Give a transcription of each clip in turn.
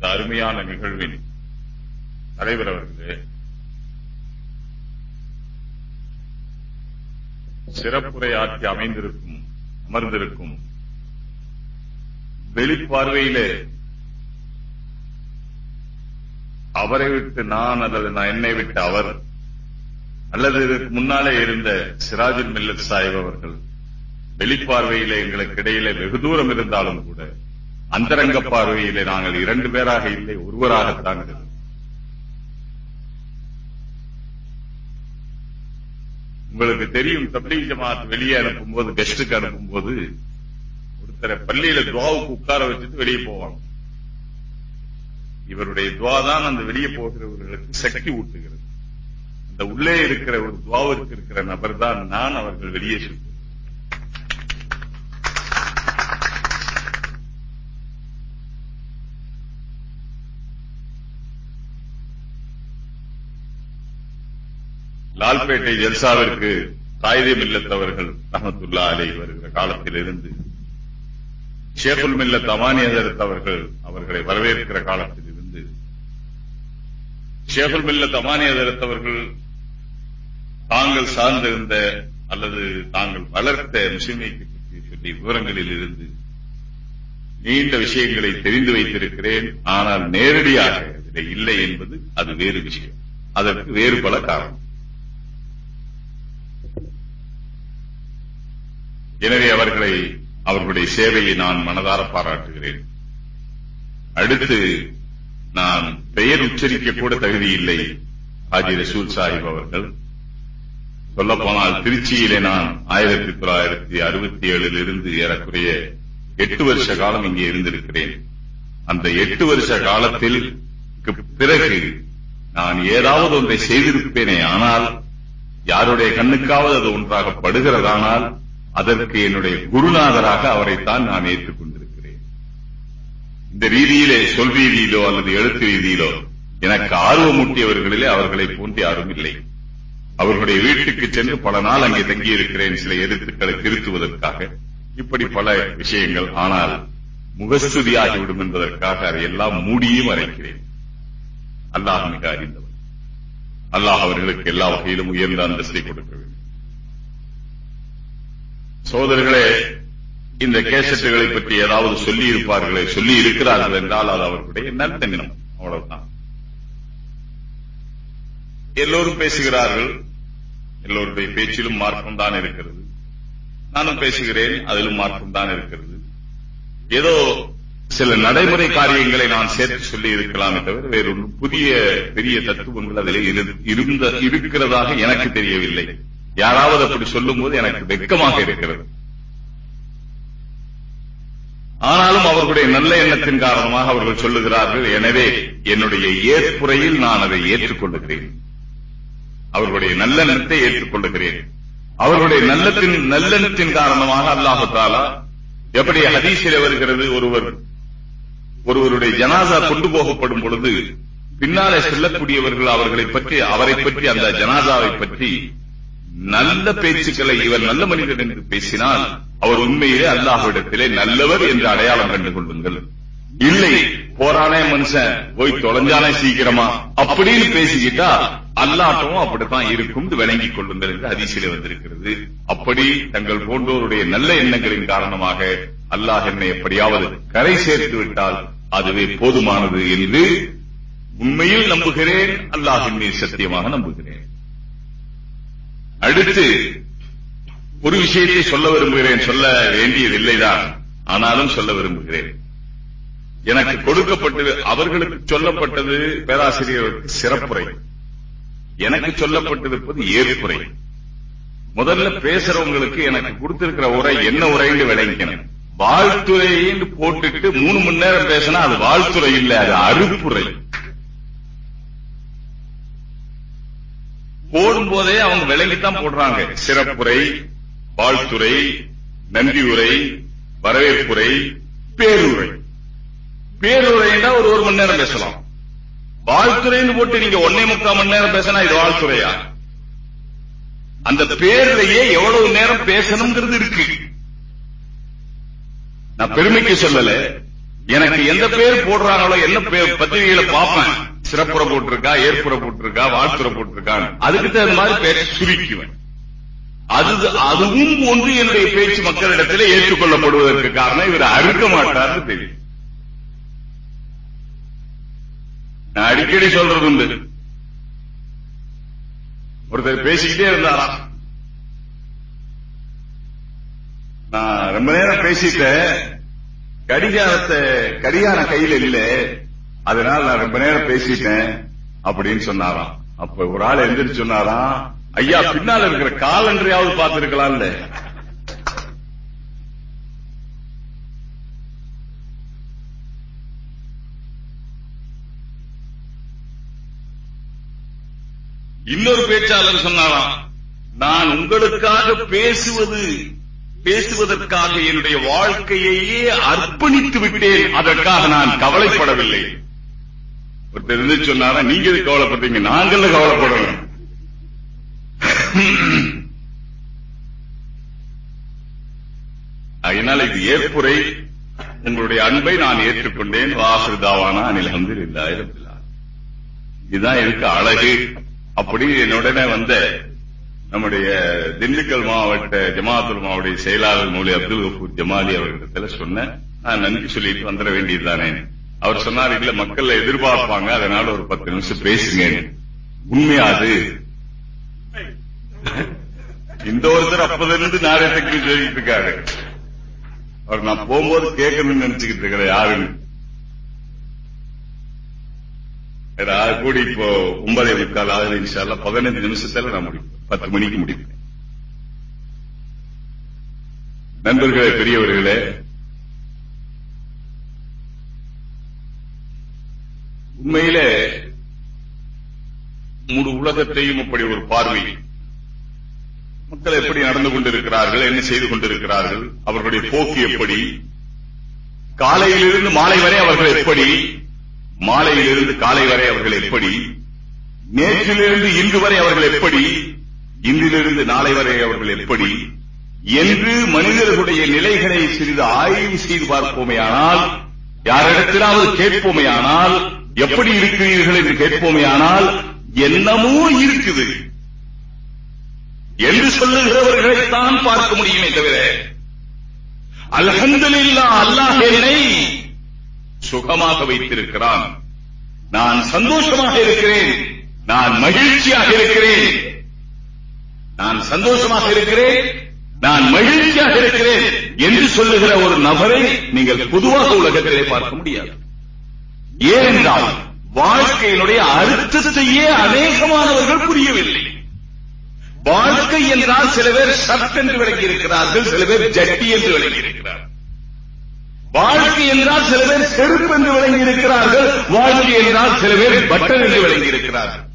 இந்த அருமையான நிகழ்வின் தலைவர் அவர்களே சிறப்புரையாற்றி அமைந்திருக்கும் அமர்ந்திருக்கும் வெளிப்பார்வையிலே அவரை விட்டு நான் அல்லது நான் என்னை விட்டு அவர் அல்லது இதற்கு முன்னாலே இருந்த சிராஜுல் மில்லத் சாஹிப் அவர்கள் வெளிப்பார்வையிலே எங்களுக்கு இடையிலே வெகு தூரம் இருந்தாலும் கூட அந்தரங்க பார்வையிலே நாங்கள் இரண்டு பேராக இல்லை ஒருவராகத்தான் இருந்தோம். உங்களுக்கு தெரியும் தப்லீக் ஜமாத் வெளியே அனுப்பும் போது கெஸ்டுக்கு அனுப்பும் போது ஒருத்தரை பள்ளியில துவாவுக்கு உட்கார வச்சுட்டு வெளியே போவாங்க. இவருடைய துவா தான் அந்த வெளியே போகிறவர்களுக்கு சக்தி ஊட்டுகிறது. அந்த உள்ளே இருக்கிற ஒரு துவாவிற்கு இருக்கிற நபர் தான் நான் அவர்கள் வெளியே செல்வோம் லால்பேட்டை ஜெல்சாவிற்கு காயிதே மில்லத்தவர்கள் ரஹமத்துல்லா அலை வருகிற காலத்தில் இருந்து ஷேகுல் மில்ல அமானி ஹசரத் அவர்கள் அவர்களை வரவேற்கிற காலத்தில் இருந்து ஷேகுல் மில்ல அமானி ஹசரத் அவர்கள் தாங்கள் சார்ந்திருந்த அல்லது தாங்கள் வளர்த்த முஸ்லிமைக்கு சொல்லிய விவரங்களில் இருந்து நீண்ட விஷயங்களை தெரிந்து வைத்திருக்கிறேன். ஆனால் நேரடியாக இல்லை என்பது அது வேறு விஷயம். அதற்கு வேறு பல காரணம் எனவே அவர்களை அவர்களுடைய சேவையை நான் மனதார பாராட்டுகிறேன். அடுத்து நான் பெயர் உச்சரிக்க கூட தகுதியில்லை ஹாஜி ரசூல் சாஹிப் அவர்கள். சொல்ல போனால் திருச்சியிலே நான் ஆயிரத்தி தொள்ளாயிரத்தி அறுபத்தி ஏழில் இருந்து ஏறக்குறைய எட்டு வருஷ காலம் இங்கே இருந்திருக்கிறேன். அந்த எட்டு வருஷ காலத்தில் பிறகு நான் ஏதாவது ஒன்றை செய்திருப்பேனே ஆனால் யாருடைய கண்ணுக்காவது அது ஒன்றாக படுகிறதானால் அதற்கு என்னுடைய குருநாதராக அவரைத்தான் நான் ஏற்றுக்கொண்டிருக்கிறேன். இந்த ரீதியிலே சொல் ரீதியிலோ அல்லது எழுத்து ரீதியிலோ எனக்கு ஆர்வமூட்டியவர்களிலே அவர்களை போன்று யாரும் இல்லை. அவர்களுடைய வீட்டுக்கு சென்று பல நாள் அங்கே தங்கியிருக்கிறேன் சில எழுத்துக்களை திருத்துவதற்காக. இப்படி பல விஷயங்கள் ஆனால் முகஸ்துதியாகிவிடும் என்பதற்காக அதையெல்லாம் மூடியும் மறைக்கிறேன் அல்லாஹ் மிக அறிந்தவர் அல்லாஹ் அவர்களுக்கு எல்லா வகையிலும் உயர்ந்த அந்தஸ்தை கொடுக்க வேண்டும். சோதர்களே இந்த கேசட்டுகளை பற்றி ஏதாவது சொல்லி இருப்பார்களே சொல்லி இருக்கிறார்கள் என்றால் அது அவர்களுடைய நல்தன்னம் அவ்வளவுதான். எல்லோரும் பேசுகிறார்கள். எல்லோருடைய பேச்சிலும் மார்க்கம் தான் இருக்கிறது. நானும் பேசுகிறேன் அதிலும் மார்க்கம் தான் இருக்கிறது. ஏதோ சில நடைமுறை காரியங்களை நான் சேர்த்து சொல்லி இருக்கலாமே தவிர வேறொரு புதிய பெரிய தத்துவங்கள் அதில் இருந்த இருக்கிறதாக எனக்கு தெரியவில்லை. யாராவது அப்படி சொல்லும் போது எனக்கு வெக்கமாக இருக்கிறது. ஆனாலும் அவர்களுடைய நல்ல எண்ணத்தின் காரணமாக அவர்கள் சொல்லுகிறார்கள் எனவே என்னுடைய ஏற்புரையில் நான் அதை ஏற்றுக்கொள்ளுகிறேன். அவர்களுடைய நல்லெண்ணத்தை ஏற்றுக்கொள்ளுகிறேன். அவர்களுடைய நல்லத்தின் நல்லெண்ணத்தின் காரணமாக அல்லாஹு தாலா எப்படி ஹதீஸில் வருகிறது ஒருவர் ஒருவருடைய ஜனாசா கொண்டு போகப்படும் பொழுது பின்னாலே செல்லக்கூடியவர்கள் அவர்களை பற்றி அவரை பற்றி அந்த ஜனாசாவை பற்றி நல்ல பேச்சுக்களை இவர் நல்ல மனிதர் என்று பேசினால் அவர் உண்மையிலே அல்லாஹ்விடத்திலே நல்லவர் என்று அடையாளம் கண்டு கொள்ளுங்கள் இல்லை போறானே மனுஷன் போய் தொலைஞ்சானே சீக்கிரமா? அப்படின்னு பேசிக்கிட்டா அல்லாட்டமும் அப்படித்தான் இருக்கும் விளங்கிக் கொள்ளுங்கள் என்று அதிசயில வந்திருக்கிறது. அப்படி தங்கள் போன்றோருடைய நல்ல எண்ணங்களின் காரணமாக அல்லாஹ் என்னை எப்படியாவது கரை சேர்த்து விட்டால் அதுவே போதுமானது என்று உண்மையில் நம்புகிறேன் அல்லாஹின் மீது சத்தியமாக நம்புகிறேன். அடுத்து ஒரு விஷயத்தை சொல்ல விரும்புகிறேன் சொல்ல வேண்டியதில்லைதான். ஆனாலும் சொல்ல விரும்புகிறேன். எனக்கு கொடுக்கப்பட்டது அவர்களுக்கு சொல்லப்பட்டது பேராசிரியருக்கு சிறப்புரை. எனக்கு சொல்லப்பட்டிருப்பது ஏற்புரை. முதல்ல பேசுறவங்களுக்கு எனக்கு கொடுத்திருக்கிற உரை என்ன உரைன்னு விளங்கிக்கணும். வாழ்த்துறைன்னு போட்டுட்டு மூணு மணி நேரம் பேசினா அது வாழ்த்துறை இல்ல அது அறுப்புரை. போடும் போதே அவங்க விளங்கித்தான் போடுறாங்க. சிறப்புரை வாழ்த்துறை நன்றி உரை வரவேற்புரை பேருரை. பேருரைன்னா ஒரு ஒரு மணி நேரம் பேசலாம். வாழ்த்துறைன்னு போட்டு நீங்க ஒன்னே முக்கால் மணி நேரம் பேசினா இது வாழ்த்துறையா? அந்த பேருரையே எவ்வளவு நேரம் பேசணுங்கிறது இருக்கு. நான் பெருமைக்கு சொல்லல. எனக்கு எந்த பேர் போடுறாங்களோ என்ன பேர் பத்திரிகைகளை பார்ப்பேன். சிறப்புற போட்டிருக்கா ஏற்புற போட்டிருக்கா வாழ்த்துற போட்டிருக்கான்னு. அதுக்கு தகுந்த மாதிரி பேரை சுருக்குவேன் அது அதுவும் ஒன்று என்னுடைய பேச்சு மக்களிடத்திலே ஏற்றுக்கொள்ளப்படுவதற்கு காரணம் இவர் அறுக்க மாட்டார்னு தெரியும். நான் அடிக்கடி சொல்றது உண்டு. ஒருத்தர் பேசிக்கிட்டே இருந்தாராம். நான் ரொம்ப நேரம் பேசிட்டேன். கடிகாரத்தை கடிகார கையில இல்ல. அதனால நான் ரொம்ப நேரம் பேசிட்டேன் அப்படின்னு சொன்னாராம். அப்ப ஒரு ஆள் எந்திரிச்சு சொன்னாராம் ஐயா பின்னால் இருக்கிற காலண்டரையாவது பார்த்திருக்கலாம்ல. இன்னொரு பேச்சாளர் சொன்னாராம் நான் உங்களுக்காக பேசுவது பேசுவதற்காக என்னுடைய வாழ்க்கையையே அர்ப்பணித்து விட்டேன். அதற்காக நான் கவலைப்படவில்லை. ஒருத்தர் இருந்து சொன்னாரா நீங்க எது கவலைப்படுறீங்க? நாங்கள் கவலைப்படணும் அதனால் இது ஏற்புரை. உங்களுடைய அன்பை நான் ஏற்றுக்கொண்டேன். வாசிருதாவானா அனில் அஹமது இதுதான் எனக்கு அழகு. அப்படி என்னுடனே வந்த நம்முடைய திண்டுக்கல் மாவட்ட ஜமாத்துல் மாவுடைய செயலாளர் மூலி அப்துல் கபூர் ஜமாலி அவர்களிடத்துல சொன்னேன். நான் நன்றி சொல்லிட்டு வந்துட வேண்டியதுதானே. அவர் சொன்னார் இல்ல மக்கள் எதிர்பார்ப்பாங்க அதனால ஒரு பத்து நிமிஷம் பேசுங்க. உண்மையா அது? இந்த ஒருத்தர் அப்பதிலிருந்து நாரத்துக்கு சொல்லிட்டு இருக்காரு. அவர் நான் போகும்போது கேட்கணும்னு நினைச்சுக்கிட்டு இருக்கிறேன் யாருன்னு. அது கூடி இப்போ ஒன்பதே முக்கால் ஆறு நிமிஷம் பதினைந்து நிமிஷத்துல நான் முடிப்பேன். பத்து மணிக்கு முடிப்பேன். நண்பர்களே பெரியவர்களே உண்மையிலே முழு உலகத்தையும் அப்படி ஒரு பார்வை. மக்கள் எப்படி நடந்து கொண்டிருக்கிறார்கள் என்ன செய்து கொண்டிருக்கிறார்கள் அவர்களுடைய போக்கு எப்படி காலையிலிருந்து மாலை வரை அவர்கள் எப்படி மாலையிலிருந்து காலை வரை அவர்கள் எப்படி நேற்றிலிருந்து இன்று வரை அவர்கள் எப்படி இன்றிலிருந்து நாளை வரை அவர்கள் எப்படி என்று மனிதர்களுடைய நிலைகளை சிறிது ஆய்வு செய்து பார்ப்போமே ஆனால் யாரிடத்திலாவது கேட்போமே ஆனால் எப்படி இருக்கிறீர்கள் என்று கேட்போமே ஆனால் என்னமோ இருக்குது. என்று சொல்லுகிறவர்களைத்தான் பார்க்க முடியுமே தவிர அல்ஹம்துலில்லா அல்லாஹ் என்னை சுகமாக வைத்திருக்கிறான். நான் சந்தோஷமாக இருக்கிறேன். நான் மகிழ்ச்சியாக இருக்கிறேன். நான் சந்தோஷமாக இருக்கிறேன். நான் மகிழ்ச்சியாக இருக்கிறேன். என்று சொல்லுகிற ஒரு நபரை நீங்கள் பொதுவாக உலகத்திலே பார்க்க முடியாது. ஏனென்றால் வாழ்க்கையினுடைய அர்த்தத்தையே அநேகமானவர்கள் புரியவில்லை. வாழ்க்கை என்றால் சில பேர் ஷர்ட் என்று விளங்கி இருக்கிறார்கள் சில பேர் ஜட்டி என்று விளங்கி இருக்கிறார்கள் வாழ்க்கை என்றால் சில பேர் செருப்பு என்று விளங்கி இருக்கிறார்கள் வாழ்க்கை என்றால் சில பேர் பட்டன் என்று விளங்கி இருக்கிறார்கள்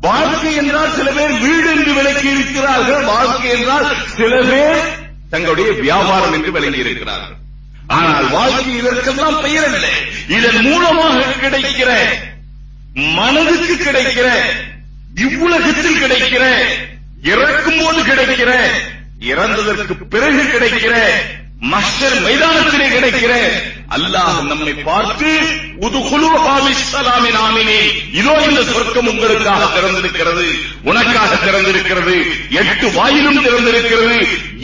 வாழ்க்கை என்றால் சில பேர் வீடு என்று விளக்கி இருக்கிறார்கள் வாழ்க்கை என்றால் சில பேர் தங்களுடைய வியாபாரம் என்று விளங்கி இருக்கிறார்கள் ஆனால் வாழ்க்கை இதற்கெல்லாம் பெயர் இல்லை இதன் மூலமாக கிடைக்கிற மனதுக்கு கிடைக்கிற இவ்வுலகத்தில் கிடைக்கிற இறக்கும் போது கிடைக்கிற இறந்ததற்கு பிறகு கிடைக்கிற மஸ்டர் மைதானத்திலே கிடைக்கிற அல்லாஹ் நம்மை பார்த்து உதுகுலுஹாமிஸ்ஸலாமின் ஆமினே இதோ இந்த சொர்க்கம் உங்களுக்காக திறந்திருக்கிறது உனக்காக திறந்திருக்கிறது எட்டு வாயிலும் திறந்திருக்கிறது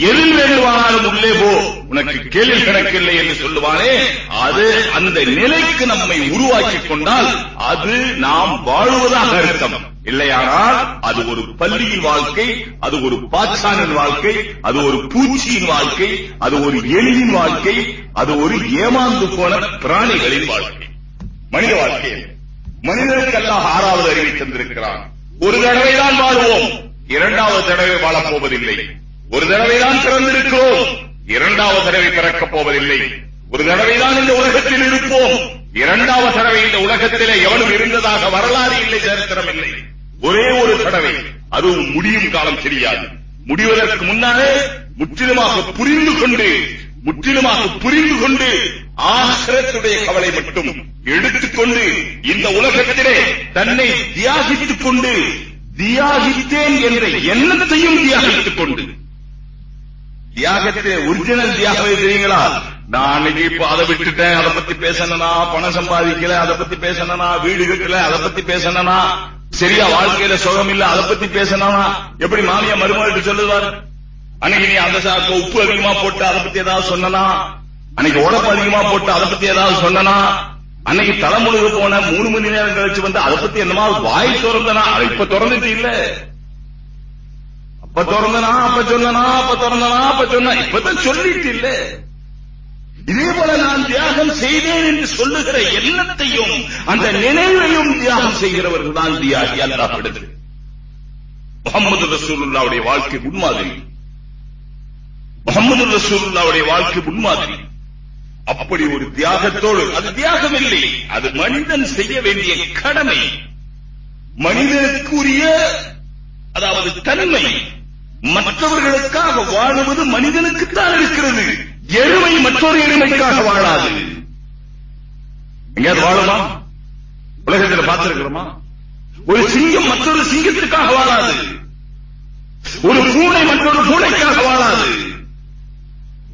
எதில் வேண்டுமானாலும் உள்ளே போ. உனக்கு கேள்வி கணக்கில்லை என்று சொல்லுவானே? அது அந்த நிலைக்கு நம்மை உருவாக்கிக் கொண்டால் அது நாம் வாழ்வதாக அர்த்தம். இல்லையானால் அது ஒரு பள்ளியின் வாழ்க்கை அது ஒரு பாச்சானின் வாழ்க்கை அது ஒரு பூச்சியின் வாழ்க்கை அது ஒரு எலியின் வாழ்க்கை அது ஒரு ஏமாந்து போன பிராணிகளின் வாழ்க்கை. மனித வாழ்க்கை. மனிதனுக்கு அல்லாஹ் ஆறாவது அறிவை தந்திருக்கிறான். ஒரு தடவை தான் வாழ்வோம். இரண்டாவது தடவை வாழப் போவதில்லை. ஒரு தடவை தான் பிறந்திருக்கிறோம். இரண்டாவது தடவை பிறக்கப் போவதில்லை. ஒரு தடவைதான் இந்த உலகத்தில் இருப்போம். இரண்டாவது தடவை இந்த உலகத்திலே எவனும் இருந்ததாக வரலாறு இல்லை சரித்திரம் இல்லை. ஒரே ஒரு தடவை. அதுவும் முடியும் காலம் தெரியாது. முடிவதற்கு முன்னாலே முற்றிலுமாக புரிந்து கொண்டு முற்றிலுமாக புரிந்து கொண்டு ஆசிரத்துடைய கவலை மட்டும் எடுத்துக்கொண்டு இந்த உலகத்திலே தன்னை தியாகித்துக் கொண்டு தியாகித்தேன் என்ற எண்ணத்தையும் தியாகித்துக் கொண்டு தியாகத்தை ஒரிஜினல் தியாகம் தெரியுங்களா? நான் அன்னைக்கு இப்ப அதை விட்டுட்டேன். அதை பத்தி பேசணும்னா பணம் சம்பாதிக்கல. அதை பத்தி பேசணும்னா வீடு கட்டல. அதை பத்தி பேசணும்னா சரியா வாழ்க்கையில சுகம் இல்ல. அதை பத்தி பேசணும்னா எப்படி மாமியா மருமகிட்டு சொல்லுவார்? அன்னைக்கு நீ அந்த சாக்க உப்பு அதிகமா போட்டு அதை பத்தி ஏதாவது சொன்னனா? அன்னைக்கு உடம்பு அதிகமா போட்டு அதை பத்தி ஏதாவது சொன்னனா? அன்னைக்கு தலைமுழுக போன மூணு மணி நேரம் கழிச்சு வந்து அதை பத்தி என்னமா வாய் திறந்தனா? அது இப்ப திறந்துட்டு இல்ல. அப்ப திறந்தனா அப்ப சொன்னனா அப்ப திறந்தனா அப்ப சொன்ன. இப்பதான் சொல்லிட்டு இல்ல இதே போல நான் தியாகம் செய்தேன் என்று சொல்லுகிற எண்ணத்தையும் அந்த நினைவையும் தியாகம் செய்கிறவர்கள் தான் தியாகி அல்லாஹ்விடத்தில் முகமது ரசூலுல்லாவுடைய வாழ்க்கை முன்மாதிரி. முகமது ரசூலுல்லாவுடைய வாழ்க்கை முன்மாதிரி. அப்படி ஒரு தியாகத்தோடு அது தியாகம் இல்லை அது மனிதன் செய்ய வேண்டிய கடமை. மனிதனுக்குரிய அதாவது தன்மை. மற்றவர்களுக்காக வாழுவது மனிதனுக்குத்தான் இருக்கிறது. எருமை மற்றொரு எருமைக்காக வாழாது. எங்கேயாவது வாழுமா? உலகத்தில் பார்த்திருக்கிறோமா? ஒரு சிங்கம் மற்றொரு சிங்கத்திற்காக வாழாது. ஒரு பூனை மற்றொரு பூனைக்காக வாழாது.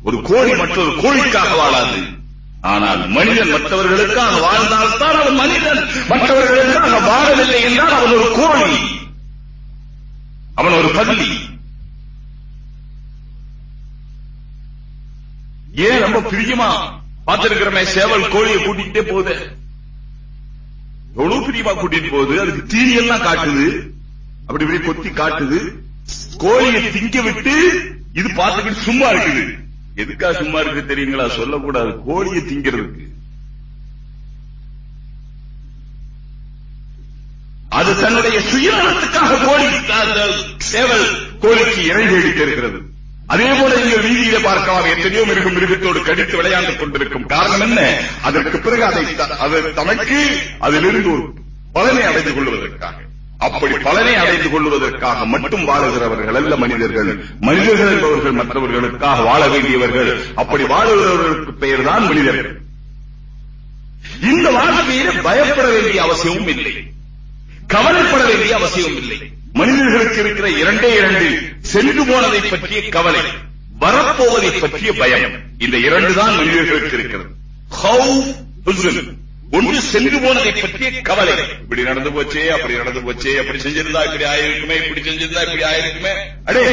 ஒரு கோழி மற்றொரு கோழிக்காக வாழாது. ஆனால் மனிதன் மற்றவர்களுக்காக வாழ்ந்தால்தான் அவன் மனிதன். மற்றவர்களுக்காக வாழவில்லை என்றால் அவன் ஒரு கோழி. அவன் ஒரு பள்ளி ஏன் ரொம்ப பிரியமா? பார்த்திருக்கிறமே சேவல் கோழியை கூட்டிகிட்டே போகுது. எவ்வளவு பிரியமா கூட்டிட்டு போகுது? அதுக்கு தீனியெல்லாம் காட்டுது. அப்படி இப்படி கொத்தி காட்டுது. கோழியை திங்க விட்டு இது பார்த்துக்கிட்டு சும்மா இருக்குது. எதுக்கா சும்மா இருக்கு தெரியுங்களா? சொல்லக்கூடாது. கோழியை திங்கிறதுக்கு. அது தன்னுடைய சுயநலத்துக்காக கோழி சேவல் கோழிக்கு இறை தேடிக்க இருக்கிறது அதே போல நீங்கள் வீதியில பார்க்கலாம் எத்தனையோ மிருகம் மிருகத்தோடு கடித்து விளையாண்டு கொண்டிருக்கும். காரணம் என்ன? அதற்கு பிறகு அதை அது தனக்கு அதிலிருந்து ஒரு பலனை அடைந்து கொள்வதற்காக. அப்படி பலனை அடைந்து கொள்வதற்காக மட்டும் வாழுகிறவர்கள் அல்ல மனிதர்கள். மனிதர்கள் என்பவர்கள் மற்றவர்களுக்காக வாழ வேண்டியவர்கள். அப்படி வாழுகிறவர்களுக்கு பெயர் தான் மனிதர்கள். இந்த வாழ்க்கையில பயப்பட வேண்டிய அவசியமும் இல்லை. கவலைப்பட வேண்டிய அவசியமும் இல்லை. மனிதர்களுக்கு இருக்கிற இரண்டே இரண்டு சென்று போனதை பற்றிய கவலை வரப்போவதை பற்றிய பயம். இந்த இரண்டு தான் மனிதர்களுக்கு இருக்கிறது. ஒன்று சென்று போனதை பற்றிய கவலை. இப்படி நடந்து போச்சே அப்படி நடந்து போச்சே அப்படி செஞ்சிருந்தா இப்படி ஆயிருக்குமே இப்படி செஞ்சிருந்தா இப்படி ஆயிருக்குமே. அடே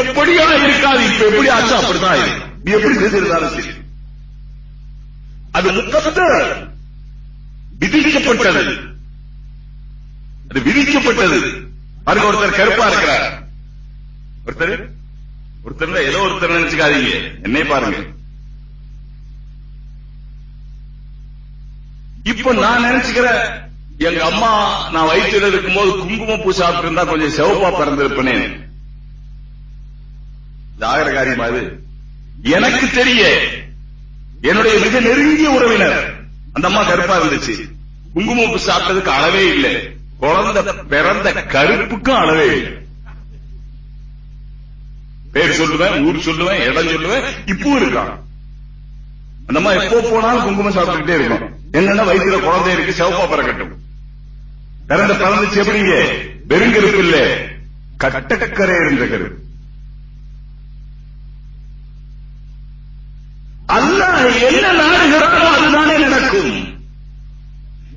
எப்படியா இருக்காது இப்ப எப்படி ஆச்சு? அப்படிதான் இருக்கு நீ எப்படி செஞ்சிருந்தாலும் சரி. அது முக்கத்த விதிக்கப்பட்டது. அது விதிக்கப்பட்டது. பாருங்க ஒருத்தர் கருப்பா இருக்கிறார். ஒருத்தர்? ஒருத்தர் ஏதோ ஒருத்தர் நினைச்சுக்காதீங்க. என்னை பாருங்க. இப்ப நான் நினைச்சுக்கிறேன் எங்க அம்மா நான் வயிற்றுல இருக்கும்போது குங்குமப்பூ சாப்பிட்டு இருந்தா கொஞ்சம் செவப்பா பிறந்திருப்பேனே. ஜாகிர காரியமா அது எனக்கு தெரிய என்னுடைய மிக நெருங்கிய உறவினர் அந்த அம்மா கருப்பா இருந்துச்சு. குங்குமப்பூ சாப்பிட்டதுக்கு அளவே இல்லை. குழந்தை பிறந்த கருப்புக்கும் அளவே பேர் சொல்லுவேன் ஊர் சொல்லுவேன் இடம் சொல்லுவேன் இப்போ இருக்கான். நம்ம எப்போ போனாலும் குங்குமம் சாப்பிட்டுக்கிட்டே இருக்கும். என்னன்னா வயிற்றுல குழந்தை இருக்கு செவப்பா பிறக்கட்டும். பிறந்த பிறந்துச்சு எப்படிங்க வெறுங்கருப்பு இல்ல. கட்டக்கரை இருந்த கருப்பு. அல்ல என்ன நாடுகிறாரோ அதுதானே நடக்கும்.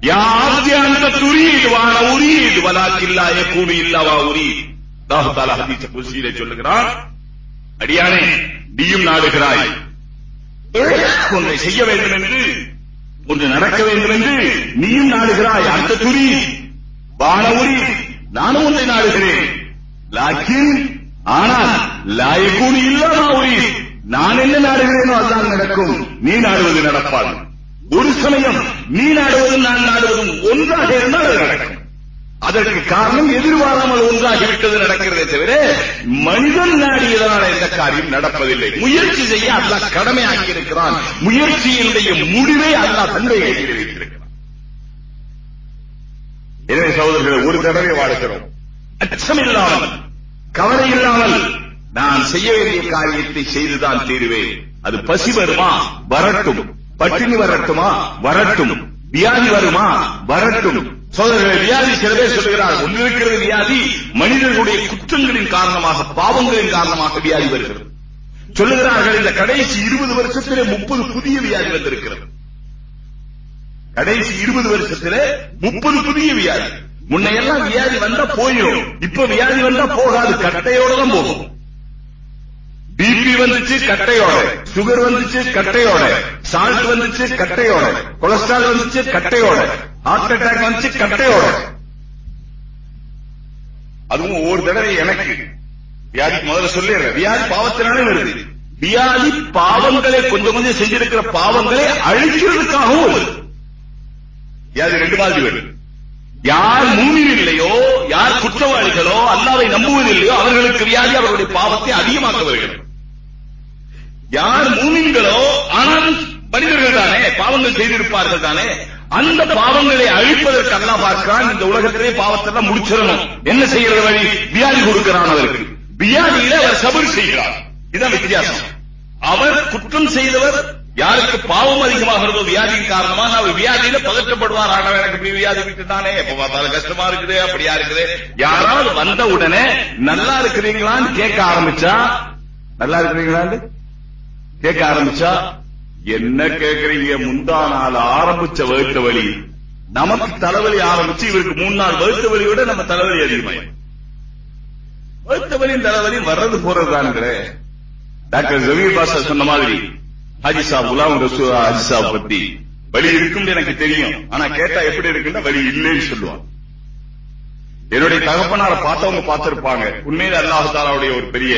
யார் யாத்தியாந்த துரீது வான உரீது வலாக்கில்லா யகூனு இல்லவா உரீது அல்லாஹ் தஆலா ஹதீஸ் குர்சியிலே சொல்லுகிறார் அடியானே நீயும் நாடுகிறாய் ஒன்றை செய்ய வேண்டும் என்று ஒன்று நடக்க வேண்டும் என்று நீயும் நாடுகிறாய் அந்த துரி வான உரி நானும் ஒன்றை நாடுகிறேன் லாக்கின் ஆனால் லாயக்கூனு இல்லவா உரி நான் என்ன நாடுகிறேனோ அதுதான் நடக்கும் நீ நாடுவது நடப்பாது ஒரு சமயம் நீ நாடுவதும் நான் நாடுவதும் ஒன்றாக இருந்தால் அது நடக்கும். அதற்கு காரணம் எதிர்பாராமல் ஒன்றாகிவிட்டது நடக்கிறதே தவிர மனிதன் நாடியதனால் எந்த காரியம் நடப்பதில்லை. முயற்சி செய்ய அல்லாஹ் கடமையாக்கி இருக்கிறான். முயற்சியினுடைய முடிவை அல்லாஹ் தன்மை கையில் எனவே சகோதரர்கள் ஒரு தடவை வாழ்கிறோம். அச்சம் இல்லாமல் கவலை இல்லாமல் நான் செய்ய வேண்டிய காரியத்தை செய்துதான் தீருவேன். அது பசி வருமா வரட்டும். பட்டினி வரட்டுமா? வரட்டும். வியாதி வருமா? வரட்டும். சோதரர்களை வியாதி சில பேர் சொல்கிறார் ஒன்றிருக்கிறது வியாதி மனிதர்களுடைய குற்றங்களின் காரணமாக பாவங்களின் காரணமாக வியாதி வருகிறது. சொல்லுகிறார்கள் இந்த கடைசி இருபது வருஷத்திலே முப்பது புதிய வியாதி வந்திருக்கிறது. கடைசி இருபது வருஷத்திலே முப்பது புதிய வியாதி. முன்னையெல்லாம் வியாதி வந்தா போயிடும். இப்ப வியாதி வந்தா போகாது. கட்டையோட தான் போகும். பிபி வந்துச்சு கட்டையோட. சுகர் வந்துச்சு கட்டையோட. சால்ட் வந்துச்சு கட்டையோட. கொலஸ்ட்ரால் வந்துச்சு கட்டையோட. ஹார்ட் அட்டாக் வந்துச்சு கட்டையோட. அதுவும் ஒவ்வொரு தடவை எனக்கு. வியாதி முதல்ல சொல்லிடுறேன். வியாதி பாவத்தினாலே வருது. வியாதி பாவங்களை கொஞ்சம் கொஞ்சம் செஞ்சிருக்கிற பாவங்களை அழிக்கிறதுக்காகவும் வருது. வியாதி ரெண்டு மாதிரி வருது. யார் மூமின் இல்லையோ யார் குற்றவாளிகளோ அல்லாவை நம்புவதில்லையோ அவர்களுக்கு வியாதி அவர்களுடைய பாவத்தை அதிகமாக்க வருகிறது. யார் மூமின்களோ ஆனாலும் மனிதர்கள் தானே பாவங்கள் செய்திருப்பார்கள் தானே? அந்த பாவங்களை அழிப்பதற்கு அல்லா பார்க்கிறான் இந்த உலகத்திலே பாவத்தெல்லாம் முடிச்சிடணும். என்ன செய்யறது வழி? வியாதி கொடுக்கிறான் அவருக்கு. வியாதியில அவர் சபர் செய்கிறார். இதான் வித்தியாசம். அவர் குற்றம் செய்தவர் யாருக்கு பாவம் அதிகமாகிறதோ வியாதியின் காரணமாக அவர் வியாதியில பதற்றப்படுவார். ஆனால் எனக்கு இப்படி வியாதி விட்டுட்டானே எப்ப பார்த்தாலும் கஷ்டமா இருக்குது அப்படியா இருக்குது. யாராவது வந்த உடனே நல்லா இருக்கிறீங்களான்னு கேட்க ஆரம்பிச்சா? நல்லா இருக்கிறீங்களான்னு? கேட்க ஆரம்பிச்சா என்ன கேக்குறீங்க? முந்தா நாள் ஆரம்பிச்ச வகுத்த வழி நமக்கு தலைவலி ஆரம்பிச்சு இவருக்கு மூணு நாள் வகுத்த வழியோட நம்ம தலைவலி அதிகமாயிடும். வகுத்த வழியும் தலைவலி வர்றது போறது தானுங்களே டாக்டர் ஜமீர் பாஷா சொன்ன மாதிரி ஹாஜி சாப் குலாம் ரசூ ஹாஜி சாப் பத்தி வலி இருக்குன்னு எனக்கு தெரியும். ஆனா கேட்டா எப்படி இருக்குன்னா வழி இல்லைன்னு சொல்லுவான் என்னுடைய தகப்பனார பார்த்தவங்க பார்த்திருப்பாங்க. உண்மையில அல்லாஹாலாவுடைய ஒரு பெரிய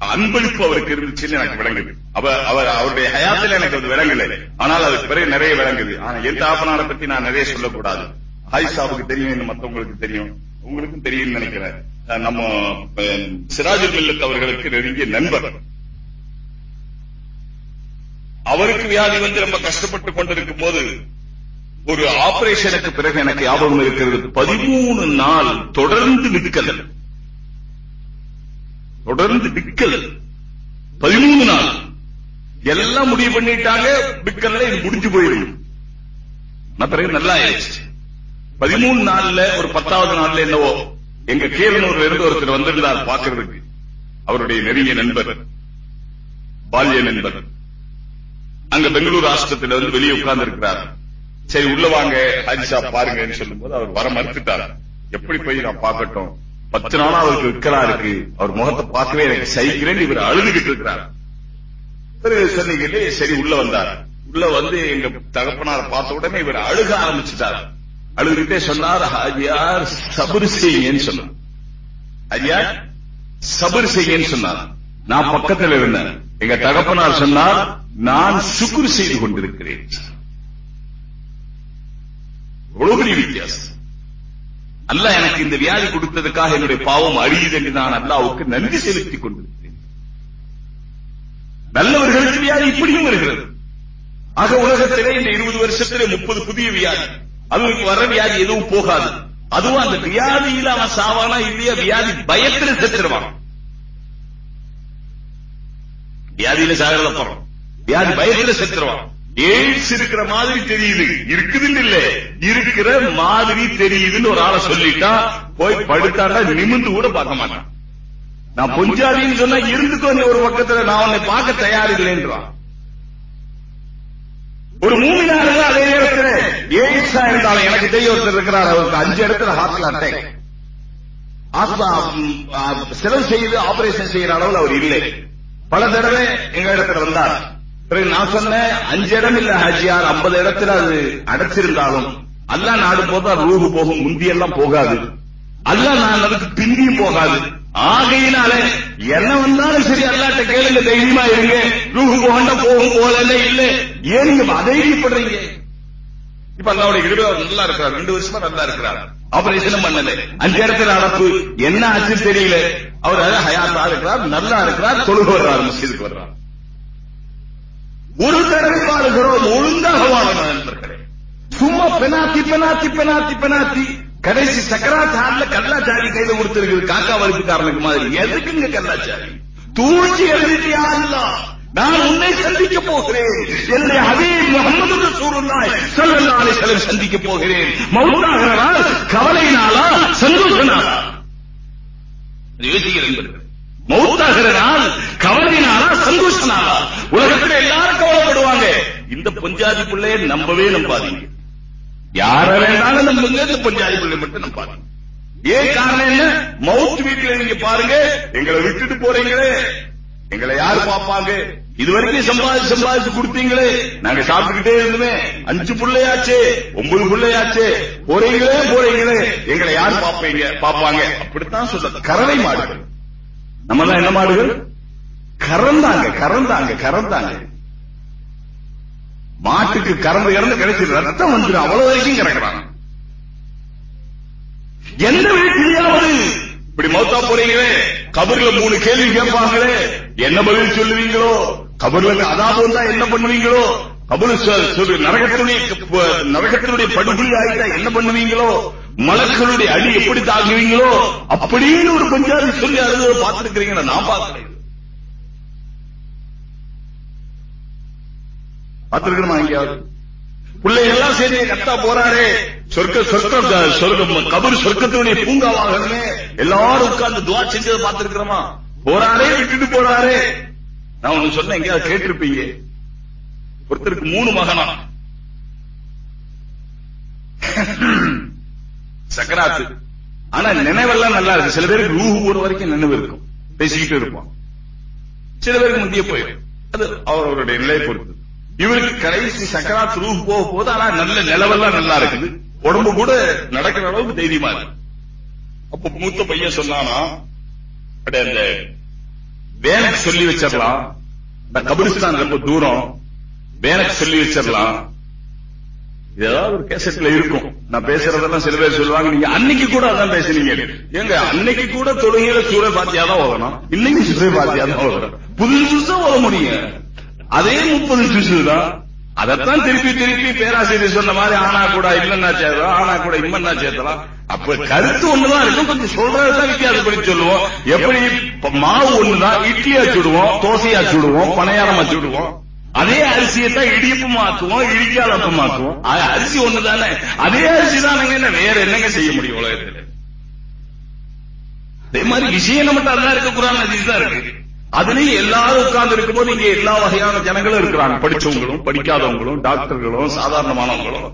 அன்பளிப்பு அவருக்கு இருந்துச்சுன்னு எனக்கு விளங்குது. அவர் அவர் அவருடைய ஹயாத்துல எனக்கு அது விளங்கல. ஆனால் அதுக்கு பிறகு நிறைய விளங்குது. ஆனா என் தகப்பனாரை பத்தி நான் நிறைய சொல்லக்கூடாது. ஹாய்சாவுக்கு தெரியும் மத்தவங்களுக்கு தெரியும். உங்களுக்கும் தெரியும்னு நினைக்கிறேன். நம்ம சிராஜுல் மில்லத் அவர்களுக்கு நெருங்கிய நண்பர். அவருக்கு வியாதி வந்து ரொம்ப கஷ்டப்பட்டு கொண்டிருக்கும் போது ஒரு ஆபரேஷனுக்கு பிறகு எனக்கு ஞாபகம் இருக்கிறது. பதிமூணு நாள் தொடர்ந்து விற்கல் தொடர்ந்து பிக்கல். பதிமூணு நாள். எல்லாம் முடிவு பண்ணிட்டாங்க பிக்கல்ல இது முடிஞ்சு போயிடும். பிறகு நல்லா ஆயிடுச்சு பதிமூணு நாள்ல ஒரு பத்தாவது நாள்ல என்னவோ எங்க கீழனூர்ல இருந்து ஒருத்தர் வந்திருந்தார் பாக்குறதுக்கு அவருடைய நெருங்கிய நண்பர். பால்ய நண்பர். அங்க பெங்களூர் ஆஸ்பத்திரியில வந்து வெளியே உட்கார்ந்து இருக்கிறார் சரி உள்ள வாங்க ஹாஜிஷா பாருங்கன்னு சொல்லும் போது அவர் வர மறுத்துட்டார். எப்படி போய் நான் பார்க்கட்டும்? பத்து நாளா அவருக்கு விற்கலா இருக்கு? அவர் முகத்தை பார்க்கவே எனக்கு சைக்கிறேன் இவர் அழுதுகிட்டு இருக்கிறார். சொன்னீங்க சரி உள்ள வந்தார். உள்ள வந்து எங்க தகப்பனார் பார்த்த உடனே இவர் அழுக ஆரம்பிச்சுட்டார். அழுதுகிட்டே சொன்னார் ஹாஜியார் சபர் செய்யுங்கன்னு சொன்னார். ஹாஜியார் சபர் செய்யுங்கன்னு சொன்னார். நான் பக்கத்தில் இருந்தேன். எங்க தகப்பனார் சொன்னார் நான் சுக்குர் செய்து கொண்டிருக்கிறேன். எவ்வளவு பெரிய வித்தியாசம். அல்ல எனக்கு இந்த வியாதி கொடுத்ததுக்காக என்னுடைய பாவம் அழியுது என்று நான் அல்லாவுக்கு நன்றி செலுத்திக் கொண்டிருக்கிறேன். நல்லவர்களுக்கு வியாதி இப்படியும் வருகிறது. ஆக உலகத்திலே இந்த இருபது வருஷத்திலே முப்பது புதிய வியாதி. அவனுக்கு வர வியாதி எதுவும் போகாது. அதுவும் அந்த வியாதியில அவன் சாவானா இல்லையா? வியாதி பயத்துல செத்துருவான். வியாதியில சாகிறத போறோம் வியாதி பயத்துல செத்துருவான். எய்ட்ஸ் இருக்கிற மாதிரி தெரியுது. இருக்குதுன்னு இல்ல இருக்கிற மாதிரி தெரியுதுன்னு ஒரு ஆளை சொல்லிட்டா போய் படுத்தாண்டா நிமிந்து கூட பார்க்க மாட்டான். நான் பொஞ்சாதின்னு சொன்னா இருந்துக்கோ நீ ஒரு பக்கத்துல நான் உன்னை பார்க்க தயாரில்லைன்றான் ஒரு மூமினாக அதே நேரத்தில் எய்ட்ஸா இருந்தாலும் எனக்கு தெரிய ஒருத்தர் இருக்கிறார். அவருக்கு அஞ்சு இடத்துல ஹார்ட்ல அட்டாக் செலவு செய்து ஆபரேஷன் செய்யற அளவில் அவர் இல்லை. பல தடவை எங்க இடத்துல வந்தார். பிறகு நான் சொன்னேன் அஞ்சு இடம் இல்ல ஹஜியார் ஐம்பது இடத்துல அது அடைச்சிருந்தாலும் அல்ல நாடு போதா ரூபு போகும் முந்தியெல்லாம் போகாது. அல்ல நான் அதுக்கு பிந்தியும் போகாது. ஆகையினால என்ன வந்தாலும் சரி அல்லாட்ட கேளுங்க தைரியமா இருங்க. ரூஹு போகண்ட போகும் போல இல்ல. ஏன் நீங்க அதைரியப்படுறீங்க இப்ப அல்லாவுடைய கிருபை நல்லா இருக்கிறார் ரெண்டு வருஷமா நல்லா இருக்கிறார். ஆபரேஷனும் பண்ணல. அஞ்சு இடத்துல நடப்பு. என்ன ஆச்சு தெரியல. அவர் ஹயாத்தா இருக்கிறார் நல்லா இருக்கிறார் தொழுகு வர்றார் மசிதுக்கு வர்றார். ஒரு தடவை பாடுகிறோம் ஒழுங்காக வாழணும் நண்பர்களே. சும்மா பெனாத்தி பெனாத்தி பெனாத்தி பெனாத்தி. கடைசி சக்கராச்சாரில கல்லாச்சாரி கையில கொடுத்திருக்குது. காக்கா வலிப்புக்காரனுக்கு மாதிரி. எதுக்குங்க கல்லாச்சாரி? தூழ்ச்சி எழுதிட்டியா நான் உன்னை சந்திக்க போகிறேன். என்னுடைய அதே முகமது ரசூலுல்லாஹி ஸல்லல்லாஹு அலைஹி வஸல்லம் சந்திக்க போகிறேன். மௌத்தாகிறனா கவலையினாலா சந்தோஷனாலா யோசிக்கிறேன் மௌத்தாகிற நாள் கவலையினாலா சந்தோஷ உலகத்துல எல்லாரும் கவலைப்படுவாங்க. இந்த பொஞ்சாதி பிள்ளைய நம்பவே நம்பாதீங்க. யார வேணாலும் நம்புங்க இந்த பொஞ்சாதி பிள்ளை மட்டும் நம்பாதீங்க. ஏன் காரணம் என்ன? மவுத் வீட்டுல நீங்க பாருங்க எங்களை விட்டுட்டு போறீங்களே. எங்களை யாரு பாப்பாங்க இது வரைக்கும் சம்பாதிச்சு சம்பாதிச்சு கொடுத்தீங்களே. நாங்க சாப்பிட்டுக்கிட்டே இருந்தோமே. அஞ்சு பிள்ளையாச்சே ஒன்பது பிள்ளையாச்சே. போறீங்களே போறீங்களே. எங்களை யாரு பாப்பீங்க பாப்பாங்க அப்படித்தான் சொல்ல கரவை மாடுகள் நம்ம தான் என்ன மாடுகள்? கறந்தாங்க கறந்தாங்க கறந்தாங்க. மாட்டுக்கு கறந்து கறந்து கிடைச்சி ரத்தம் வந்துடும் அவ்வளவு வரைக்கும் கறக்குறாங்க எந்த வீட்டிலேயாவது இப்படி மௌத்தா போறீங்களே? கபர்ல மூணு கேள்வி கேட்பாங்களே. என்ன பதில் சொல்லுவீங்களோ? கபர்ல அதாவது வந்தா என்ன பண்ணுவீங்களோ? கபரு நரகத்தினுடைய நரகத்தினுடைய படுகொலி ஆயிட்டா என்ன பண்ணுவீங்களோ? மலக்களுடைய அடி எப்படி தாங்குவீங்களோ? அப்படின்னு ஒரு பஞ்சாதி சொல்லி அழுது பார்த்திருக்கிறீங்க நான் பார்க்கிறேன் பார்த்திருக்கணுமா எங்கேயாவது? பிள்ளைகள்லாம் சேர்ந்து கத்தா போறாரே. சொர்க்க சொர்க்க சொர்க்கம் கபர் சொர்க்கத்தினுடைய பூங்காவாகணுமே எல்லாரும் உட்கார்ந்து துவா செஞ்சதை பார்த்திருக்கிறோமா? போறாரே விட்டுட்டு போறாரே. நான் ஒண்ணு சொன்னேன் எங்கேயாவது கேட்டிருப்பீங்க? ஒருத்தருக்கு மூணு மகனா? சக்கராத்து. ஆனா நினைவெல்லாம் நல்லா இருக்கு. சில பேருக்கு ரூஹு போற வரைக்கும் நினைவு இருக்கும். பேசிக்கிட்டு இருப்போம் சில பேருக்கு முந்திய போயிடும். அது அவருடைய நிலையை பொறுத்து. இவருக்கு கடைசி சக்கராத் ரூஹ் போக போது ஆனா நல்ல நிலவெல்லாம் நல்லா இருக்குது. உடம்பு கூட நடக்கிற அளவுக்கு தைரியமா இருக்கு. அப்ப மூத்த பையன் சொன்னானா அந்த வேலைக்கு சொல்லி வச்சிடலாம். இந்த கபிரிஸ்தான் ரொம்ப தூரம். வேலைக்கு சொல்லி வச்சிடலாம். ஏதாவது ஒரு கேசட்ல இருக்கும். நான் பேசுறதெல்லாம் சில பேர் சொல்லுவாங்க. நீங்க அன்னைக்கு கூட அதான் பேசுனீங்க. எங்க அன்னைக்கு கூட தொழுகையில சூரிய பாத்தியாதான் ஓதணும்? இன்னைக்கு சூரிய பாத்தியாதான் ஓதணும்? புதுசு புதுசா ஓத முடியும். அதே முப்பது ஜூசு தான். அதைத்தான் திருப்பி திருப்பி பேராசிரியர் சொன்ன மாதிரி ஆனா கூட இல்லன்னா சேர்த்தலாம் ஆனா கூட இம்மன்னா சேர்த்தலாம். அப்ப கருத்து ஒண்ணுதான் இருக்கும். கொஞ்சம் சொல்றதுதான் வித்தியாசப்படி சொல்லுவோம். எப்படி மாவு ஒண்ணுதான்? இட்லியா சுடுவோம் தோசையா சுடுவோம் பனையாரமா சுடுவோம். அதே அரிசியை தான் இடியப்பம் ஆக்குவோம் இடிக்காலப்பம் ஆக்குவோம் அரிசி ஒண்ணுதானே? அதே அரிசி தானங்க என்ன வேற என்னங்க செய்ய முடியும் உலகத்துல? அதே மாதிரி விஷயம் நம்மகிட்ட அதான் இருக்க குரான் அதிஸ் தான் இருக்கு. அதுலயும் எல்லாரும் உட்கார்ந்து இருக்கும்போது இங்க எல்லா வகையான ஜனங்களும் இருக்கிறாங்க. படிச்சவங்களும் படிக்காதவங்களும் டாக்டர்களும் சாதாரணமானவங்களும்.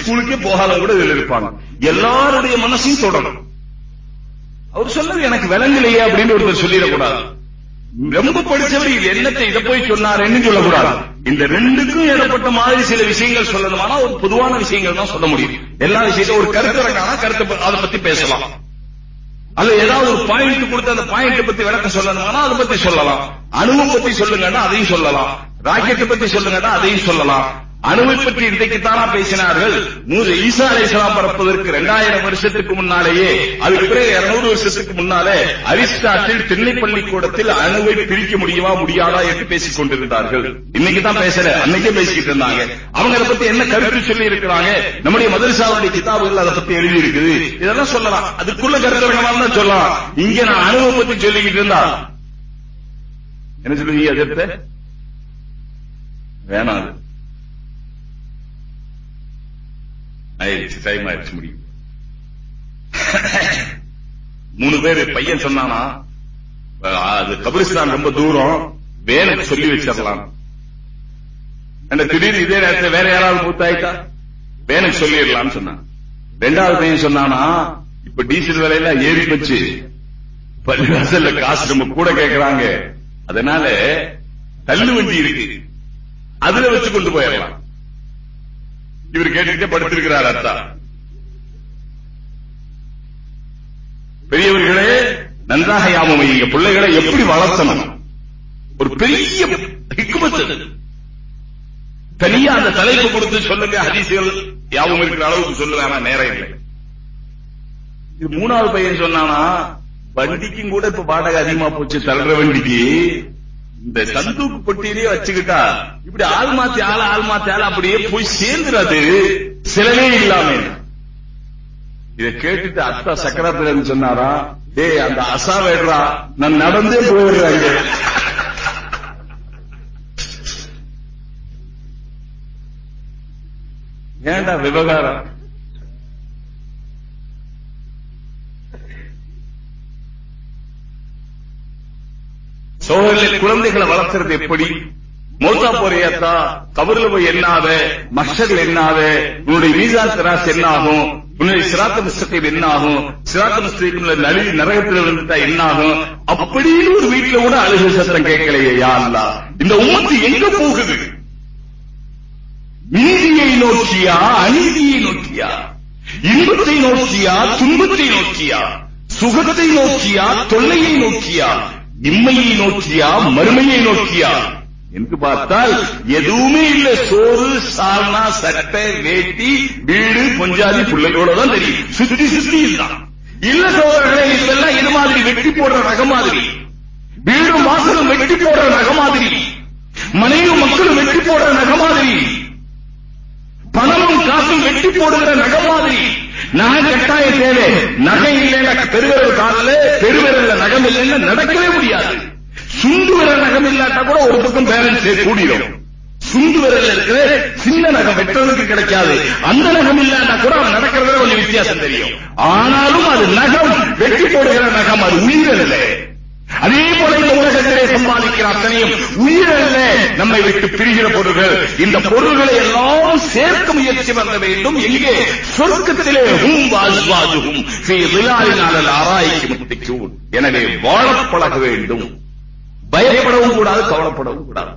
ஸ்கூலுக்கே போகாதவங்க கூட இதுல இருப்பாங்க. எல்லாருடைய மனசையும் தொடரும். அவர் சொன்னது எனக்கு விளங்கலையே அப்படின்னு ஒருத்தர் சொல்லிடக்கூடாது. ரொம்ப படிச்சவர் இது என்னத்தை இதை போய் சொன்னாருன்னு சொல்லக்கூடாது. இந்த ரெண்டுக்கும் ஏற்பட்ட மாதிரி சில விஷயங்கள் சொல்லணுமானா ஒரு பொதுவான விஷயங்கள் தான் சொல்ல முடியும். எல்லா விஷயத்தையும் ஒரு கருத்தரங்கான கருத்து அதை பத்தி பேசலாம். அல்ல ஏதாவது ஒரு பாயிண்ட் கொடுத்து அந்த பாயிண்ட் பத்தி விளக்கம் சொல்லணும்னா அதை பத்தி சொல்லலாம். அணுவை பத்தி சொல்லுங்கன்னா அதையும் சொல்லலாம். ராக்கெட் பத்தி சொல்லுங்கன்னா அதையும் சொல்லலாம். அணுவை பற்றி இன்றைக்குத்தானா பேசினார்கள் ஈசா அலைசலாம் பரப்பதற்கு இரண்டாயிரம் வருஷத்துக்கு முன்னாலேயே அதுக்கு பிறகு இருநூறு வருஷத்துக்கு முன்னாலே அரிஸ்டாட்டில் திண்ணை பள்ளிக்கூடத்தில் அணுவை பிரிக்க முடியுமா முடியாதா என்று பேசிக் கொண்டிருந்தார்கள். இன்னைக்கு தான் பேசல அன்னைக்கே பேசிக்கிட்டு இருந்தாங்க. அவங்க அதை பத்தி என்ன கருத்து சொல்லி இருக்கிறாங்க? நம்முடைய மதரசாவுடைய கிதாபுகள் அதை பத்தி எழுதி இருக்குது. இதெல்லாம் சொல்லலாம். அதுக்குள்ள கருத்து தான் சொல்லலாம். இங்க நான் அணுவை பத்தி சொல்லிக்கிட்டு இருந்தா. என்ன சொல்லுவீங்க எதிர்த்த? வேணாம் ஆயிடுச்சு டைம் ஆயிடுச்சு முடியும். மூணு பேரு பையன் சொன்னானா அது கபிரிஸ்தான் ரொம்ப தூரம் வேலை சொல்லி வச்சிடலாம். திடீர்னு இதே நேரத்தில் வேற யாராவது மூத்தாயிட்டா? வேலைக்கு சொல்லிடலாம்னு சொன்னான். ரெண்டாவது பையன் சொன்னானா இப்ப டீசல் விலையெல்லாம் ஏறி போச்சு. பள்ளிவாசல்ல காசு நம்ம கூட கேட்கறாங்க அதனால தள்ளு வண்டி இருக்கு. அதுல வச்சு கொண்டு போயிடலாம். இவர் கேட்டுக்கிட்டே படுத்திருக்கிறார் அத்தா. பெரியவர்களே நன்றாக யாமம் வைங்க பிள்ளைகளை எப்படி வளர்த்தணும்? ஒரு பெரிய ஹிக்குமத்து தனியா அந்த தலைப்பு கொடுத்து சொல்லுங்க ஹதீசுகள் யாவும் இருக்கிற அளவுக்கு சொல்லுவேன் நேரம் இல்லை. இது மூணாவது பையன் சொன்னானா வண்டிக்கும் கூட இப்ப வாடகை அதிகமா போச்சு தள்ளுற வண்டிக்கு. இந்த சந்தூக்கு பொட்டியிலேயே வச்சுக்கிட்டா இப்படி ஆள் மாத்தி ஆள் ஆள் மாத்தி ஆள் அப்படியே போய் சேர்ந்துடாது சிலவே இல்லாம. இத கேட்டுட்டு அத்தா சக்கரத்துல சொன்னாரா டேய் அந்த அசா வேடுறா நான் நடந்தே போயிடுறாங்க ஏண்டா விவகாரம்? குழந்தைகளை வளர்த்துறது எப்படி? மௌத்தா போறியாத்தா? கபர்ல போய் என்னாத? மஷர்கள் என்னாத? உன்னுடைய வீசா திராஸ் என்ன ஆகும் உன்னுடைய சிராத்த முஸ்தகம் என்ன ஆகும் சிராத்த முஸ்தகம்ல நலி நரகத்தில் வந்துட்டா என்ன ஆகும் அப்படின்னு ஒரு வீட்டுல கூட அழுகு சத்தம் கேட்கலையே யா அல்லாஹ் இந்த உமத்து எங்க போகுது? நீதியை நோக்கியா? அநீதியை நோக்கியா? இன்பத்தை நோக்கியா? துன்பத்தை நோக்கியா? சுகத்தை நோக்கியா? தொல்லையை நோக்கியா? இம்மையை நோக்கியா மறுமையை நோக்கியா? என்று பார்த்தால் எதுவுமே இல்ல. சோறு சால்னா சட்டை வேட்டி வீடு பொஞ்சாதி பிள்ளைகளோட தான் தெரியும். சுத்தி சுத்தி இல்ல இல்ல சோழர்களே இதெல்லாம் இது மாதிரி வெட்டி போடுற ரக மாதிரி. வீடும் வாசலும் வெட்டி போடுற ரக மாதிரி. மனைவி மக்களும் வெட்டி போடுற ரக மாதிரி. பணமும் காசும் வெட்டி போடுகிற ரக மாதிரி. நகை கட்டாய தேவை. நகை இல்லைன்னா பெருவிரல் காலில் பெருவிரல்ல நகம் இல்லைன்னா நடக்கவே முடியாது. சுண்டு விரல் நகம் இல்லாட்டா கூட ஒரு பக்கம் பேரண்ட்ஸ் கூடிடும் சுண்டு விரல் இருக்கிற சின்ன நகம் வெட்டுறதுக்கு கிடைக்காது. அந்த நகம் இல்லாட்டா கூட அவன் நடக்கிறதுல கொஞ்சம் வித்தியாசம் தெரியும். ஆனாலும் அது நகம் வெட்டி போடுகிற நகம் அது உயிரல்ல. அதே போல இந்த உலகத்திலே சம்பாதிக்கிற அத்தனையும் உயிரல்ல நம்மை விட்டு பிரிகிற பொருள்கள். இந்த பொருள்களை எல்லாம் சேர்க்க முயற்சி பண்ண வேண்டும். எங்கே? சொர்க்கத்திலே. ஹும் வாஜ்வாஜுகும் விழாவினால் ஆராய்ச்சி முத்திக்கும் எனவே வாழப் பழக வேண்டும். பயப்படவும் கூடாது கவலைப்படவும் கூடாது.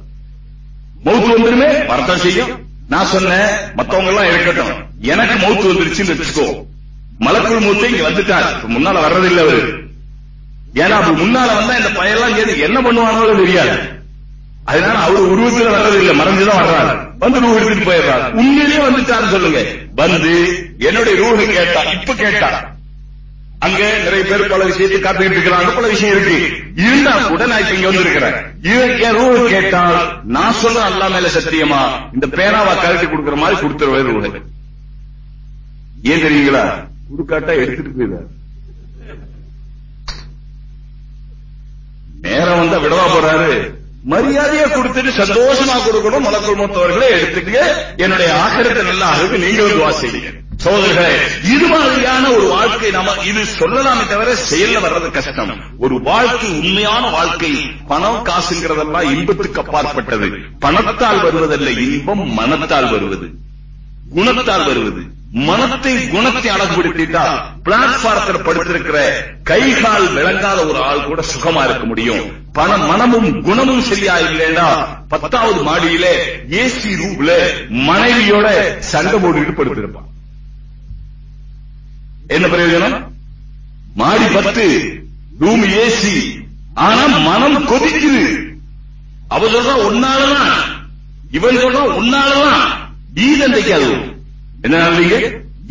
மௌத்து வந்துருமே? வரத்தான் செய்யும். நான் சொன்னேன் மத்தவங்க எல்லாம் இருக்கட்டும். எனக்கு மௌத்து வந்துருச்சுன்னு வச்சுக்கோ. மலக்குள் மூத்து இங்க வந்துட்டார். முன்னால வர்றதில்லை அவரு. ஏன்னா அப்படி முன்னால வந்தா இந்த பையெல்லாம் சேர்ந்து என்ன பண்ணுவானோ தெரியாது. அதனால அவர் உருவத்துல இல்ல மறைஞ்சுதான் வர்றாரு. வந்து ரூ எடுத்துட்டு போயிடுறாரு. உண்மையிலேயே வந்துட்டாருன்னு சொல்லுங்க. வந்து என்னுடைய ரூஹு கேட்டா இப்ப கேட்டா. அங்க நிறைய பேர் பல விஷயத்தை காத்துக்கிட்டு இருக்கிறாங்க பல விஷயம் இருக்கு. இருந்தா கூட நான் இப்ப இங்க வந்திருக்கிறேன். என் ரூஹ கேட்டால் நான் சொல்ல அல்லா மேல சத்தியமா இந்த பேனாவா கழட்டி கொடுக்குற மாதிரி கொடுத்துருவேன் ரூஹ. ஏன் தெரியுங்களா? குடுக்காட்டா எடுத்துட்டு போயிடுறாரு நேரம் வந்தா விடவா போறாரு? மரியாதையா கொடுத்துட்டு சந்தோஷமா கொடுக்கணும் மலக்குள் மூத்தவர்களே எடுத்துக்க என்னுடைய ஆக்கிரத்தை நல்லா அழகு நீங்களும் துவா செய்யுங்க. சோதர்களே இது மாதிரியான ஒரு வாழ்க்கை நாம இது சொல்லலாமே தவிர செயல்ல வர்றது கஷ்டம். ஒரு வாழ்க்கை உண்மையான வாழ்க்கை பணம் காசுங்கிறதெல்லாம் இன்பத்துக்கு அப்பாற்பட்டது. பணத்தால் வருவதல்ல இன்பம் மனத்தால் வருவது. குணத்தால் வருவது. மனத்தை குணத்தை அழகுபடுத்திட்டா பிளாட்பாரத்தில் படுத்திருக்கிற கை கால் விளங்காத ஒரு ஆள் கூட சுகமா இருக்க முடியும். பண மனமும் குணமும் சரியா இல்லைன்னா பத்தாவது மாடியில ஏசி ரூம்ல மனைவியோட சண்டை போட்டுக்கிட்டு படுத்திருப்பான். என்ன பிரயோஜனம்? மாடி பத்து ரூம் ஏசி. ஆனா மனம் கொதிக்குது. அவ சொல்றா ஒன்னாலதான் இவன் சொல்றா ஒன்னாலதான் ஈதந்தைக்கு அது என்ன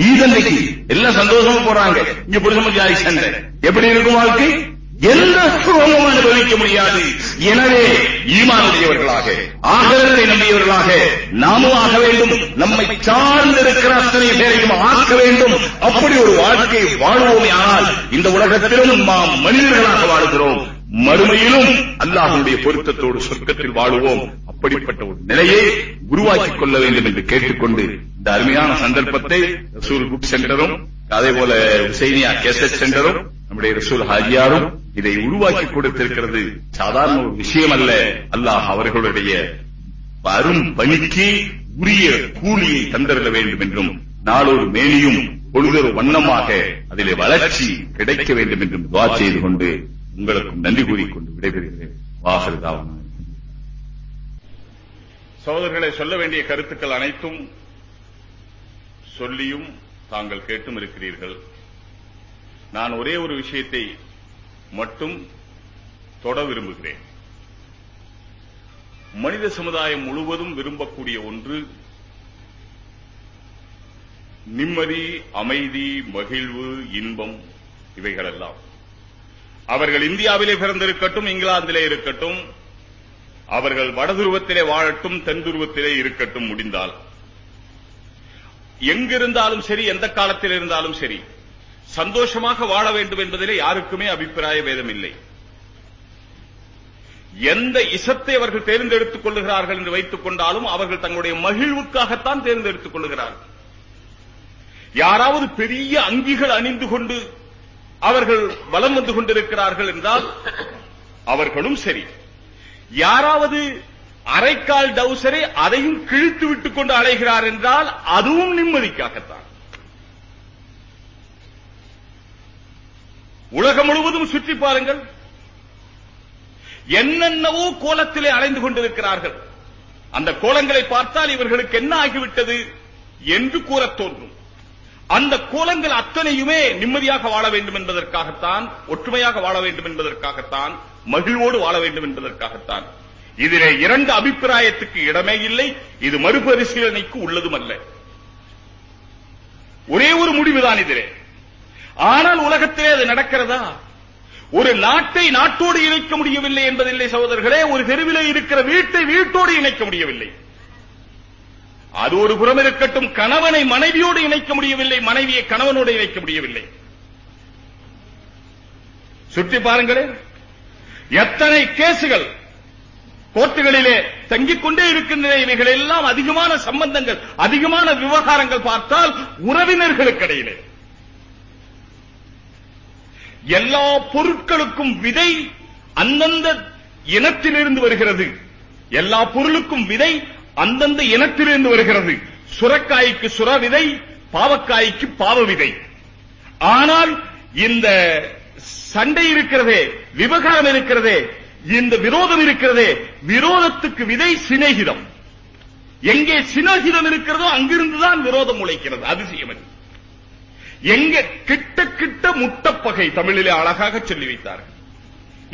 ஈதன்னைக்கு எல்லாம் சந்தோஷமா போறாங்க. இங்க புருஷன் ஆயிஷன் எப்படி இருக்கும் வாழ்க்கை? எந்த சுகமும் அனுபவிக்க முடியாது. எனவே ஈமானுடையவர்களாக ஆகரத்தை நம்பியவர்களாக நாமும் ஆக வேண்டும். நம்மை சார்ந்திருக்கிற அத்தனை பேரையும் ஆக்க வேண்டும். அப்படி ஒரு வாழ்க்கை வாழ்வோமே ஆனால் இந்த உலகத்திலும் நாம் மனிதர்களாக வாழ்கிறோம். மறுமையிலும் அல்லாஹனுடைய பொருத்தத்தோடு சொர்க்கத்தில் வாழுவோம். அப்படிப்பட்ட ஒரு நிலையை உருவாக்கிக் கொள்ள வேண்டும் என்று கேட்டுக்கொண்டு இந்த அருமையான சந்தர்ப்பத்தை ரசூல் புக் சென்டரும் அதே போல ஹுசைனியா கேசட் சென்டரும் நம்முடைய ரசூல் ஹாஜியாரும் இதை உருவாக்கி கொடுத்திருக்கிறது. சாதாரண ஒரு விஷயம் அல்ல அல்லாஹ் அவர்களுடைய அரும் பணிக்கு உரிய கூலியை தந்திருக்க வேண்டும் என்றும் நாளொரு மேனியும் பொழுதொரு வண்ணமாக அதிலே வளர்ச்சி கிடைக்க வேண்டும் என்றும் துவா செய்து கொண்டு உங்களுக்கும் நன்றி கூறிக்கொண்டு விடைபெறுகிறேன். வாகருதாவன சகோதரர்களை சொல்ல வேண்டிய கருத்துக்கள் அனைத்தும் சொல்லியும் தாங்கள் கேட்டும் இருக்கிறீர்கள். நான் ஒரே ஒரு விஷயத்தை மட்டும் தொட விரும்புகிறேன். மனித சமுதாயம் முழுவதும் விரும்பக்கூடிய ஒன்று நிம்மதி அமைதி மகிழ்வு இன்பம் இவைகளெல்லாம். அவர்கள் இந்தியாவிலே பிறந்திருக்கட்டும் இங்கிலாந்திலே இருக்கட்டும் அவர்கள் வடதுருவத்திலே வாழட்டும் தென் துருவத்திலே இருக்கட்டும் முடிந்தால். எங்கிருந்தாலும் சரி எந்த காலத்தில் இருந்தாலும் சரி சந்தோஷமாக வாழ வேண்டும் என்பதிலே யாருக்குமே அபிப்பிராய வேதம் இல்லை எந்த இசத்தை அவர்கள் தேர்ந்தெடுத்துக் கொள்ளுகிறார்கள் என்று வைத்துக் கொண்டாலும் அவர்கள் தங்களுடைய மகிழ்வுக்காகத்தான் தேர்ந்தெடுத்துக் கொள்ளுகிறார்கள். யாராவது பெரிய அங்கிகள் அணிந்து கொண்டு அவர்கள் வலம் வந்து கொண்டிருக்கிறார்கள் என்றால் அவர்களும் சரி. யாராவது அரைக்கால் டவுசரை அதையும் கிழித்து விட்டுக் கொண்டு அலைகிறார் என்றால் அதுவும் நிம்மதிக்காகத்தான். உலகம் முழுவதும் சுற்றி பாருங்கள். என்னென்னவோ கோலத்திலே அலைந்து கொண்டிருக்கிறார்கள். அந்த கோலங்களை பார்த்தால் இவர்களுக்கு என்ன ஆகிவிட்டது என்று கூறத் தோன்றும். அந்த கோலங்கள் அத்தனையுமே நிம்மதியாக வாழ வேண்டும் என்பதற்காகத்தான் ஒற்றுமையாக வாழ வேண்டும் என்பதற்காகத்தான் மகிழ்வோடு வாழ வேண்டும் என்பதற்காகத்தான். இதிலே இரண்டு அபிப்பிராயத்துக்கு இடமே இல்லை இது மறுபரிசீலனைக்கு உள்ளதும் அல்ல. ஒரே ஒரு முடிவுதான் இதிலே. ஆனால் உலகத்திலே அது நடக்கிறதா? ஒரு நாட்டை நாட்டோடு இணைக்க முடியவில்லை என்பதில்லை சகோதரர்களே ஒரு தெருவிலே இருக்கிற வீட்டை வீட்டோடு இணைக்க முடியவில்லை. அது ஒரு புறம் இருக்கட்டும் கணவனை மனைவியோடு இணைக்க முடியவில்லை மனைவியை கணவனோடு இணைக்க முடியவில்லை. சுற்றி பாருங்களேன் எத்தனை கேசுகள் கோர்ட்டுகளிலே தங்கிக் கொண்டே இருக்கின்றன. இவைகள் எல்லாம் அதிகமான சம்பந்தங்கள் அதிகமான விவகாரங்கள் பார்த்தால் உறவினர்களுக்கு இடையிலே எல்லா பொருட்களுக்கும் விதை அந்தந்த இனத்திலிருந்து வருகிறது. எல்லா பொருளுக்கும் விதை அந்தந்த இனத்திலிருந்து வருகிறது. சுரக்காய்க்கு சுர விதை பாவக்காய்க்கு பாவ விதை ஆனால் இந்த சண்டை இருக்கிறதே விவகாரம் இருக்கிறதே இந்த விரோதம் இருக்கிறதே விரோதத்துக்கு விதை சிநேகிதம். எங்கே சிநேகிதம் இருக்கிறதோ அங்கிருந்துதான் விரோதம் உழைக்கிறது அதிசயம் அது எங்க கிட்ட கிட்ட முட்டப்பகை தமிழிலே அழகாக சொல்லி வைத்தார்கள்.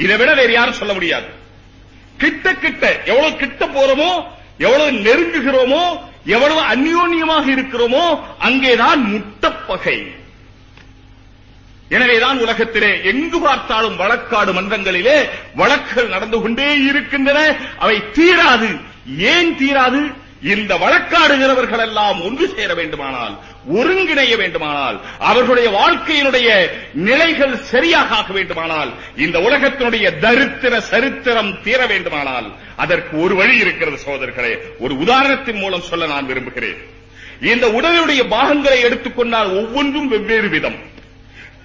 இதை விட வேறு யாரும் சொல்ல முடியாது. கிட்ட கிட்ட எவ்வளவு கிட்ட போறோமோ எவ்வளவு நெருங்குகிறோமோ எவ்வளவு அந்யோன்யமாக இருக்கிறோமோ அங்கேதான் முட்டப்பகை. எனவேதான் உலகத்திலே எங்கு பார்த்தாலும் வழக்காடு மன்றங்களிலே வழக்குகள் நடந்து கொண்டே இருக்கின்றன. அவை தீராது. ஏன் தீராது? இந்த வழக்காடுகிறவர்கள் எல்லாம் ஒன்று சேர வேண்டுமானால் ஒருங்கிணைய வேண்டுமானால் அவர்களுடைய வாழ்க்கையினுடைய நிலைகள் சரியாக ஆக வேண்டுமானால் இந்த உலகத்தினுடைய தரித்திர சரித்திரம் தீர வேண்டுமானால் அதற்கு ஒரு வழி இருக்கிறது சோதர்களே ஒரு உதாரணத்தின் மூலம் சொல்ல நான் விரும்புகிறேன். இந்த உடலுடைய பாகங்களை எடுத்துக்கொண்டால் ஒவ்வொன்றும் வெவ்வேறு விதம்.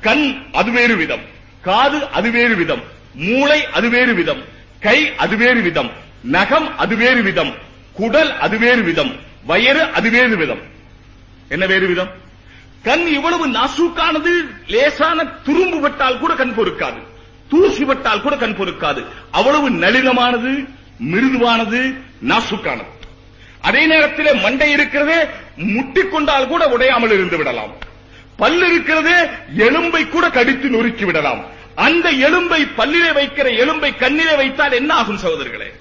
கண் அது வேறு விதம். காது அது வேறு விதம். மூளை அது வேறு விதம். கை அது வேறு விதம். நகம் அது வேறு விதம். குடல் அது வேறு விதம் வயிறு அது வேறு விதம். என்ன வேறு விதம்? கண் இவ்வளவு நாசூக்கானது லேசான துரும்பு பட்டால் கூட கண் பொறுக்காது. தூசி பட்டால் கூட கண் பொறுக்காது. அவ்வளவு நளினமானது மிருதுவானது நாசுக்கானது. அதே நேரத்தில் மண்டை இருக்கிறதே முட்டிக்கொண்டால் கூட உடையாமல் இருந்து விடலாம். பல் இருக்கிறதே எலும்பை கூட கடித்து நொறுக்கி விடலாம். அந்த எலும்பை பல்லிலே வைக்கிற எலும்பை கண்ணிலே வைத்தால் என்ன ஆகும் சகோதரர்களே?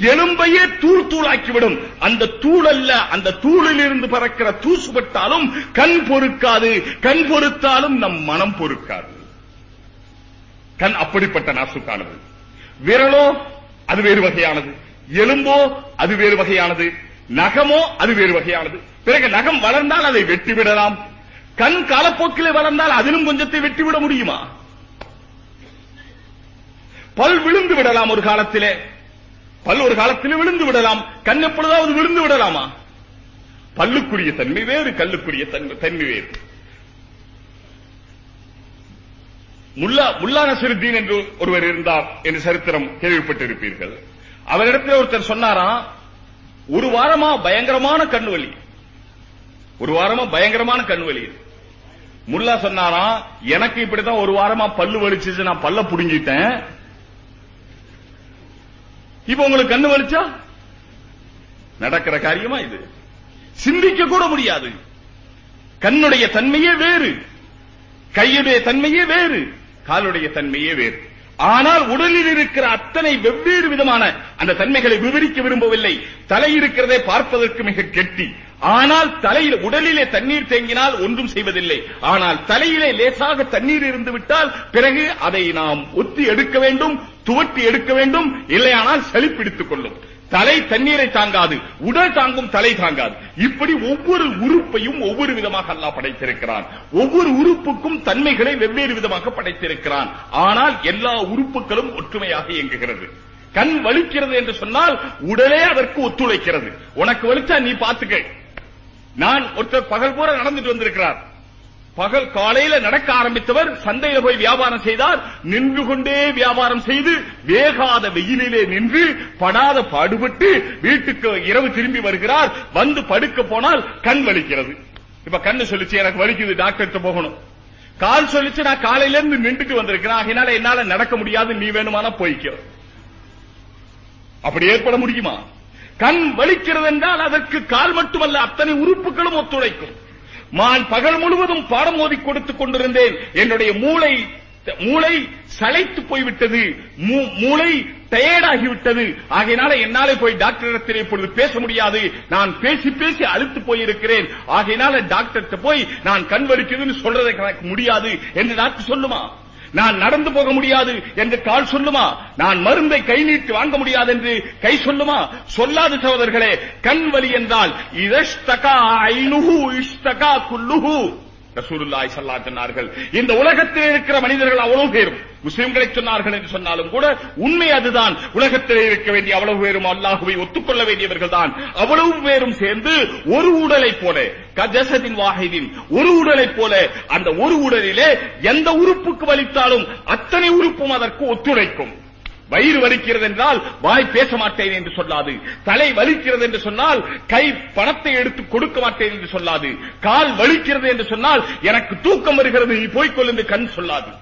எலும்பையே தூள் தூளாக்கிவிடும். அந்த தூள் அல்ல அந்த தூளில் இருந்து பறக்கிற தூசுபட்டாலும் கண் பொறுக்காது. கண் பொறுத்தாலும் நம் மனம் பொறுக்காது. கண் அப்படிப்பட்ட நாசுக்கானது. விரலோ அது வேறு வகையானது. எலும்போ அது வேறு வகையானது. நகமோ அது வேறு வகையானது. பிறகு நகம் வளர்ந்தால் அதை வெட்டி விடலாம் கண் காலப்போக்கிலே வளர்ந்தால் அதிலும் கொஞ்சத்தை வெட்டிவிட முடியுமா? பல் விழுந்து விடலாம் ஒரு காலத்திலே. பல் ஒரு காலத்தில் விழுந்து விடலாம். கண் எப்பொழுதாவது விழுந்து விடலாமா? பல்லுக்குரிய தன்மை வேறு கல்லுக்குரிய தன்மை வேறு. முல்லா முல்லா நசருத்தீன் என்று ஒருவர் இருந்தார் என்று சரித்திரம் கேள்விப்பட்டிருப்பீர்கள். அவரிடத்தில் ஒருத்தர் சொன்னாராம் ஒரு வாரமா பயங்கரமான கண் வலி ஒரு வாரமா பயங்கரமான கண் வலி முல்லா சொன்னாராம் எனக்கு இப்படிதான் ஒரு வாரமா பல்லு வலிச்சிச்சு நான் பல்ல புடுங்கிட்டேன். இப்ப உங்களுக்கு கண்ணு வலிச்சா? நடக்கிற காரியமா இது. சிந்திக்க கூட முடியாது. கண்ணுடைய தன்மையே வேறு. கையுடைய தன்மையே வேறு. காலுடைய தன்மையே வேறு. ஆனால் உடலில் இருக்கிற அத்தனை வெவ்வேறு விதமான அந்த தன்மைகளை விவரிக்க விரும்பவில்லை. தலை இருக்கிறதே பார்ப்பதற்கு மிக கெட்டி. ஆனால் தலையில் உடலிலே தண்ணீர் தேங்கினால் ஒன்றும் செய்வதில்லை. ஆனால் தலையிலே லேசாக தண்ணீர் இருந்து விட்டால் பிறகு அதை நாம் ஒத்தி எடுக்க வேண்டும் துவட்டி எடுக்க வேண்டும் இல்லையானால் சளிப்பிடித்துக் கொள்ளும். தலை தண்ணீரை தாங்காது உடல் தாங்கும் தலை தாங்காது. இப்படி ஒவ்வொரு உறுப்பையும் ஒவ்வொரு விதமாக அல்லாஹ் படைத்திருக்கிறான். ஒவ்வொரு உறுப்புக்கும் தன்மைகளை வெவ்வேறு விதமாக படைத்திருக்கிறான். ஆனால் எல்லா உறுப்புகளும் ஒற்றுமையாக இயங்குகிறது. கண் வலிக்கிறது என்று சொன்னால் உடலே அதற்கு ஒத்துழைக்கிறது. உனக்கு வலிச்சா நீ பாத்துக்க நான் ஒருத்தர் பகல் பூரா நடந்துட்டு வந்திருக்கிறார். பகல் காலையில நடக்க ஆரம்பித்தவர் சந்தையில போய் வியாபாரம் செய்தார் நின்று கொண்டே வியாபாரம் செய்து வேகாத வெயிலிலே நின்று படாத பாடுபட்டு வீட்டுக்கு இரவு திரும்பி வருகிறார் வந்து படுக்க போனால் கண் வலிக்கிறது. இப்ப கண்ணு சொல்லிச்சு எனக்கு வலிக்குது டாக்டர்கிட்ட போகணும். கால் சொல்லிச்சு நான் காலையில இருந்து நின்றுட்டு வந்திருக்கிறேன் அதனால என்னால நடக்க முடியாது நீ வேணுமானா போய்க்க. அப்படி ஏற்பட முடியுமா? கண் வலிக்கிறது என்றால் அதற்கு கால் மட்டுமல்ல அத்தனை உறுப்புகளும் ஒத்துழைக்கும். நான் பகல் முழுவதும் பாடம் ஓதி கொடுத்துக் கொண்டிருந்தேன். என்னுடைய மூளை மூளை சளைத்து போய்விட்டது. மூ- மூளை டயர்டாகி விட்டது ஆகையினால என்னாலே போய் டாக்டர் இடத்தில் இப்பொழுது பேச முடியாது. நான் பேசி பேசி அழுத்து போயிருக்கிறேன். ஆகையினால டாக்டர்கிட்ட போய் நான் கண் வலிக்குதுன்னு சொல்றதை முடியாது என்று டாக்டர் சொல்லுமா? நான் நடந்து போக முடியாது என்று கால் சொல்லுமா? நான் மருந்தை கை நீட்டி வாங்க முடியாது என்று கை சொல்லுமா? சொல்லாத சகோதரர்களே கண் வலி என்றால் இதஷ்தகா ஐனுகு இஷ்தகா குல்லுகு ரசூலுல்லாய் சல்லா சொன்னார்கள். இந்த உலகத்தில் இருக்கிற மனிதர்கள் அவ்வளவு பேரும். முஸ்லிம்களை சொன்னார்கள் என்று சொன்னாலும் கூட உண்மை அதுதான். உலகத்தில் இருக்க வேண்டிய அவ்வளவு பேரும் அல்லாஹுவை ஒத்துக்கொள்ள வேண்டியவர்கள் தான் அவ்வளவு பேரும் சேர்ந்து ஒரு உடலை போல கஜசதின் வாஹிதின் ஒரு உடலை போல அந்த ஒரு உடலிலே எந்த உறுப்புக்கு வலித்தாலும் அத்தனை உறுப்பும் அதற்கு ஒத்துழைக்கும். வயிறு வலிக்கிறது என்றால் வாய் பேச மாட்டேன் என்று சொல்லாது. தலை வலிக்கிறது என்று சொன்னால் கை பணத்தை எடுத்து கொடுக்க மாட்டேன் என்று சொல்லாது. கால் வலிக்கிறது என்று சொன்னால் எனக்கு தூக்கம் வருகிறது நீ போய்க்கொள் என்று கண் சொல்லாது.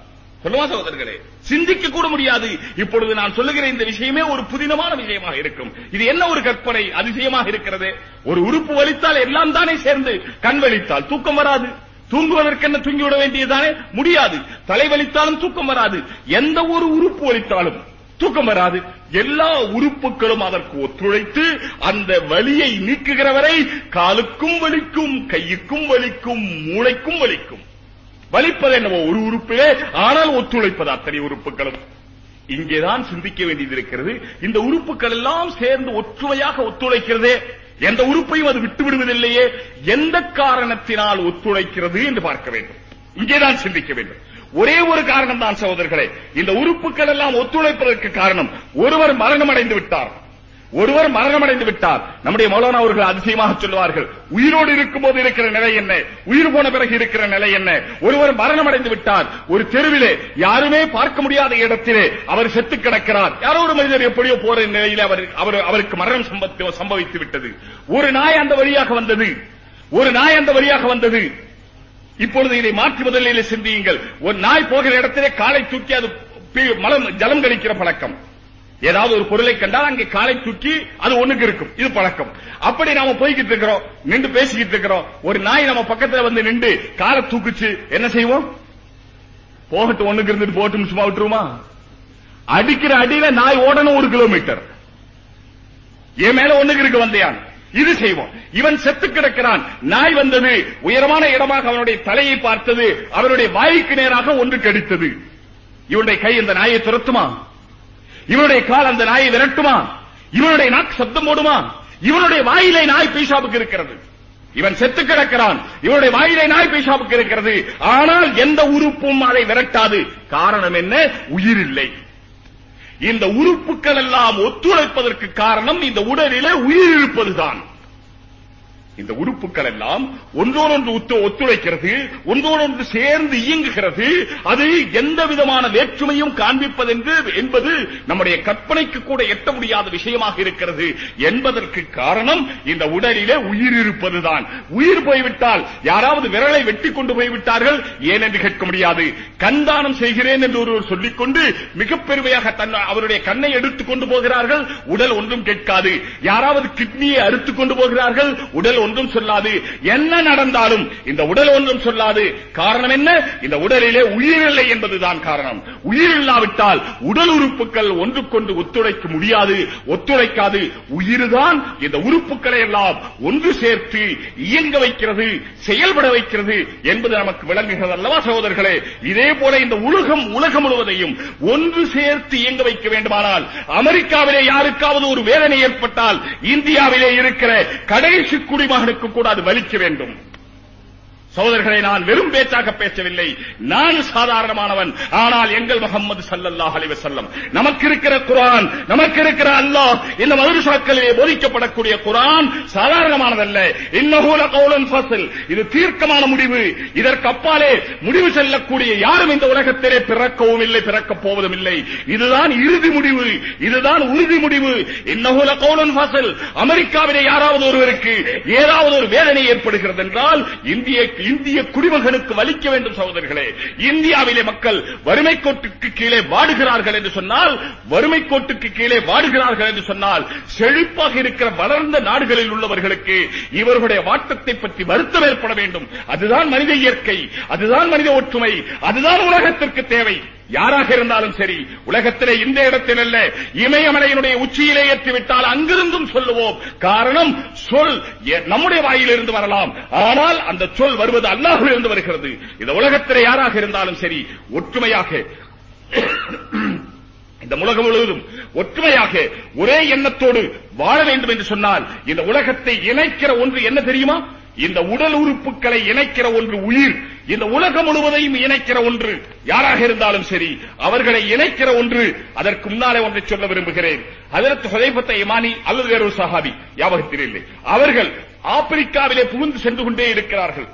சொல்லுவா சகோதரர்களே? சிந்திக்க கூட முடியாது. இப்பொழுது நான் சொல்லுகிற இந்த விஷயமே ஒரு புதினமான விஷயமாக இருக்கும். இது என்ன ஒரு கற்பனை அதிசயமாக இருக்கிறது? ஒரு உறுப்பு வலித்தால் எல்லாம் தானே சேர்ந்து கண் வலித்தால் தூக்கம் வராது. தூங்குவதற்கு என்ன தூங்கிவிட வேண்டியதானே முடியாது. தலை வலித்தாலும் தூக்கம் வராது. எந்த ஒரு உறுப்பு வலித்தாலும் தூக்கம் வராது. எல்லா உறுப்புகளும் அதற்கு ஒத்துழைத்து அந்த வலியை நீக்குகிறவரை காலுக்கும் வலிக்கும் கையுக்கும் வலிக்கும் மூளைக்கும் வலிக்கும். வலிப்பது என்னவோ ஒரு உறுப்பிலே ஆனால் ஒத்துழைப்பது அத்தனை உறுப்புகளும். இங்கேதான் சிந்திக்க வேண்டியது இருக்கிறது. இந்த உறுப்புகள் எல்லாம் சேர்ந்து ஒற்றுமையாக ஒத்துழைக்கிறதே. எந்த உறுப்பையும் அது விட்டு விடுவதில்லையே. எந்த காரணத்தினால் ஒத்துழைக்கிறது என்று பார்க்க வேண்டும். இங்கேதான் சிந்திக்க வேண்டும். ஒரே ஒரு காரணம் தான் சகோதரர்களே. இந்த உறுப்புகள் எல்லாம் ஒத்துழைப்பதற்கு காரணம் ஒருவர் மரணம் அடைந்து விட்டார். ஒருவர் மரணமடைந்து விட்டார். நம்முடைய மௌலானா அவர்கள் அதிசயமாக சொல்லுவார்கள் உயிரோடு இருக்கும்போது இருக்கிற நிலை என்ன? உயிர் போன பிறகு இருக்கிற நிலை என்ன? ஒருவர் மரணமடைந்து விட்டார். ஒரு தெருவிலே யாருமே பார்க்க முடியாத இடத்திலே அவர் செத்து கிடக்கிறார். யாரோ ஒரு மனிதர் எப்படியோ போற நிலையில அவர் அவர் அவருக்கு மரணம் சம்பவித்து விட்டது. ஒரு நாய் அந்த வழியாக வந்தது. ஒரு நாய் அந்த வழியாக வந்தது. இப்பொழுது இதை மாற்று முதலில் சிந்தியுங்கள். ஒரு நாய் போகிற இடத்திலே காலை தூக்கி அது மலம் ஜலம் கழிக்கிற பழக்கம். ஏதாவது ஒரு பொருளை கண்டால் அங்கே காலை தூக்கி அது ஒண்ணுக்கு இருக்கும். இது பழக்கம். அப்படி நாம போய்கிட்டு இருக்கிறோம் நின்று பேசிக்கிட்டு இருக்கிறோம். ஒரு நாய் நம்ம பக்கத்துல வந்து நின்று காலை தூக்குச்சு என்ன செய்வோம்? போகட்டும் ஒண்ணுக்கு இருந்துட்டு போகட்டும் சும்மா விட்டுருமா அடிக்கிற அடியில நாய் ஓடணும் ஒரு கிலோமீட்டர். என் மேல ஒண்ணுக்கு இருக்கு வந்தையான். இது செய்வோம் இவன் செத்து கிடக்கிறான். நாய் வந்தது. உயரமான இடமாக அவனுடைய தலையை பார்த்தது. அவனுடைய வாய்க்கு நேராக ஒன்று கடித்தது. இவனுடைய கை அந்த நாயை துரத்துமா? இவனுடைய கால் அந்த நாயை விரட்டுமா? இவனுடைய நாக்கு சப்தம் போடுமா? இவனுடைய வாயிலை நாய் பீஷாவுக்கு இருக்கிறது. இவன் செத்து கிடக்கிறான். இவனுடைய வாயிலை நாய் பீஷாவுக்கு இருக்கிறது. ஆனால் எந்த உறுப்பும் அதை விரட்டாது. காரணம் என்ன? உயிர் இல்லை. இந்த உறுப்புகள் எல்லாம் ஒத்துழைப்பதற்கு காரணம் இந்த உடலிலே உயிர் இருப்பதுதான். இந்த உறுப்புகள் எல்லாம் ஒன்றோடொன்று ஒத்துழைக்கிறது ஒன்றோடொன்று சேர்ந்து இயங்குகிறது. அது எந்த விதமான வேற்றுமையும் காண்பிப்பதென்று என்பது நம்முடைய கற்பனைக்கு கூட எட்ட முடியாத விஷயமாக இருக்கிறது. என்பதற்கு காரணம் இந்த உடலிலே உயிர் இருப்பதுதான். உயிர் போய்விட்டால் யாராவது விரலை வெட்டி கொண்டு போய்விட்டார்கள் ஏன் என்று கேட்க முடியாது. கண்தானம் செய்கிறேன் என்று ஒருவர் சொல்லிக்கொண்டு மிக பெருமையாக தன் அவருடைய கண்ணை எடுத்துக் கொண்டு போகிறார்கள் உடல் ஒன்றும் கேட்காது. யாராவது கிட்னியை அறுத்துக் கொண்டு போகிறார்கள் உடல் ஒன்றும் சொல்லாது. என்ன நடந்தாலும் இந்த உடல் ஒன்றும் சொல்லாது. காரணம் என்ன? இந்த உடலிலே உயிரில்லை என்பதுதான் காரணம். உயிர் இல்லாவிட்டால் உடல் உறுப்புகள் ஒன்றுக்கொன்று ஒத்துழைக்க முடியாது. ஒத்துழைக்காது. உயிர்தான் இந்த உறுப்புகளை எல்லாம் ஒன்று சேர்த்து இயங்க வைக்கிறது செயல்பட வைக்கிறது என்பது நமக்கு விளங்குகிறது அல்லவா சகோதரர்களே? இதே போல இந்த உலகம் உலகம் முழுவதையும் ஒன்று சேர்த்து இயங்க வைக்க வேண்டுமானால் அமெரிக்காவிலே யாருக்காவது ஒரு வேதனை ஏற்பட்டால் இந்தியாவிலே இருக்கிற கடைசி குடிமகனுக்கு கூட அது வலிக்க வேண்டும். சோதர்களை நான் வெறும் பேச்சாக பேசவில்லை. நான் சாதாரணமானவன். ஆனால் எங்கள் முகமது சல்லல்லாஹ் அலைஹி வஸல்லம் நமக்கு இருக்கிற குரான் நமக்கு இருக்கிற அல்லாஹ் இந்த மதுரசாக்களிலே போதிக்கப்படக்கூடிய குரான் சாதாரணமானதல்ல. இன்னகூல கௌலன் ஃபஸ்ல். இது தீர்க்கமான முடிவு. இதற்கு அப்பாலே முடிவு செல்லக்கூடிய யாரும் இந்த உலகத்திலே பிறக்கவும் இல்லை பிறக்கப் போவதும் இல்லை. இதுதான் இறுதி முடிவு. இதுதான் உறுதி முடிவு. இன்னகூல கௌலன் ஃபஸ்ல். அமெரிக்காவிலே யாராவது ஒருவருக்கு ஏதாவது ஒரு வேதனை ஏற்படுகிறது என்றால் இந்தியக்கு இந்திய குடிமகனுக்கு வலிக்க வேண்டும் சகோதரர்களே இந்தியாவிலே மக்கள் வறுமை கோட்டுக்கு கீழே வாடுகிறார்கள் என்று சொன்னால் வறுமை கோட்டுக்கு கீழே வாடுகிறார்கள் என்று சொன்னால் செழிப்பாக இருக்கிற வளர்ந்த நாடுகளில் உள்ளவர்களுக்கு இவர்களுடைய வாட்டத்தை பற்றி வருத்தம் ஏற்பட வேண்டும். அதுதான் மனித இயற்கை அதுதான் மனித ஒற்றுமை அதுதான் உலகத்திற்கு தேவை. யாராக இருந்தாலும் சரி உலகத்திலே இந்த இடத்தில் அல்ல இமயமலையினுடைய உச்சியிலே ஏற்றிவிட்டால் அங்கிருந்தும் சொல்லுவோம். காரணம் சொல் நம்முடைய வாயிலிருந்து வரலாம். ஆனால் அந்த சொல் வருவது அல்லாஹ்விலிருந்து வருகிறது. இந்த உலகத்திலே யாராக இருந்தாலும் சரி ஒற்றுமையாக இந்த உலகம் முழுவதும் ஒற்றுமையாக ஒரே எண்ணத்தோடு வாழ வேண்டும் என்று சொன்னால் இந்த உலகத்தை இணைக்கிற ஒன்று என்ன தெரியுமா? இந்த உடல் உறுப்புகளை இணைக்கிற ஒன்று உயிர் இந்த உலகம் முழுவதையும் இணைக்கிற ஒன்று யாராக இருந்தாலும் சரி அவர்களை இணைக்கிற ஒன்று அதற்கு முன்னாலே ஒன்றை சொல்ல விரும்புகிறேன். அதற்கு ஹுதைபத்தை இமானி அல்லது வேறு சஹாபி யாபகத்தில் இல்லை. அவர்கள் ஆப்பிரிக்காவிலே புகுந்து சென்று கொண்டே இருக்கிறார்கள்.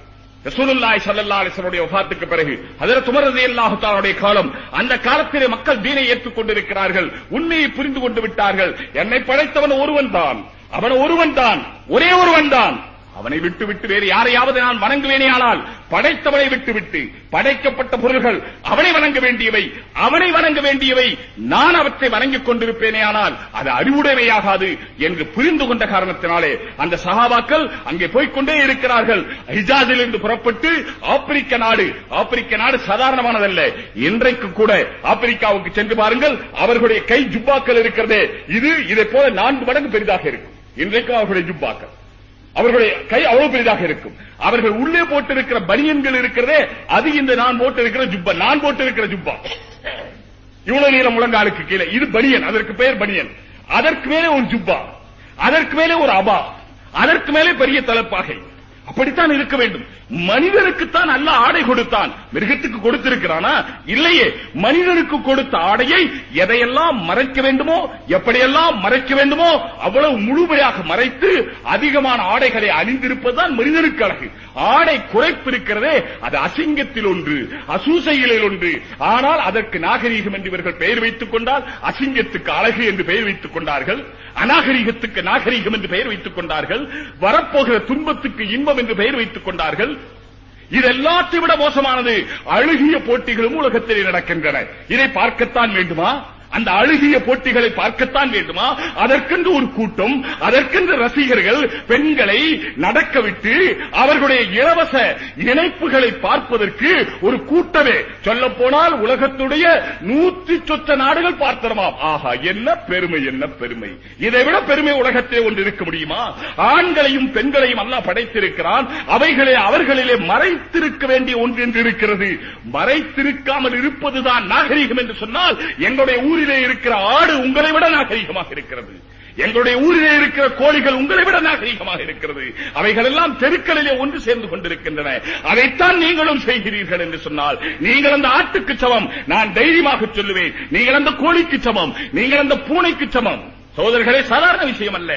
ரசூலுல்லாஹி ஸல்லல்லாஹு அலைஹி வஸல்லம் வஃபாத்துக்கு பிறகு ஹஜரத் உமர் ரலியல்லாஹு தஆலாவுடைய காலம் அந்த காலத்திலே மக்கள் தீனை ஏற்றுக் கொண்டிருக்கிறார்கள் உண்மையை புரிந்து கொண்டு விட்டார்கள். என்னை படைத்தவன் ஒருவன் தான் அவன் ஒருவன் தான் ஒரே ஒருவன் தான். அவனை விட்டு விட்டு வேறு யாரையாவது நான் வணங்குவேனே ஆனால் படைத்தவனை விட்டுவிட்டு படைக்கப்பட்ட பொருள்கள் அவனை வணங்க வேண்டியவை அவனை வணங்க வேண்டியவை நான் அவற்றை வணங்கிக் கொண்டிருப்பேனே ஆனால் அது அறிவுடைமையாகாது என்று புரிந்து கொண்ட காரணத்தினாலே அந்த சகாபாக்கள் அங்கே போய்க்கொண்டே இருக்கிறார்கள். ஹிஜாஸில் இருந்து புறப்பட்டு ஆப்பிரிக்க நாடு ஆப்பிரிக்க நாடு சாதாரணமானதல்ல. இன்றைக்கு கூட ஆப்பிரிக்காவுக்கு சென்று பாருங்கள் அவர்களுடைய கை ஜுப்பாக்கள் இருக்கிறதே. இது இதை போல நான்கு மடங்கு பெரிதாக இருக்கும். இன்றைக்கும் அவர்களுடைய ஜுப்பாக்கள். அவர்களுடைய கை அவ்வளவு பெரிதாக இருக்கும். அவர்கள் உள்ளே போட்டிருக்கிற பனியன்கள் இருக்கிறதே அது இந்த நான் போட்டிருக்கிற ஜுப்பா நான் போட்டிருக்கிற ஜுப்பா. இவ்வளவு நீளம் முழங்காலுக்கு கீழே. இது பனியன் அதற்கு பெயர் பனியன். அதற்கு மேலே ஒரு ஜுப்பா அதற்கு மேலே ஒரு அபா அதற்கு மேலே பெரிய தலைப்பாகை. அப்படித்தான் இருக்க வேண்டும். மனிதனுக்குத்தான் நல்ல ஆடை கொடுத்தான். மிருகத்துக்கு கொடுத்திருக்கிறானா? இல்லையே. மனிதனுக்கு கொடுத்த ஆடையை எதையெல்லாம் மறைக்க வேண்டுமோ எப்படியெல்லாம் மறைக்க வேண்டுமோ அவ்வளவு முழுமையாக மறைத்து அதிகமான ஆடைகளை அணிந்திருப்பதுதான் மனிதனுக்கு அழகு. ஆடை குறைப்பிருக்கிறதே அது அசிங்கத்தில் ஒன்று அசூசைகளில் ஒன்று. ஆனால் அதற்கு நாகரீகம் என்று இவர்கள் பெயர் வைத்துக் கொண்டால் அசிங்கத்துக்கு அழகு என்று பெயர் வைத்துக் கொண்டார்கள். அநாகரீகத்துக்கு நாகரீகம் என்று பெயர் வைத்துக் கொண்டார்கள். வரப்போகிற துன்பத்துக்கு இன்பம் என்று பெயர் வைத்துக் கொண்டார்கள். இது எல்லாத்தை விட மோசமானது அழுகிய போட்டிகளும் உலகத்தில் நடக்கின்றன. இதை பார்க்கத்தான் வேண்டுமா? அந்த அழுகிய போட்டிகளை பார்க்கத்தான் வேண்டுமா? அதற்கென்று ஒரு கூட்டம் அதற்கென்று ரசிகர்கள் பெண்களை நடக்க விட்டு அவர்களுடைய இலவச இணைப்புகளை பார்ப்பதற்கு ஒரு கூட்டமே. சொல்ல போனால் உலகத்துடைய நூத்தி சொச்ச நாடுகள் பார்த்தரமாம் ஆஹா என்ன பெருமை என்ன பெருமை. இதை விட பெருமை உலகத்தில் ஒன்று இருக்க முடியுமா? ஆண்களையும் பெண்களையும் அல்லா படைத்திருக்கிறான். அவைகளை அவர்களிலே மறைத்திருக்க வேண்டிய ஒன்று என்று இருக்கிறது. மறைத்திருக்காமல் இருப்பதுதான் நாகரிகம் என்று சொன்னால் எங்களுடைய ஊர் ஊரிலே இருக்கிற ஆடு உங்களை விட நாகரிகமாக இருக்கிறது. எங்களுடைய ஊரிலே இருக்கிற கோழிகள் உங்களை விட நாகரிகமாக இருக்கிறது. அவைகள் எல்லாம் தெருக்களிலே ஒன்று சேர்ந்து கொண்டிருக்கின்றன. அதைத்தான் நீங்களும் செய்கிறீர்கள் என்று சொன்னால் நீங்கள் அந்த ஆட்டுக்கு சமம். நான் தைரியமாக சொல்லுவேன். நீங்கள் அந்த கோழிக்கு சமம். நீங்கள் அந்த பூனைக்கு சமம். சோதர்களே சாதாரண விஷயம் அல்ல.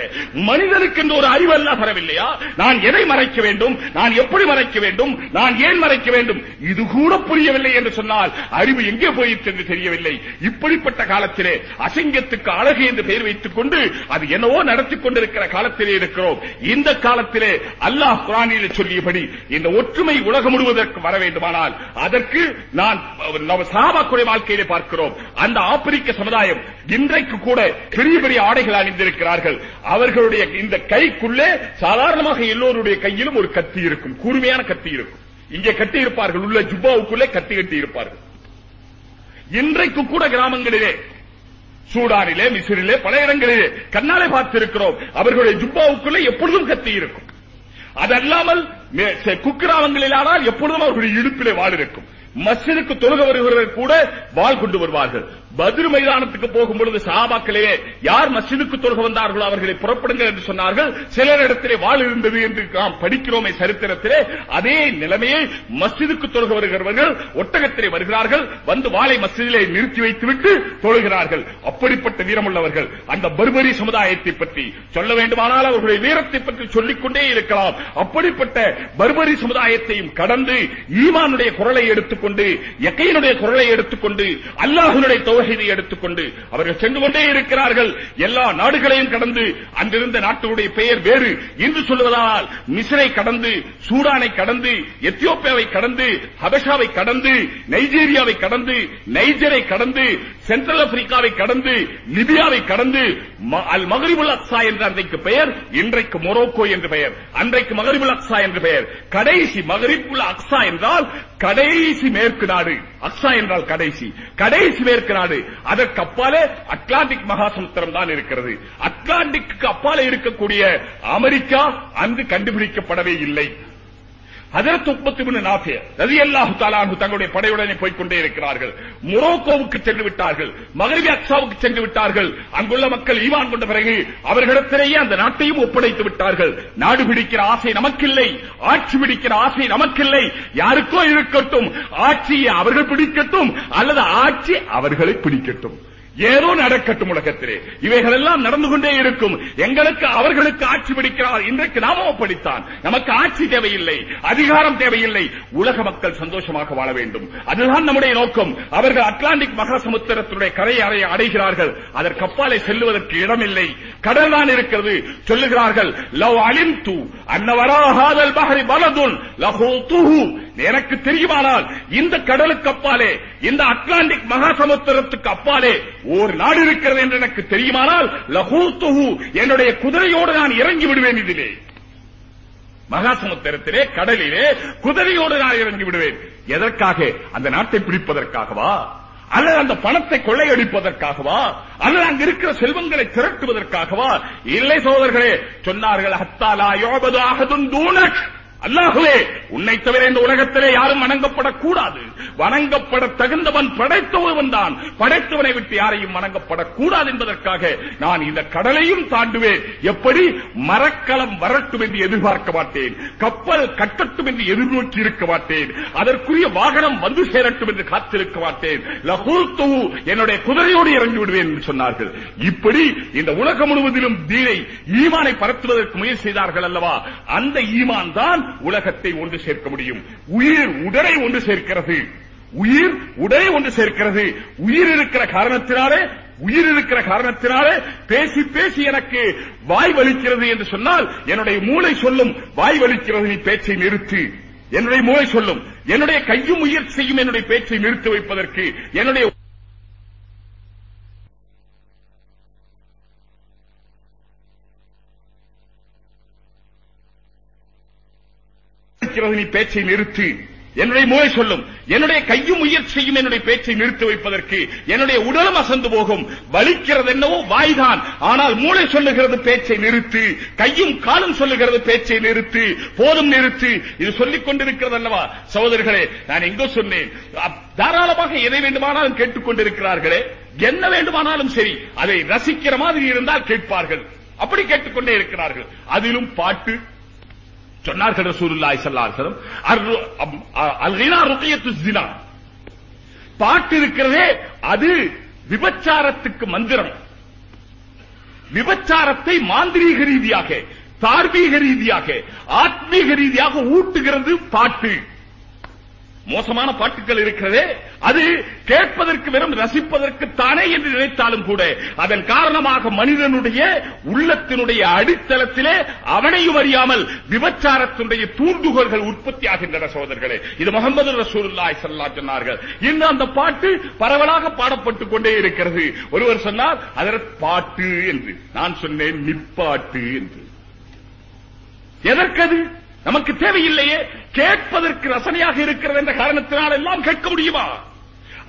மனிதனுக்கு என்று ஒரு அறிவு அல்ல வரவில்லையா நான் எதை மறைக்க வேண்டும்? நான் எப்படி மறைக்க வேண்டும்? நான் ஏன் மறைக்க வேண்டும்? இது கூட புரியவில்லை என்று சொன்னால் அறிவு எங்கே போயிற்று என்று தெரியவில்லை. இப்படிப்பட்ட காலத்திலே அசிங்கத்துக்கு அழகு என்று பெயர் வைத்துக் கொண்டு அது என்னவோ நடத்தி கொண்டிருக்கிற காலத்திலே இருக்கிறோம். இந்த காலத்திலே அல்லாஹ் குரானிலே சொல்லியபடி இந்த ஒற்றுமை உலகம் முழுவதற்கு வர வேண்டுமானால் அதற்கு நான் நம்ம சாபாக்குடைய வாழ்க்கையிலே பார்க்கிறோம். அந்த ஆப்பிரிக்க சமுதாயம் இன்றைக்கு கூட பெரிய பெரிய ஆடைகள் அணிந்திருக்கிறார்கள். அவர்களுடைய இந்த கைக்குள்ளே சாதாரணமாக எல்லோருடைய கையிலும் ஒரு கத்தி இருக்கும். கூர்மையான கத்தி இருக்கும். இங்கே கட்டி இருப்பார்கள். உள்ள ஜுப்பாவுக்குள்ளே கத்தி கட்டி இருப்பார்கள். இன்றைக்கு கூட கிராமங்களிலே சூடானிலே மிசிறிலே பல இடங்களிலே கண்ணாலே பார்த்திருக்கிறோம். அவர்களுடைய ஜுப்பாவுக்குள்ளே எப்பொழுதும் கத்தி இருக்கும். அதல்லாமல் குக்கிராமங்களிலானால் எப்பொழுதும் அவர்களுடைய இடுப்பிலே வாழ் இருக்கும். மஸ்ஜிதுக்கு தொழுக வருகிறவர்கள் கூட வாள் கொண்டு வருவார்கள். பதில் மைதானத்துக்கு போகும் பொழுது சஹாபாக்களே யார் மஸ்ஜிதுக்கு தொழுக வந்தார்களோ அவர்களை புறப்படுங்கள் என்று சொன்னார்கள். சிலர் இடத்திலே வாள் இருந்தது என்று நாம் படிக்கிறோமே சரித்திரத்திலே. அதே நிலைமையை மஸ்ஜிதுக்கு தொழுக வருகிறவர்கள் ஒட்டகத்திலே வருகிறார்கள். வந்து வாளை மஸ்ஜிதிலே நிறுத்தி வைத்துவிட்டு தொழுகிறார்கள். அப்படிப்பட்ட வீரமுள்ளவர்கள். அந்த பர்பரி சமுதாயத்தை பற்றி சொல்ல வேண்டுமானால் அவர்களுடைய வீரத்தை பற்றி சொல்லிக்கொண்டே இருக்கலாம். அப்படிப்பட்ட பர்பரி சமுதாயத்தையும் கடந்து ஈமானுடைய குரலை எடுத்துக்கொண்டு எக்கையினுடைய குரலை எடுத்துக்கொண்டு அல்லாஹனுடைய தௌஹீதை எடுத்துக்கொண்டு அவர்கள் சென்று கொண்டே இருக்கிறார்கள். எல்லா நாடுகளையும் கடந்து அங்கிருந்த நாட்டுடைய பெயர் வேறு. இன்று சொல்வதால் மிஸ்ரை கடந்து சூடானை கடந்து எத்தியோப்பியாவை கடந்து ஹபஷாவை கடந்து நைஜீரியாவை கடந்து நைஜரை கடந்து சென்ட்ரல் ஆப்பிரிக்காவை கடந்து லிபியாவை கடந்து அல் மகரிபுல் அக்ஸா என்ற அன்றைக்கு பெயர் இன்றைக்கு மொரோக்கோ என்று பெயர். அன்றைக்கு மகரிபுல் அக்ஸா என்று பெயர். கடைசி மகரிபுல் அக்ஸா என்றால் கடைசி மேற்கு நாடு. அக்ஸா என்றால் கடைசி. கடைசி மேற்கு நாடு. அதற்கு அப்பாலே அட்லாண்டிக் மகாசமுத்திரம் தான் இருக்கிறது. அட்லாண்டிக்கு அப்பாலே இருக்கக்கூடிய அமெரிக்கா அங்கு கண்டுபிடிக்கப்படவே இல்லை. ஹஜரத் உற்பத்தி பின் தங்களுடைய படையுடனே போய்க் கொண்டே இருக்கிறார்கள். மொரோக்கோவுக்கு சென்று விட்டார்கள். மகரிபி அக்சாவுக்கு சென்று விட்டார்கள். அங்குள்ள மக்கள் ஈவான் கொண்ட பிறகு அவர்களிடத்திலேயே அந்த நாட்டையும் ஒப்படைத்து விட்டார்கள். நாடு பிடிக்கிற ஆசை நமக்கில்லை. ஆட்சி பிடிக்கிற ஆசை நமக்கில்லை. யாருக்கோ இருக்கட்டும். ஆட்சியை அவர்கள் பிடிக்கட்டும். அல்லது ஆட்சி அவர்களை பிடிக்கட்டும். ஏதோ நடக்கட்டும் உலகத்திலே. இவைகள் எல்லாம் நடந்து கொண்டே இருக்கும். எங்களுக்கு அவர்களுக்கு ஆட்சி பிடிக்கிறார். இன்றைக்கு நாமோ படித்தான் நமக்கு ஆட்சி தேவையில்லை அதிகாரம் தேவையில்லை. உலக மக்கள் சந்தோஷமாக வாழ வேண்டும். அதுதான் நம்முடைய நோக்கம். அவர்கள் அட்லாண்டிக் மகாசமுத்திரத்தினுடைய கரையை அறைய அடைகிறார்கள். அதற்கு அப்பாலே செல்லுவதற்கு இடமில்லை. கடல் தான் இருக்கிறது. சொல்லுகிறார்கள் லவ் அலிம் தூ அன்னவராகாதல் பஹரி பலதுன் லஹூத்துஹு எனக்கு தெரியுமானால் இந்த கடலுக்கு அப்பாலே இந்த அட்லாண்டிக் மகாசமுத்திரத்துக்கு அப்பாலே ஒரு நாடு இருக்கிறது என்று எனக்கு தெரியுமானால் லஹூத்துஹு என்னுடைய குதிரையோடு நான் இறங்கி விடுவேன் இதிலே. மகாசமுத்திரத்திலே கடலிலே குதிரையோடு நான் இறங்கி விடுவேன். எதற்காக? அந்த நாட்டை பிடிப்பதற்காகவா? அல்லது அந்த பணத்தை கொள்ளையடிப்பதற்காகவா? அல்லது அங்கு இருக்கிற செல்வங்களை திரட்டுவதற்காகவா? இல்லை சோதர்களே சொன்னார்கள் ஹத்தாலா யோபது ஆகதும் தூணக் அல்லாஹுவே உன்னை தவிர இந்த உலகத்திலே யாரும் வணங்கப்படக்கூடாது. வணங்கப்பட தகுந்தவன் படைத்தவன் தான். படைத்தவனை விட்டு யாரையும் வணங்கப்படக்கூடாது என்பதற்காக நான் இந்த கடலையும் தாண்டுவேன். எப்படி? மரக்கலம் வரட்டும் என்று எதிர்பார்க்க மாட்டேன். கப்பல் கட்டட்டும் என்று எதிர்நோக்கி இருக்க மாட்டேன். அதற்குரிய வாகனம் வந்து சேரட்டும் என்று காத்திருக்க மாட்டேன். லஹூத்து என்னுடைய குதிரையோடு இறங்கி விடுவேன் என்று சொன்னார்கள். இப்படி இந்த உலகம் முழுவதிலும் தீனை ஈமானை பரத்துவதற்கு முயற்சி செய்தார்கள் அல்லவா? அந்த ஈமான் தான் உலகத்தை ஒன்று சேர்க்க முடியும். உயிர் உடலை ஒன்று சேர்க்கிறது. உயிர் உடலை ஒன்று சேர்க்கிறது. உயிர் இருக்கிற காரணத்தினாலே உயிர் இருக்கிற காரணத்தினாலே பேசி பேசி எனக்கு வாய் வலிக்கிறது என்று சொன்னால் என்னுடைய மூளை சொல்லும் வாய் வலிக்கிறது நீ பேச்சை நிறுத்து. என்னுடைய மூளை சொல்லும் என்னுடைய கையும் முயற்சி செய்யும் என்னுடைய பேச்சை நிறுத்தி வைப்பதற்கு என்னுடைய இருக்கிறது நீ பேச்சை நிறுத்து. என்னுடைய மூளை சொல்லும். என்னுடைய கையும் முயற்சியும் செய்யும் என்னுடைய பேச்சை நிறுத்தி வைப்பதற்கு என்னுடைய உடலும் அசந்து போகும். வலிக்கிறது என்னவோ வாய்தான். ஆனால் மூளை சொல்லுகிறது பேச்சை நிறுத்து. கையும் காலும் சொல்லுகிறது பேச்சை நிறுத்து. போதும் நிறுத்து. இது சொல்லிக் கொண்டிருக்கிறது அல்லவா? சகோதரர்களே நான் எங்கோ சொன்னேன். தாராளமாக எதை வேண்டுமானாலும் கேட்டுக்கொண்டிருக்கிறார்களே என்ன வேண்டுமானாலும் சரி அதை ரசிக்கிற மாதிரி இருந்தால் கேட்பார்கள். அப்படி கேட்டுக்கொண்டே இருக்கிறார்கள். அதிலும் பாட்டு சொன்னார்கள் ரசூலுல்லாஹி ஸல்லல்லாஹு அலைஹி வஸல்லம் பாட்டு இருக்கிறதே அது விபச்சாரத்துக்கு மந்திரம். விபச்சாரத்தை மாந்திரீக ரீதியாக தார்மீக ரீதியாக ஆத்மீக ரீதியாக ஊட்டுகிறது பாட்டு. மோசமான பாட்டுகள் இருக்கிறதே அது கேட்பதற்கு வெறும் ரசிப்பதற்கு தானே என்று நினைத்தாலும் கூட அதன் காரணமாக மனிதனுடைய உள்ளத்தினுடைய அடித்தளத்திலே அவனையும் அறியாமல் விபச்சாரத்தினுடைய தூண்டுகோள்கள் உற்பத்தி ஆகின்றன சோதர்களே இது முகமது ரசூலுல்லாஹி ஸல்லல்லாஹு சொன்னார்கள் இன்னும் அந்த பாட்டு பரவலாக பாடப்பட்டுக் கொண்டே இருக்கிறது. ஒருவர் சொன்னார் அதற்கு பாட்டு என்று. நான் சொன்னேன் நிப்பாட்டு என்று. எதற்கது? நமக்கு தேவையில்லையே கேட்பதற்கு ரசனையாக இருக்கிறது என்ற காரணத்தினால் எல்லாம் கேட்க முடியுமா?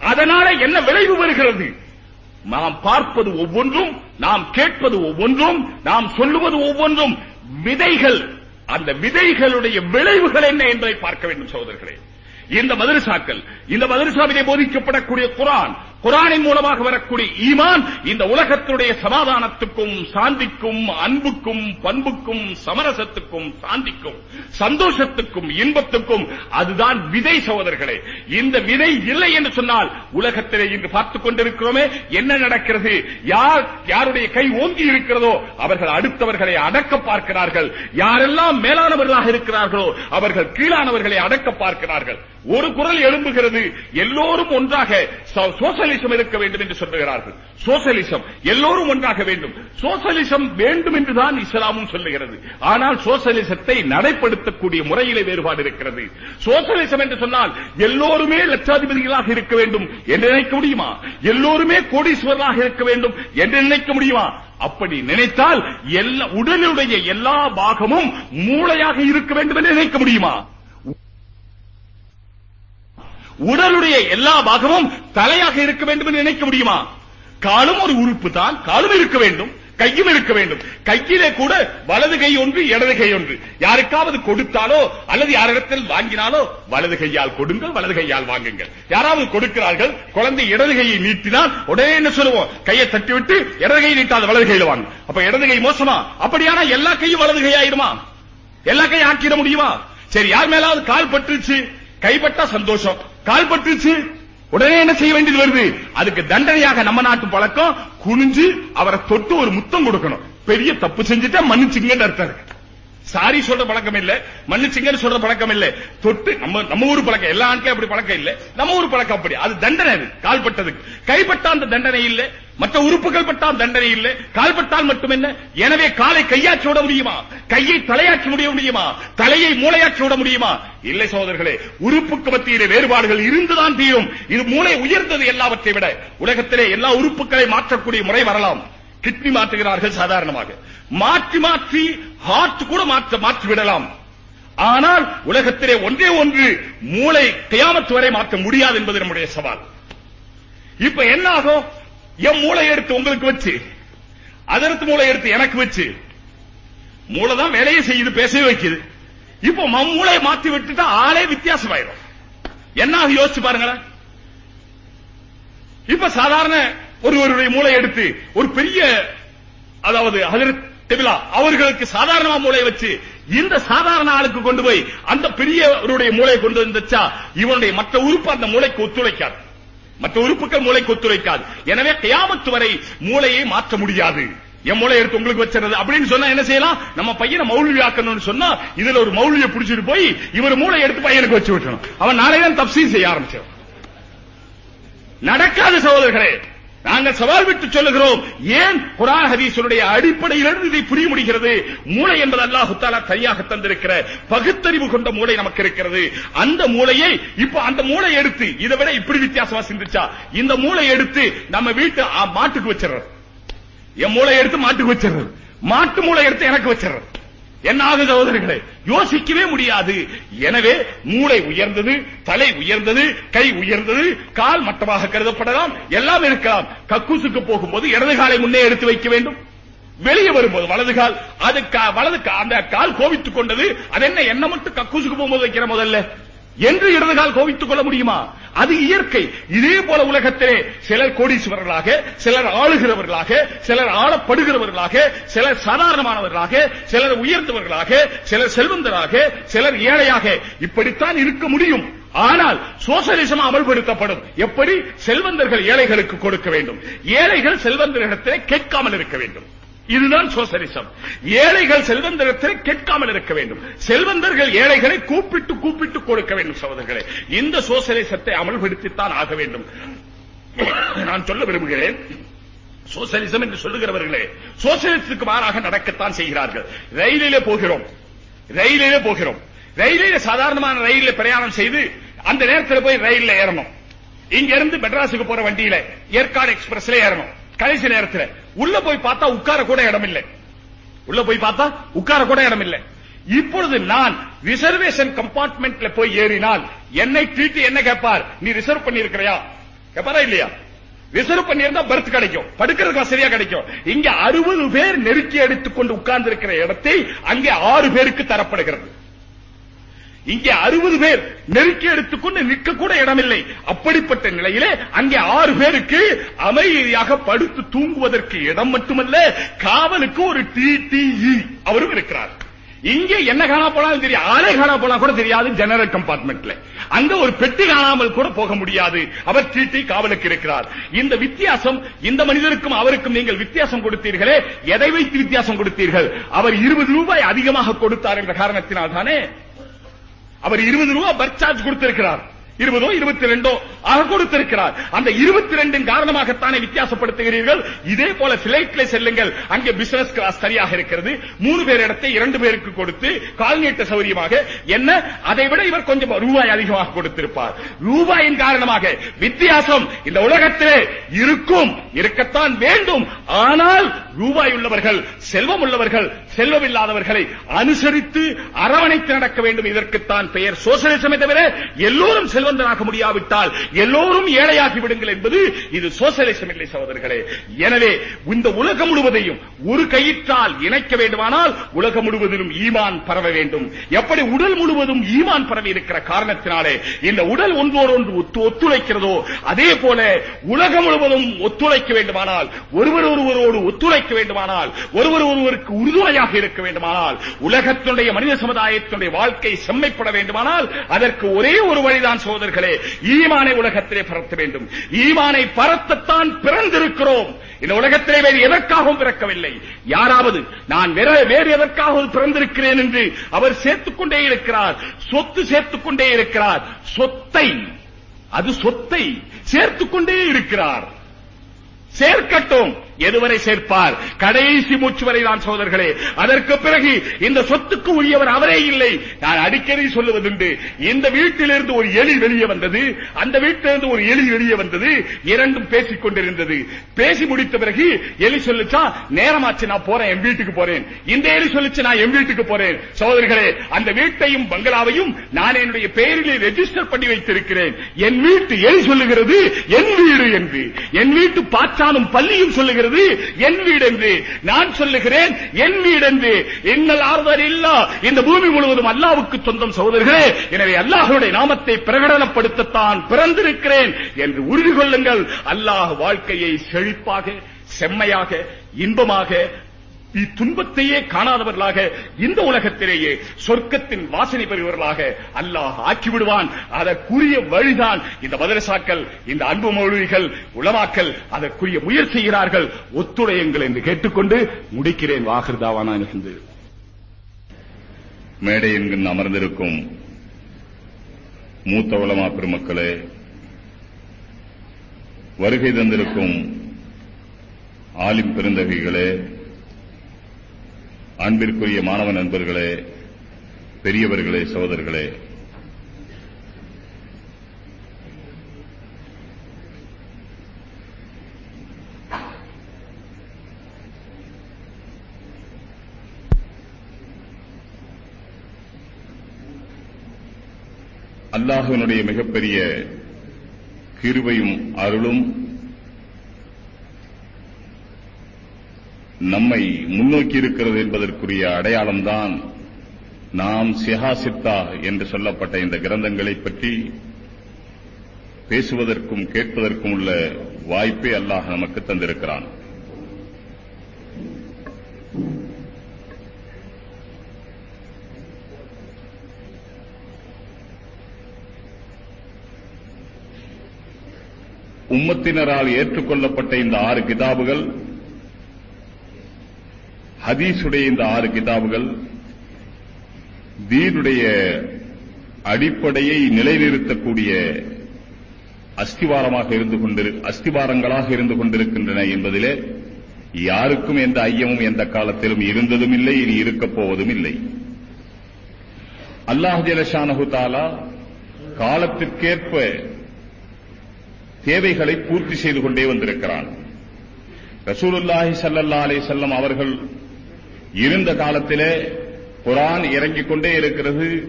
அதனால என்ன விளைவு வருகிறது? நாம் பார்ப்பது ஒவ்வொன்றும் நாம் கேட்பது ஒவ்வொன்றும் நாம் சொல்லுவது ஒவ்வொன்றும். விதைகள் அந்த விதைகளுடைய விளைவுகள் என்ன என்பதை பார்க்க வேண்டும் சகோதரர்களே. இந்த மதரசாக்கள் இந்த மதரசாவிலே போதிக்கப்படக்கூடிய குரான் குரானின் மூலமாக வரக்கூடிய ஈமான் இந்த உலகத்தினுடைய சமாதானத்துக்கும் சாந்திக்கும் அன்புக்கும் பண்புக்கும் சமரசத்துக்கும் சாந்திக்கும் சந்தோஷத்துக்கும் இன்பத்துக்கும் அதுதான் விதை சகோதரர்களே. இந்த விதை இல்லை என்று சொன்னால் உலகத்திலே இன்று பார்த்துக் கொண்டிருக்கிறோமே என்ன நடக்கிறது? யார் யாருடைய கை ஓங்கி இருக்கிறதோ அவர்கள் அடுத்தவர்களை அடக்க பார்க்கிறார்கள். யாரெல்லாம் மேலானவர்களாக இருக்கிறார்களோ அவர்கள் கீழானவர்களை அடக்க பார்க்கிறார்கள். ஒரு குரல் எழும்புகிறது எல்லோரும் ஒன்றாக சோசல் சோசலிசம் இருக்க வேண்டும் என்று சொல்லுகிறார்கள்? சோசலிசம் எல்லோரும் ஒன்றாக வேண்டும். சோசலிசம் வேண்டும் என்றுதான் இஸ்லாமும் சொல்லுகிறது. ஆனால் சோசலிசத்தை நடைப்படுத்தக்கூடிய முறையிலே வேறுபாடு இருக்கிறது. சோசலிசம் என்று சொன்னால் எல்லோருமே லட்சாதிபதிகளாக இருக்க வேண்டும் என்று நினைக்க முடியுமா? எல்லோருமே கோடீஸ்வரராக இருக்க வேண்டும் என்று நினைக்க முடியுமா? அப்படி நினைத்தால் எல்லா உடலுடைய எல்லா பாகமும் மூளையாக இருக்க வேண்டும் என்று நினைக்க முடியுமா? உடலுடைய எல்லா பாகமும் தலையாக இருக்க வேண்டும் என்று நினைக்க முடியுமா? காலும் ஒரு உறுப்பு தான் காலும் இருக்க வேண்டும். கையும் இருக்க வேண்டும். கையிலே கூட வலது கை ஒன்று இடது கை ஒன்று. யாருக்காவது கொடுத்தாலோ அல்லது யாரிடத்தில் வாங்கினாலோ வலது கையால் கொடுங்கள் வலது கையால் வாங்குங்கள். யாராவது கொடுக்கிறார்கள் குழந்தை இடது கையை நீட்டினால் உடனே என்ன சொல்லுவோம்? கையை தட்டி விட்டு இடது கையை நீட்டாத வலது கையில வாங்க. அப்ப இடது கை மோசமா? அப்படியானா எல்லா கையும் வலது கை எல்லா கையும் ஆக்கிட முடியுமா? சரி யார் மேலாவது கால் பட்டுருச்சு? கைப்பட்டா சந்தோஷம். கால்பட்டுச்சு உடனே என்ன செய்ய வேண்டியது வருது? அதுக்கு தண்டனையாக நம்ம நாட்டு பழக்கம் குனிஞ்சு அவரை தொட்டு ஒரு முத்தம் கொடுக்கணும். பெரிய தப்பு செஞ்சுட்டா மன்னிச்சுங்கன்னு அர்த்தம் சாரி சொல்ற பழக்கம் இல்ல. மன்னிச்சுங்கன்னு சொல்ற பழக்கம் இல்ல. தொட்டு நம்ம நம்ம ஊர் பழக்கம். எல்லா ஆண்களும் அப்படி பழக்கம் இல்ல. நம்ம ஊர் பழக்கம் அப்படி. அது தண்டனை அது. கால்பட்டதுக்கு கைப்பட்ட அந்த தண்டனை இல்ல. மற்ற உறுப்புகள் பட்டால் தண்டனை இல்லை கால் பட்டால் மட்டும் என்ன எனவே காலை கையாக்கி விட முடியுமா? கையை தலையாக்கி முடிய முடியுமா? தலையை மூளையாற்றி விட முடியுமா? இல்லை சோதர்களே உறுப்புக்கு மத்தியிலே வேறுபாடுகள் இருந்துதான் தீரும். இது மூளை உயர்ந்தது எல்லாவற்றை விட. உலகத்திலே எல்லா உறுப்புகளை மாற்றக்கூடிய முறை வரலாம். கிட்னி மாற்றுகிறார்கள் சாதாரணமாக. மாற்றி மாற்றி ஹார்ட் கூட மாற்ற மாற்றி விடலாம். ஆனால் உலகத்திலே ஒன்றே ஒன்று மூளை கையாமத்து வரை மாற்ற முடியாது என்பது நம்முடைய சவால். இப்ப என்ன ஆகும்? என் மூளை எடுத்து உங்களுக்கு வச்சு அதற்கு மூளை எடுத்து எனக்கு வச்சு மூளை தான் வேலையை செய்யுது பேசவே வைக்குது. இப்போ ம- மாத்தி விட்டுட்டா ஆளே வித்தியாசமாயிரும். என்ன யோசிச்சு பாருங்களேன். இப்ப சாதாரண ஒருவருடைய மூளை எடுத்து ஒரு பெரிய அதாவது ஹஜரத் தெபிலா அவர்களுக்கு சாதாரணமா மூளையை வச்சு இந்த சாதாரண ஆளுக்கு கொண்டு போய் அந்த பெரியவருடைய மூளையை கொண்டு வந்துச்சா இவனுடைய மற்ற உறுப்பு அந்த மூளைக்கு ஒத்துழைக்காது. மற்ற உறுப்புகள் மூளைக்கு ஒத்துழைக்காது எனவே கியாமத்து வரை மூளையை மாற்ற முடியாது. என் மூளை எடுத்து உங்களுக்கு வச்சிருந்தது அப்படின்னு சொன்னா என்ன செய்யலாம்? நம்ம பையனை மௌல்வி ஆக்கணும்னு சொன்னா இதுல ஒரு மௌல்வியை புடிச்சிட்டு போய் இவர் மூளை எடுத்து பையனுக்கு வச்சு விட்டணும் அவன் நாளைக்கு தான் தப்சீல் செய்ய ஆரம்பிச்சான் நடக்காத சகோதரர்களே நாங்கள் சவால் விட்டு சொல்லுகிறோம். ஏன் குரான் ஹதீஸுடைய அடிப்படையிலிருந்து இதை புரிய முடிகிறது? மூளை என்பது அல்லாஹ் தாலா தனியாக தந்திருக்கிற பகுத்தறிவு கொண்ட மூளை நமக்கு இருக்கிறது. அந்த மூளையை இப்ப அந்த மூளை எடுத்து இதை விட இப்படி வித்தியாசமா சிந்திச்சா இந்த மூளை எடுத்து நம்ம வீட்டு மாட்டுக்கு வச்சிடுறது. என் மூளை எடுத்து மாட்டுக்கு வச்சிடுறது. மாட்டு மூளை எடுத்து எனக்கு வச்சிடுறது. என்ன ஆகுது சகோதரர்களே? யோசிக்கவே முடியாது. எனவே மூளை உயர்ந்தது தலை உயர்ந்தது கை உயர்ந்தது கால் மட்டமாக கருதப்படலாம் எல்லாம் இருக்கலாம். கக்கூசுக்கு போகும்போது இடது காலை முன்னே எடுத்து வைக்க வேண்டும். வெளியே வரும்போது வலது கால் அது வலது அந்த கால் கோவித்துக் கொண்டது அது என்ன என்ன மட்டும் கக்கூசுக்கு போகும்போது வைக்கிற முதல்ல? என்று இடது கால் கோவித்துக் கொள்ள முடியுமா? அது இயற்கை. இதே போல உலகத்திலே சிலர் கோடீஸ்வரர்களாக சிலர் ஆளுகிறவர்களாக சிலர் ஆளப்படுகிறவர்களாக சிலர் சாதாரணமானவர்களாக சிலர் உயர்ந்தவர்களாக சிலர் செல்வந்தராக சிலர் ஏழையாக. இப்படித்தான் இருக்க முடியும். ஆனால் சோசலிசம் அமல்படுத்தப்படும். எப்படி? செல்வந்தர்கள் ஏழைகளுக்கு கொடுக்க வேண்டும். ஏழைகள் செல்வந்தர்களிடத்திலே கேட்காமல் இருக்க வேண்டும். இதுதான் சோசலிசம். ஏழைகள் செல்வந்தரத்தில் கேட்காமல் இருக்க வேண்டும். செல்வந்தர்கள் ஏழைகளை கூப்பிட்டு கூப்பிட்டு கொடுக்க வேண்டும் சகோதரர்களே. இந்த சோசலிசத்தை அமல்படுத்தித்தான் ஆக வேண்டும். நான் சொல்ல விரும்புகிறேன் சோசலிசம் என்று சொல்லுகிறவர்களே சோசலிசத்துக்கு மாறாக நடக்கத்தான் செய்கிறார்கள். ரயிலிலே போகிறோம். ரயிலிலே போகிறோம். ரயிலிலே சாதாரணமான ரயிலில் பிரயாணம் செய்து அந்த நேரத்தில் போய் ரயில்ல ஏறணும். இங்க இருந்து மெட்ராஸுக்கு போற வண்டியில ஏற்காடு எக்ஸ்பிரஸ்ல ஏறணும். கடைசி நேரத்தில். உள்ள போய் பார்த்தா உட்கார கூட இடம் இல்லை உள்ள போய் பார்த்தா உட்கார கூட இடம் இல்லை இப்பொழுது நான் ரிசர்வேஷன் கம்பார்ட்மெண்ட்ல போய் ஏறினால் என்னை ட்ரீட் என்ன கேட்பார் நீ ரிசர்வ் பண்ணி இருக்கிறியா கேட்பாரா இல்லையா? ரிசர்வ் பண்ணியிருந்தா பர்த் கிடைக்கும். படுக்கிறதுக்கு வசதியா கிடைக்கும். இங்க அறுபது பேர் நெருக்கி அடித்துக் கொண்டு உட்கார்ந்து இருக்கிற இடத்தை அங்கே ஆறு பேருக்கு தரப்படுகிறது. இங்கே அறுபது பேர் நெருக்கி எடுத்துக்கொண்டு நிற்கக்கூட கூட இடமில்லை. அப்படிப்பட்ட நிலையிலே அங்கே ஆறு பேருக்கு அமைதியாக படுத்து தூங்குவதற்கு இடம் மட்டுமல்ல காவலுக்கு ஒரு டிடிஇ அவரும் இருக்கிறார். இங்கே என்ன காணா போனாலும் தெரியும் ஆளே காணா போனா கூட தெரியாது ஜெனரல் கம்பார்ட்மெண்ட்ல. அங்க ஒரு பெட்டி காணாமல் கூட போக முடியாது. அவர் டிடி காவலுக்கு இருக்கிறார். இந்த வித்தியாசம் இந்த மனிதருக்கும் அவருக்கும் நீங்கள் வித்தியாசம் கொடுத்தீர்களே? எதை வைத்து வித்தியாசம் கொடுத்தீர்கள்? அவர் இருபது ரூபாய் அதிகமாக கொடுத்தார் என்ற காரணத்தினால் தானே அவர் இருபது ரூபாய் பர்த் சார்ஜ் கொடுத்திருக்கிறார். இருபதோ இருபத்தி ரெண்டோ ஆக கொடுத்திருக்கிறார். அந்த இருபத்தி ரெண்டின் காரணமாகத்தானே வித்தியாசப்படுத்துகிறீர்கள்? இதே போல பிளைட்ல செல்லுங்கள். அங்கே பிசினஸ் கிளாஸ் சரியாக இருக்கிறது. மூணு பேர் இடத்தை இரண்டு பேருக்கு கொடுத்து கால்நீட்ட சௌரியமாக என்ன? அதை விட இவர் கொஞ்சம் ரூபாய் அதிகமாக கொடுத்திருப்பார். ரூபாயின் காரணமாக வித்தியாசம் இந்த உலகத்திலே இருக்கும் இருக்கத்தான் வேண்டும். ஆனால் ரூபாய் உள்ளவர்கள் செல்வம் உள்ளவர்கள் செல்வம் இல்லாதவர்களை அனுசரித்து அரவணைத்து நடக்க வேண்டும். இதற்குத்தான் பெயர் சோசலிசமே தவிர எல்லோரும் செல்வந்தனாக முடியாவிட்டால் எல்லோரும் ஏழையாகி விடுங்கள் என்பது இது சோசலிசம் இல்லை சகோதரர்களே. எனவே இந்த உலகம் முழுவதையும் ஒரு கயிற்றால் இணைக்க வேண்டுமானால் உலகம் முழுவதிலும் ஈமான் பரவ வேண்டும். எப்படி உடல் முழுவதும் ஈமான் பரவி இருக்கிற காரணத்தினாலே இந்த உடல் ஒன்றோடொன்று ஒத்து- ஒத்துழைக்கிறதோ அதே போல உலகம் முழுவதும் ஒத்துழைக்க வேண்டுமானால் ஒருவர் ஒருவரோடு ஒத்துழைக்க வேண்டுமானால் ஒருவர் ஒருவருக்கு உறுதுணையாக இருக்க வேண்டுமானால் உலகத்தினுடைய மனித சமுதாயத்தினுடைய வாழ்க்கை செம்மைப்பட வேண்டுமானால் அதற்கு ஒரே ஒரு வழிதான் சோதர்களே ஈமானை உலகத்திலே பரத்த வேண்டும். ஈமானை பரத்தத்தான் பிறந்திருக்கிறோம். இந்த உலகத்திலே வேறு எதற்காகவும் பிறக்கவில்லை. யாராவது நான் வேற வேறு எதற்காக பிறந்திருக்கிறேன் என்று அவர் சேர்த்துக் கொண்டே இருக்கிறார் சொத்து சேர்த்துக் கொண்டே இருக்கிறார் சொத்தை அது சொத்தை சேர்த்துக் கொண்டே இருக்கிறார். சேர்க்கட்டும். எதுவரை சேர்ப்பார்? கடைசி மூச்சு வரை தான் சோதர்களே அதற்கு பிறகு இந்த சொத்துக்கு உரியவர் அவரே இல்லை. நான் அடிக்கடி சொல்லுவதுண்டு இந்த வீட்டிலிருந்து ஒரு எலி வெளியே வந்தது அந்த வீட்டிலிருந்து ஒரு எலி வெளியே வந்தது இரண்டும் பேசிக் கொண்டிருந்தது. பேசி முடித்த பிறகு எலி சொல்லுச்சா நேரமாச்சு நான் போறேன் என் வீட்டுக்கு போறேன். இந்த எலி சொல்லுச்சு நான் என் வீட்டுக்கு போறேன். சோதர்களே அந்த வீட்டையும் பங்களாவையும் நான் என்னுடைய பெயரிலே ரெஜிஸ்டர் பண்ணி வைத்திருக்கிறேன். என் வீட்டு எலி சொல்லுகிறது என் வீடு என்று. என் வீட்டு ஆசானும் பள்ளியும் சொல்லுகிறது என் வீடு என்று நான் சொல்லுகிறேன் என் வீடு என்று இன்னல் ஆறுதல் இல்லா இந்த பூமி முழுவதும் அல்லாவுக்கு சொந்தம் சகோதரர்களே எனவே அல்லாஹ்வுடைய நாமத்தை பிரகடனப்படுத்தத்தான் பிறந்திருக்கிறேன் என்று உறுதி கொள்ளுங்கள். அல்லாஹ் வாழ்க்கையை செழிப்பாக செம்மையாக இன்பமாக இத்துன்பத்தையே காணாதவர்களாக இந்த உலகத்திலேயே சொர்க்கத்தின் வாசனை பெறுவர்களாக அல்லாஹ் ஆக்கிவிடுவான். அதற்குரிய வழிதான் இந்த மதரசாக்கள் இந்த அன்பு மொழிகள் உளமாக்கல் அதற்குரிய முயற்சி செய்கிறார்கள். ஒத்துழையுங்கள் என்று கேட்டுக்கொண்டு முடிக்கிறேன். வாகிருதாவான இருந்து. மேடை என்கின்ற அமர்ந்திருக்கும் மூத்த உலமா பெருமக்களே வருகை தந்திருக்கும் ஆலிம் பெருந்தகைகளே அன்பிற்குரிய மாணவ நண்பர்களே பெரியவர்களே சகோதரர்களே. அல்லாஹ்வினுடைய மிகப்பெரிய கிருபையும் அருளும் நம்மை முன்னோக்கி இருக்கிறது என்பதற்குரிய அடையாளம்தான் நாம் சிஹாசித்தா என்று சொல்லப்பட்ட இந்த கிரந்தங்களை பற்றி பேசுவதற்கும் கேட்பதற்கும் உள்ள வாய்ப்பை அல்லாஹ் நமக்கு தந்திருக்கிறான். உம்மத்தினரால் ஏற்றுக்கொள்ளப்பட்ட இந்த ஆறு கிதாபுகள் ஹதீஸுடைய இந்த ஆறு கிதாபுகள் தீனுடைய அடிப்படையை நிலைநிறுத்தக்கூடிய அஸ்திவாரமாக இருந்து கொண்டிரு அஸ்திவாரங்களாக இருந்து கொண்டிருக்கின்றன என்பதிலே யாருக்கும் எந்த ஐயமும் எந்த காலத்திலும் இருந்ததும் இல்லை இனி இருக்கப் போவதும் இல்லை அல்லாஹ் ஜலஷானஹு தாலா காலத்திற்கேற்ப தேவைகளை பூர்த்தி செய்து கொண்டே வந்திருக்கிறான். ரசூலுல்லாஹி சல்லல்லா அலே செல்லம் அவர்கள் இருந்த காலத்திலே குரான் இறங்கிக் கொண்டே இருக்கிறது.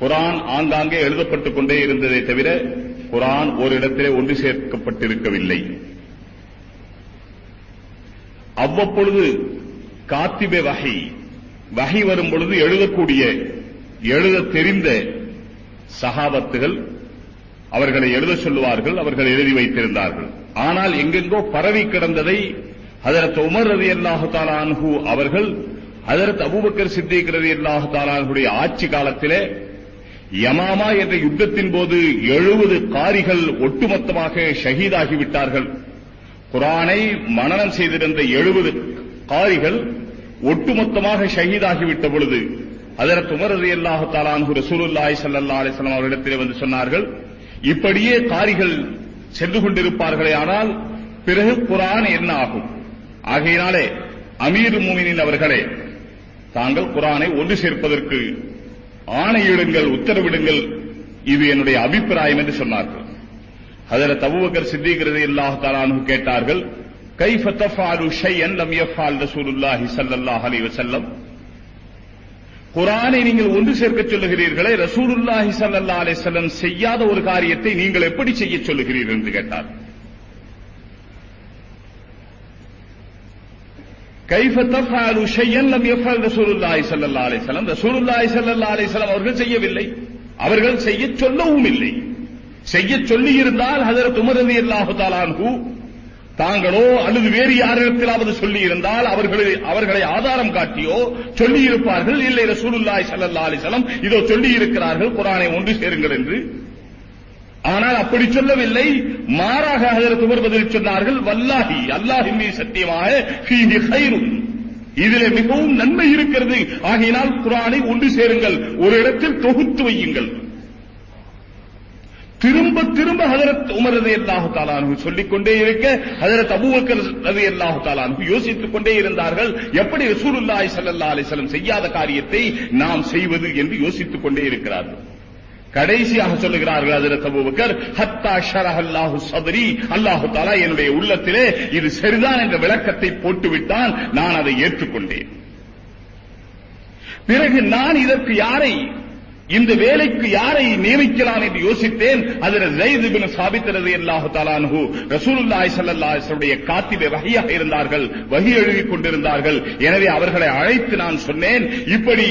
குரான் ஆங்காங்கே எழுதப்பட்டுக் கொண்டே இருந்ததை தவிர குரான் ஒரு இடத்திலே ஒன்று சேர்க்கப்பட்டிருக்கவில்லை. அவ்வப்பொழுது காத்திபே வகை வகை வரும் பொழுது எழுதக்கூடிய எழுத தெரிந்த சகாபத்துகள் அவர்களை எழுத சொல்லுவார்கள் அவர்கள் எழுதி வைத்திருந்தார்கள். ஆனால் எங்கெங்கோ பரவி கிடந்ததை அதற்கு உமர் ரதி அல்லாஹு அவர்கள் அதற்கு அபுபக்கர் சித்திக்கிறது ரதி அல்லாஹு ஆட்சி காலத்திலே யமாமா என்ற யுத்தத்தின் போது எழுபது காரிகள் ஒட்டுமொத்தமாக ஷஹீதாகிவிட்டார்கள். குரானை மனநம் செய்திருந்த எழுபது காரிகள் ஒட்டுமொத்தமாக ஷஹீதாகிவிட்ட பொழுது அதற்கு உமர் ரதி அல்லாஹு தாலான்ஹு ரசூலுல்லாஹி ஸல்லல்லாஹு அவர்களிடத்திலே வந்து சொன்னார்கள் இப்படியே காரிகள் சென்று கொண்டிருப்பார்களே ஆனால் பிறகு குரான் என்ன ஆகும்? ஆகையினாலே அமீர் மூமினின் அவர்களே தாங்கள் குரானை ஒன்று சேர்ப்பதற்கு ஆணையிடுங்கள் உத்தரவிடுங்கள். இது என்னுடைய அபிப்பிராயம் என்று சொன்னார்கள். அதில் தபுபக்கர் சித்திகிறது இல்லாஹ் தாலானு கேட்டார்கள் கைஃப தஃபாலு ஷையன் லம் யஃபால் ரசூலுல்லாஹி ஸல்லல்லாஹு அலைஹி வஸல்லம்? குரானை நீங்கள் ஒன்று சேர்க்க சொல்லுகிறீர்களே ரசூலுல்லாஹி ஸல்லல்லாஹு அலைஹி வஸல்லம் செய்யாத ஒரு காரியத்தை நீங்கள் எப்படி செய்ய சொல்லுகிறீர்கள் என்று கேட்டார். கைஃப தஃபாலு ஷையன் லம் யஃபால் ரசூலுல்லாஹி ஸல்லல்லாஹு அலைஹி வஸல்லம். ரசூலுல்லாஹி ஸல்லல்லாஹு அலைஹி வஸல்லம் அவர்கள் செய்யவில்லை. அவர்கள் செய்ய சொல்லவும் இல்லை. செய்ய சொல்லி இருந்தால் ஹஜரத் உமர் ரலியல்லாஹு தாங்களோ அல்லது வேறு யாரிடத்திலாவது சொல்லி இருந்தால் அவர்களை அவர்களை ஆதாரம் காட்டியோ சொல்லி இருப்பார்கள் இல்லை ரசூலுல்லாஹி ஸல்லல்லாஹு அலைஹி வஸல்லம் இதோ சொல்லி இருக்கிறார்கள் குரானை ஒன்று சேருங்கள் என்று. ஆனால் அப்படி சொல்லவில்லை. மாறாக ஹஜரத் உமர் பதில் சொன்னார்கள் வல்லாஹி அல்லாஹின் மீது சத்தியமாக இதிலே மிகவும் நன்மை இருக்கிறது. ஆகையினால் குரானை ஒன்று சேருங்கள் ஒரு இடத்தில் தொகுத்து வையுங்கள். திரும்ப திரும்ப ஹதரத் உமர் ரதி அல்லாஹு தாலானு சொல்லிக் கொண்டே இருக்க ஹதரத் அபூபக்கர் ரதி அல்லாஹு தாலானு யோசித்துக் கொண்டே இருந்தார்கள் எப்படி ரசூலுல்லாஹி ஸல்லல்லாஹு அலைஹி வஸல்லம் செய்யாத காரியத்தை நாம் செய்வது? என்று யோசித்துக் கொண்டே இருக்கிறார்கள். கடைசியாக சொல்லுகிறார்கள் அதில் அபூபக்கர் ஹத்தா ஷரஹ் அல்லாஹு சத்ரி. அல்லாஹு தாலா என்னுடைய உள்ளத்திலே இது சரிதான் என்ற விளக்கத்தை போட்டுவிட்டான். நான் அதை ஏற்றுக்கொண்டேன். பிறகு நான் இதற்கு யாரை இந்த வேலைக்கு யாரை நியமிக்கலாம் என்று யோசித்தேன். அதில் ஜெயித் பின் சாபித் ரலியல்லாஹு தஆலா அன்ஹு ரசூலுல்லாஹி ஸல்லல்லாஹு அலைஹி வஸல்லுடைய இருந்தார்கள். வகி எழுதி கொண்டிருந்தார்கள். எனவே அவர்களை அழைத்து நான் சொன்னேன். இப்படி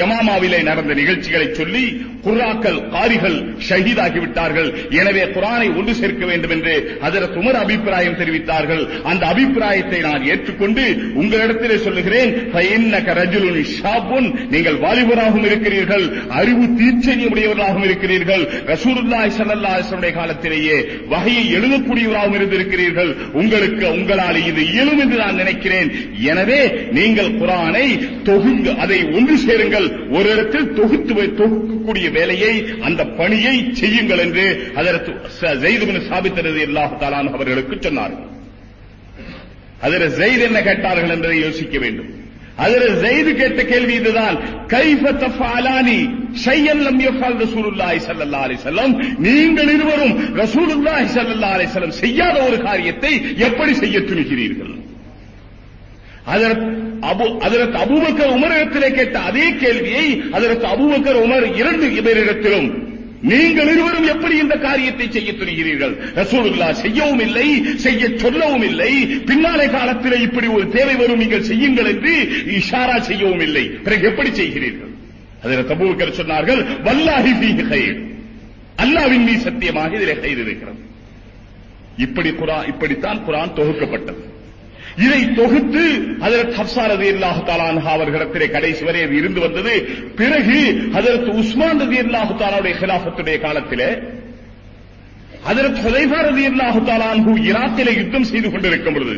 யமாமாவிலே நடந்த நிகழ்ச்சிகளை சொல்லி குர்ராக்கள் காரிகள் ஷஹீதாகிவிட்டார்கள். எனவே குரானை ஒன்று சேர்க்க வேண்டும் என்று ஹஜரத் உமர் அபிப்பிராயம் தெரிவித்தார்கள். அந்த அபிப்பிராயத்தை நான் ஏற்றுக்கொண்டு உங்களிடத்திலே சொல்லுகிறேன். நீங்கள் வாலிபராகவும் இருக்கிறீர்கள். அறிவு தீச்செய்தி உடையவர்களாகவும் இருக்கிறீர்கள். ரசூலுல்லாஹி ஸல்லல்லாஹு காலத்திலேயே வகையை எழுதக்கூடியவராகவும் இருந்திருக்கிறீர்கள். உங்களுக்கு உங்களால் இது இயலும் என்று நான் நினைக்கிறேன். எனவே நீங்கள் குரானை தொகுங்க அதை ஒன்று சேருங்கள். ஒரு இடத்தில் தொகுத்து தொகுக்கக்கூடிய வேலையை அந்த பணியை செய்யுங்கள் என்று அதற்கு ஜெயித் பின் சாபித் ரலியல்லாஹு அவர்களுக்கு சொன்னார்கள். அதில் ஜெயித் என்ன கேட்டார்கள் என்பதை யோசிக்க வேண்டும். அதில் ஜெயித் கேட்ட கேள்வி இதுதான். கைஃப தஃபாலானி ஷையன் லம் யஃபால் ரசூலுல்லாஹி ஸல்லல்லாஹு அலைஹி வஸல்லம். நீங்கள் இருவரும் ரசூலுல்லாஹி ஸல்லல்லாஹு அலைஹி வஸல்லம் செய்யாத ஒரு காரியத்தை எப்படி செய்ய துணிகிறீர்கள்? அதற்கு அபு அதற்கு அபூபக்கர் உமரிடத்திலே கேட்ட அதே கேள்வியை அதற்கு அபுபக்கர் உமர் இரண்டு பேரிடத்திலும் நீங்கள் இருவரும் எப்படி இந்த காரியத்தை செய்ய துணிகிறீர்கள்? ரசூலுல்லா செய்யவும் இல்லை செய்ய சொல்லவும் இல்லை பின்னாலே காலத்தில் இப்படி ஒரு தேவை வரும் நீங்கள் செய்யுங்கள் என்று இஷாரா செய்யவும் இல்லை பிறகு எப்படி செய்கிறீர்கள்? அதில் தபூக்கர் சொன்னார்கள் வல்லாஹி ஃபீஹி கைர். சத்தியமாக இதில் கைர் இருக்கிறது. இப்படி குரான் இப்படித்தான் குரான் தொகுக்கப்பட்டது. இதை தொகுத்து அதற்கு ஹப்சாரதி ரலியல்லாஹு தஆலா அவர்களிடத்திலே கடைசி வரை அது இருந்து வந்தது. பிறகு அதற்கு உஸ்மான் ரலியல்லாஹு தஆலாவுடைய ஹிலாபத்துடைய காலத்திலே அதற்கு ஹுதைஃபா ரலியல்லாஹு தஆலா அன்ஹு ஈராக்கிலே யுத்தம் செய்து கொண்டிருக்கும் பொழுது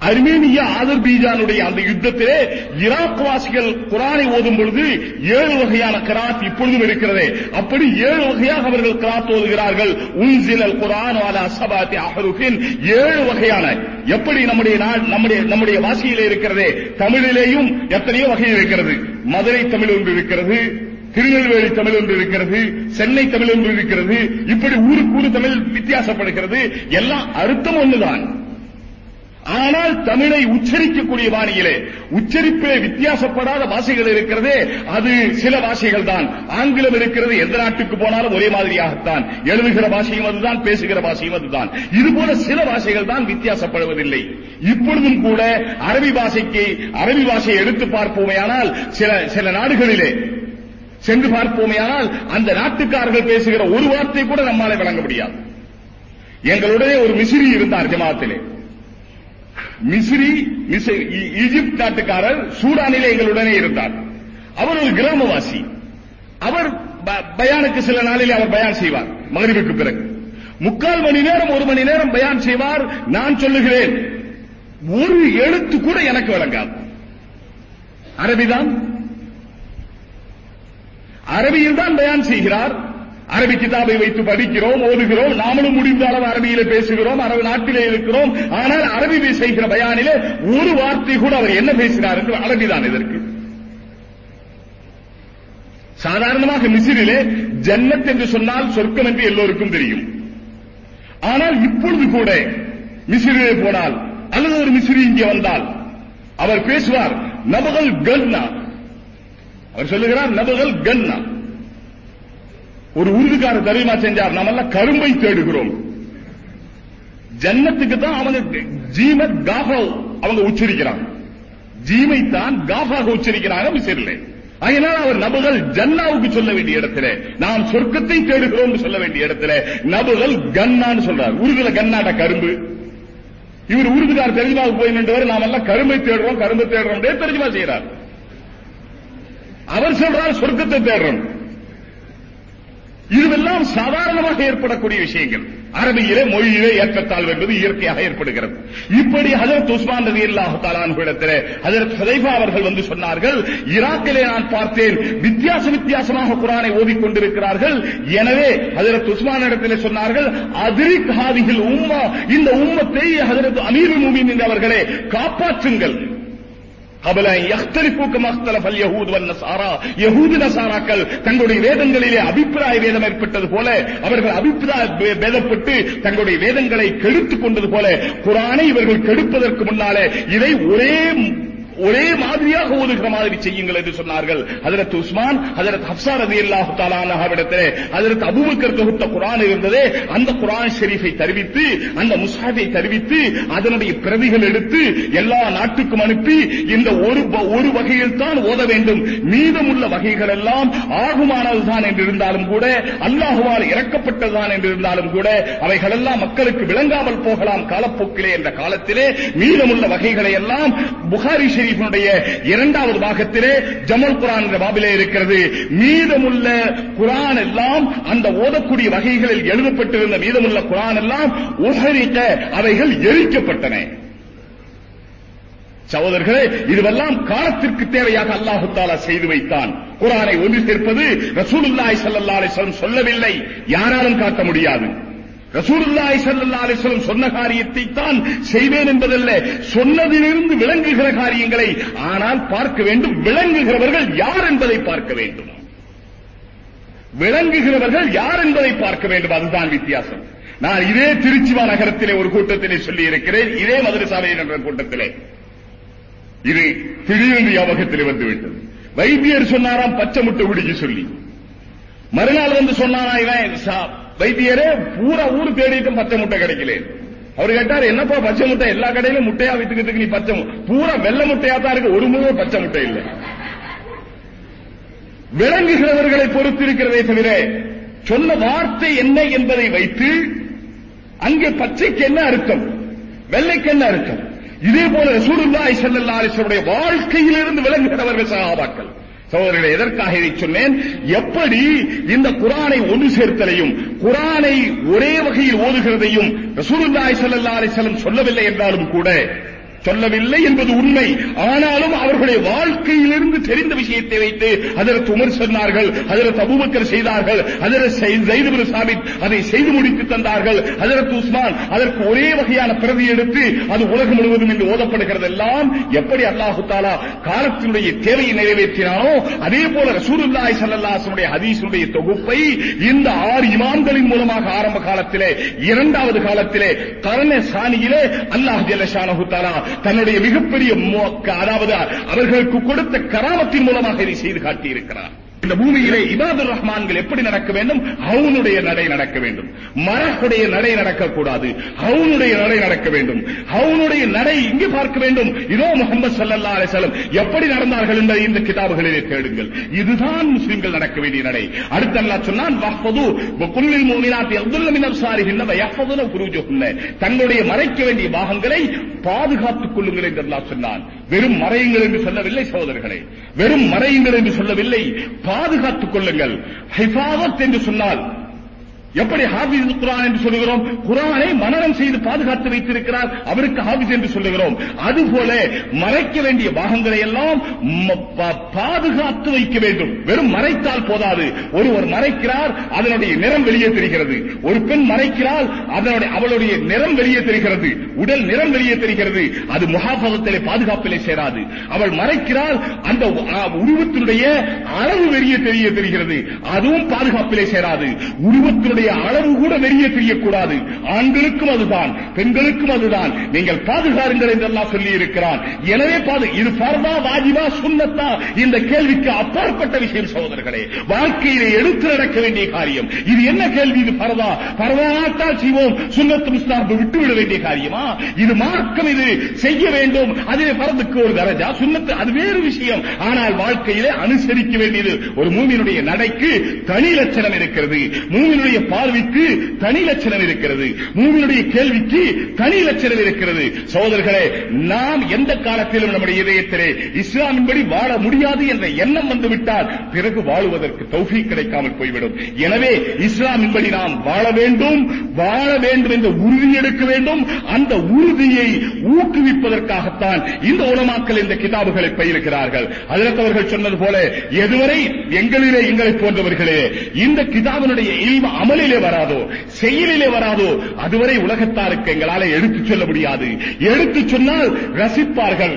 அர்மேனியா ஆதர்பீஜானுடைய அந்த யுத்தத்திலே ஈராக் வாசிகள் குரானை ஓதும் பொழுது ஏழு வகையான கிராத் இப்பொழுதும் இருக்கிறது. அப்படி ஏழு வகையாக அவர்கள் கிராத் ஓதுகிறார்கள். உன்சிலல் குரான் வாலா சபாத்தி அஹருஃபின். ஏழு வகையான. எப்படி நம்முடைய நாள் நம்முடைய நம்முடைய வாசியிலே இருக்கிறதே? தமிழிலேயும் எத்தனையோ வகை இருக்கிறது. மதுரை தமிழ் ஒன்று இருக்கிறது. திருநெல்வேலி தமிழ் ஒன்று இருக்கிறது. சென்னை தமிழ் ஒன்று இருக்கிறது. இப்படி ஊருக்கு ஊரு தமிழ் வித்தியாசப்படுகிறது. எல்லாம் அர்த்தம் ஒன்றுதான் ஆனால் தமிழை உச்சரிக்கக்கூடிய பாணியிலே உச்சரிப்பிலே வித்தியாசப்படாத பாஷைகள் இருக்கிறதே அது சில பாஷைகள் தான் ஆங்கிலம் இருக்கிறது எந்த நாட்டுக்கு போனாலும் ஒரே மாதிரியாகத்தான். எழுதுகிற பாஷையும் அதுதான் பேசுகிற பாஷையும் அதுதான். இது போல சில பாஷைகள் தான் வித்தியாசப்படுவதில்லை. இப்பொழுதும் கூட அரபி பாஷைக்கு அரபி பாஷையை எடுத்து பார்ப்போமேயானால் சில சில நாடுகளிலே சென்று பார்ப்போமேயானால் அந்த நாட்டுக்காரர்கள் பேசுகிற ஒரு வார்த்தை கூட நம்மாலே வழங்க முடியாது. எங்களுடைய ஒரு மிசிறி இருந்தார் ஜமாத்திலே. மிஸ்ரி ஈஜிப்த் நாட்டுக்காரர் சூடானிலே எங்களுடனே இருந்தார். அவர் ஒரு கிராமவாசி. அவர் பயானுக்கு சில நாளிலே அவர் பயான் செய்வார் மகரிபுக்கு பிறகு. முக்கால் மணி நேரம் ஒரு மணி நேரம் பயான் செய்வார் நான் சொல்லுகிறேன். ஒரு எழுத்து கூட எனக்கு வழங்காது. அரபிதான். அரபியில் தான் பயான் செய்கிறார். அரபி கிதாபை வைத்து படிக்கிறோம் ஓதுகிறோம் நாமளும் முடிந்த அளவு அரபியில பேசுகிறோம் அரபு நாட்டிலே இருக்கிறோம். ஆனால் அரபி செய்கிற பயானிலே ஒரு வார்த்தை கூட அவர் என்ன பேசினார் என்று அரபிதான் இதற்கு. சாதாரணமாக மிசிறிலே ஜன்னத் என்று சொன்னால் சொர்க்கம் என்று எல்லோருக்கும் தெரியும். ஆனால் இப்பொழுது கூட மிசிறிலே போனால் அல்லது ஒரு மிசிறி இங்கே வந்தால் அவர் பேசுவார் நபகல் கன்னா. அவர் சொல்லுகிறார் நபகல் கன்னா. ஒரு உருதுக்கார தெரியுமா செஞ்சார். நாமெல்லாம் கரும்பை தேடுகிறோம். ஜன்னத்துக்கு தான் அவங்க ஜீமத் காஃபா அவங்க உச்சரிக்கிறாங்க. ஜீமை தான் காஃபாக உச்சரிக்கிறாங்க மிசிறிலே அதனால் அவர் நபுகள் ஜன்னாவுக்கு சொல்ல வேண்டிய இடத்துல நாம் சொர்க்கத்தை தேடுகிறோம் சொல்ல வேண்டிய இடத்துல நபுகள் கன்னான்னு சொல்றார். உருதுல கன்னாட கரும்பு? இவர் உருதுகார தெரிஞ்சுமாவுக்கு போய் நின்றவர் நாம் எல்லாம் கரும்பை தேடுறோம் கரும்பை தேடுறோம் தெரிஞ்சுமா செய்யறார் அவர் சொல்றார் சொர்க்கத்தை தேடுறோம். இதுவெல்லாம் சாதாரணமாக ஏற்படக்கூடிய விஷயங்கள். அரபியிலே மொழியிலே ஏற்றத்தாழ்வு என்பது இயற்கையாக ஏற்படுகிறது. இப்படி ஹசரத் உஸ்மான் ரவி அல்லாஹு தாலான்களிடத்திலே ஹசரத் ஹதைஃபா அவர்கள் வந்து சொன்னார்கள் ஈராக்கிலே நான் பார்த்தேன் வித்தியாச வித்தியாசமாக குரானை ஓதிக்கொண்டிருக்கிறார்கள் எனவே ஹசரத் உஸ்மான் இடத்திலே சொன்னார்கள் அதிரிக் ஹாதிகள் உம்மா இந்த உம்மத்தை ஹசரத் அமீர் மூமின் அவர்களே காப்பாற்றுங்கள். قبل أن يختلفوا كما اختلف اليهود والنصارى யஹூது நசாராக்கள் தங்களுடைய வேதங்களிலே அபிப்பிராய வேதம் ஏற்பட்டது போல அவர்கள் அபிப்பிராய வே- வேதப்பட்டு தங்களுடைய வேதங்களை கெடுத்துக் கொண்டது போல குரானை இவர்கள் கெடுப்பதற்கு முன்னாலே இதை ஒரே ஒரே மாதிரியாக ஓதுகிற மாதிரி செய்யுங்கள் என்று சொன்னார்கள். ஹஜரத் உஸ்மான் ஹஜரத் ஹப்சா ரலியல்லாஹு அல்லாஹு அன்ஹாவிடத்திலே ஹஜரத் அபுபக்கர் தொகுத்த குரான் இருந்ததே அந்த குரான் ஷெரீஃபை தெரிவித்து அந்த முசாஃபை தெரிவித்து அதனுடைய பிரதிகள் எடுத்து எல்லா நாட்டுக்கும் அனுப்பி இந்த ஒரு ஒரு வகையில் தான் ஓத வேண்டும். மீதமுள்ள வகைகள் எல்லாம் ஆகுமானதுதான் என்று இருந்தாலும் கூட அல்லாஹுவால் இறக்கப்பட்டதுதான் என்று இருந்தாலும் கூட அவைகளெல்லாம் மக்களுக்கு விளங்காமல் போகலாம் காலப்போக்கிலே என்ற காலத்திலே மீதமுள்ள வகைகளை எல்லாம் புகாரி ஷெரீஃபினுடைய இரண்டாவது பாகத்திலே ஜமல் குரான் என்ற பாபிலே இருக்கிறது. மீதமுள்ள குரான் எல்லாம் அந்த ஓதக்கூடிய வகைகளில் எழுதப்பட்டிருந்த மீதமுள்ள குரான் எல்லாம் உஹரிக்க அவைகள் எரிக்கப்பட்டன. சகோதரர்களே இதுவெல்லாம் காலத்திற்கு தேவையாக அல்லாஹு தாலா செய்து வைத்தான். குரானை ஒன்று சேர்ப்பது ரசூலுல்லாய் ஸல்லல்லாஹு அலைஹி சொல்லவில்லை. யாராலும் காட்ட முடியாது. ரசூலுல்லாஹி ஸல்லல்லாஹு அலைஹி வஸல்லம் சொன்ன காரியத்தை தான் செய்வேன் என்பதல்ல. சொன்னதிலிருந்து விளங்குகிற காரியங்களை ஆனால் பார்க்க வேண்டும். விளங்குகிறவர்கள் யார் என்பதை பார்க்க வேண்டும். விளங்குகிறவர்கள் யார் என்பதை பார்க்க வேண்டும். அதுதான் வித்தியாசம். நான் இதே திருச்சிவா நகரத்திலே ஒரு கூட்டத்திலே சொல்லி இருக்கிறேன் இதே மதுரசாலையில் என்ற கூட்டத்திலே. இது திடீரென்று ஞாபகத்தில் வந்துவிட்டது. வைத்தியர் சொன்னாராம் பச்சை முட்டை குடிக்க சொல்லி. மறுநாள் வந்து சொன்னாரா இவன்? வைத்தியரே பூரா ஊர் தேடிட்டும் பச்சை முட்டை கிடைக்கல. அவர் கேட்டார் என்னப்பா பச்சை முட்டை? எல்லா கடையிலும் முட்டையா வித்துக்கிறதுக்கு நீ பச்சை பூரா வெள்ளை முட்டையா தான் இருக்கு ஒரு முழு பச்சை முட்டை இல்லை. விளங்குகிறவர்களை பொறுத்திருக்கிறதே தவிர சொன்ன வார்த்தை என்ன என்பதை வைத்து அங்கே பச்சைக்கு என்ன அர்த்தம்? வெள்ளைக்கு என்ன அர்த்தம்? இதே போல சூருல்லா செல்லல்லா அலைஹி வாழ்க்கையிலிருந்து விளங்குகிறவர்கள் சகாபாக்கள். சகோதரர்களே எதற்காக இதை சொன்னேன்? எப்படி இந்த குரானை ஒன்று சேர்த்தலையும் குரானை ஒரே வகையில் ஓதுகிறதையும் ரசூலுல்லாஹி ஸல்லல்லாஹு அலைஹி வஸல்லம் சொல்லவில்லை என்றாலும் கூட சொல்லவில்லை என்பது உண்மை. ஆனாலும் அவர்களுடைய வாழ்க்கையிலிருந்து தெரிந்த விஷயத்தை வைத்து ஹஜரத் உமர் சொன்னார்கள் ஹஜரத் அபூபக்கர் செய்தார்கள் ஹஜரத் சாபித் அதை செய்து முடித்து தந்தார்கள். ஹஜரத் உஸ்மான் அதற்கு ஒரே வகையான பிரதி எடுத்து அது உலகம் முழுவதும் என்று ஓதப்படுகிறது எல்லாம் எப்படி அல்லாஹு தாலா காலத்தினுடைய தேவையை நிறைவேற்றினானோ அதே போல ரசூருல்லாய் சல்லாசனுடைய ஹதீசுடைய தொகுப்பை இந்த ஆறு இமாம்களின் மூலமாக ஆரம்ப காலத்திலே இரண்டாவது காலத்திலே கரண சாணியிலே அல்லாஹ் ஜல்லஷானஹு தஆலா தன்னுடைய மிகப்பெரிய அதாவது அவர்களுக்கு கொடுத்த கராமத்தின் மூலமாக இதை செய்து காட்டியிருக்கிறார். இந்த பூமியிலே இபாதுர் ரஹ்மான்கள் எப்படி நடக்க வேண்டும்? அவனுடைய நடை நடக்க வேண்டும். மரக்குடைய நடை நடக்கக்கூடாது. அவனுடைய நடை நடக்க வேண்டும். அவனுடைய நடை இங்கு பார்க்க வேண்டும். இதோ முகமது சல்லா அலிசலம் எப்படி நடந்தார்கள் என்பதை இந்த கிதாபுகளிலே தேடுங்கள். இதுதான் முஸ்லிம்கள் நடக்க வேண்டிய நடை. அடுத்த அல்லா சொன்னான் வஹ்ஃபது குல்லில் முஃமினாத்தி யக்துல்ல தங்களுடைய மறைக்க வேண்டிய பாகங்களை பாதுகாத்துக் கொள்ளுங்கள் என்று அல்லா சொன்னான். வெறும் மறையுங்கள் என்று சொல்லவில்லை சகோதரர்களே. வெறும் மறையுங்கள் என்று சொல்லவில்லை. பாதுகாத்துக் கொள்ளுங்கள். ஹிஃபாதத் என்று சொன்னால் எப்படி ஹாபிஸ் குரான் என்று சொல்லுகிறோம்? குரானை மனநம் செய்து பாதுகாத்து வைத்திருக்கிறார். அவருக்கு ஹாபிஸ் என்று சொல்லுகிறோம். அதுபோல மறைக்க வேண்டிய பாகங்களை எல்லாம் பாதுகாத்து வைக்க வேண்டும். வெறும் மறைத்தால் போதாது. ஒருவர் மறைக்கிறார் அதனுடைய நிறம் வெளியே தெரிகிறது. ஒரு பெண் மறைக்கிறாள் அதனுடைய அவளுடைய நிறம் வெளியே தெரிகிறது. உடல் நிறம் வெளியே தெரிகிறது. அது முகாபகத்திலே பாதுகாப்பிலே சேராது. அவள் மறைக்கிறாள் அந்த உருவத்தினுடைய அளவு வெளியே தெரிய தெரிகிறது. அதுவும் பாதுகாப்பிலே சேராது. உருவத்தினுடைய அதனுடைய அளவு கூட வெளியே தெரியக்கூடாது. ஆண்களுக்கும் அதுதான் பெண்களுக்கும் அதுதான். நீங்கள் பாதுகாருங்கள் என்றெல்லாம் சொல்லி இருக்கிறான் எனவே பாது இது ஃபர்தா வாஜிபா சுண்ணத்தா இந்த கேள்விக்கு அப்பாற்பட்ட விஷயம் சகோதரர்களே வாழ்க்கையிலே எடுத்து நடக்க வேண்டிய காரியம். இது என்ன கேள்வி? இது ஃபர்தா. ஃபர்தானாத்தால் செய்வோம். சுண்ணத்து முஸ்தாபு விட்டுவிட வேண்டிய காரியமா? இது மார்க்கம் இது. செய்ய வேண்டும். அதிலே பரதுக்கு ஒரு தரஜா. சுண்ணத்து அது வேறு விஷயம். ஆனால் வாழ்க்கையிலே அனுசரிக்க வேண்டியது ஒரு மூமியினுடைய நடைக்கு தனி லட்சணம் இருக்கிறது. மூமியினுடைய பார்வைக்கு தனி லட்சணம் இருக்கிறது. மூமியினுடைய கேள்விக்கு தனி லட்சணம் இருக்கிறது. சகோதரர்களே நாம் எந்த காலத்திலும் நம்முடைய இதயத்திலே இஸ்லாமின்படி வாழ முடியாது என்ற எண்ணம் வந்துவிட்டால் பிறகு வாழுவதற்கு தௌஃபி கிடைக்காமல் போய்விடும். எனவே இஸ்லாமின்படி நாம் வாழ வேண்டும் வாழ வேண்டும் என்ற உறுதி எடுக்க வேண்டும். அந்த உறுதியை ஊக்குவிப்பதற்காகத்தான் இந்த உலமாக்கள் இந்த கிதாபுகளை பயிர்க்கிறார்கள் அதற்கு அவர்கள் சொன்னது போல எதுவரை எங்களிலே எங்களை போன்றவர்களே இந்த கிதாபினுடைய இல்ம அமலிலே வராதோ செயலிலே வராதோ அதுவரை உலகத்தாருக்கு எங்களால எடுத்துச் சொல்ல முடியாது. எடுத்துச் சொன்னால் ரசிப்பார்கள்.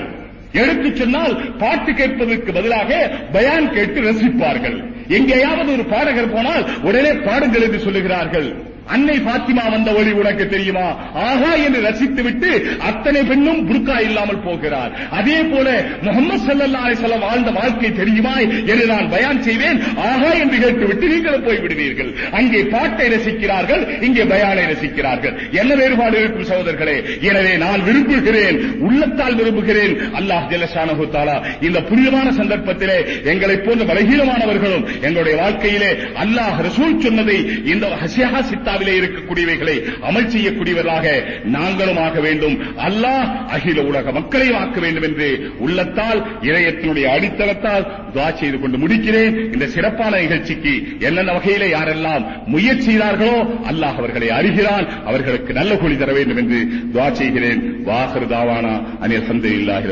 எடுத்துச் சொன்னால் பாட்டு கேட்பதற்கு பதிலாக பயான் கேட்டு ரசிப்பார்கள். எங்கேயாவது ஒரு பாடகர் போனால் உடனே பாடுங்கள் என்று சொல்லுகிறார்கள். அன்னை பாத்திமா வந்த ஒளி உனக்கு தெரியுமா? ஆகா என்று ரசித்துவிட்டு அத்தனை பெண்ணும் புர்கா இல்லாமல் போகிறார். அதே போல முகமது சல்லல்லா அலிசல்லாம் வாழ்ந்த வாழ்க்கை தெரியுமா என்று நான் பயான் செய்வேன். ஆகா என்று கேட்டுவிட்டு நீங்களும் போய் விடுவீர்கள் அங்கே பாட்டை ரசிக்கிறார்கள் இங்கே பயானை ரசிக்கிறார்கள். என்ன வேறுபாடு இருக்கும் சகோதரர்களே? எனவே நான் விரும்புகிறேன் உள்ளத்தால் விரும்புகிறேன். அல்லாஹ் ஜல்லஷானஹு தஆலா இந்த புனிதமான சந்தர்ப்பத்திலே எங்களை போன்ற பலகீனமானவர்களும் எங்களுடைய வாழ்க்கையிலே அல்லாஹ் ரசூல் சொன்னதை இந்த ஹசியா சித்தாவிலே இருக்கக்கூடியவைகளை அமல் செய்யக்கூடியவர்களாக நாங்களும் ஆக வேண்டும். அல்லாஹ் அகில உலக மக்களையும் ஆக்க வேண்டும் என்று உள்ளத்தால் இதயத்தினுடைய அடித்தளத்தால் துவா செய்து கொண்டு முடிக்கிறேன். இந்த சிறப்பான நிகழ்ச்சிக்கு என்னென்ன வகையிலே யாரெல்லாம் முயற்சி செய்தார்களோ அல்லாஹ் அவர்களை அறிகிறான். அவர்களுக்கு நல்ல கூலி தர வேண்டும் என்று துவா செய்கிறேன். வாகர் தாவானா அனில் சந்தை இல்லாஹி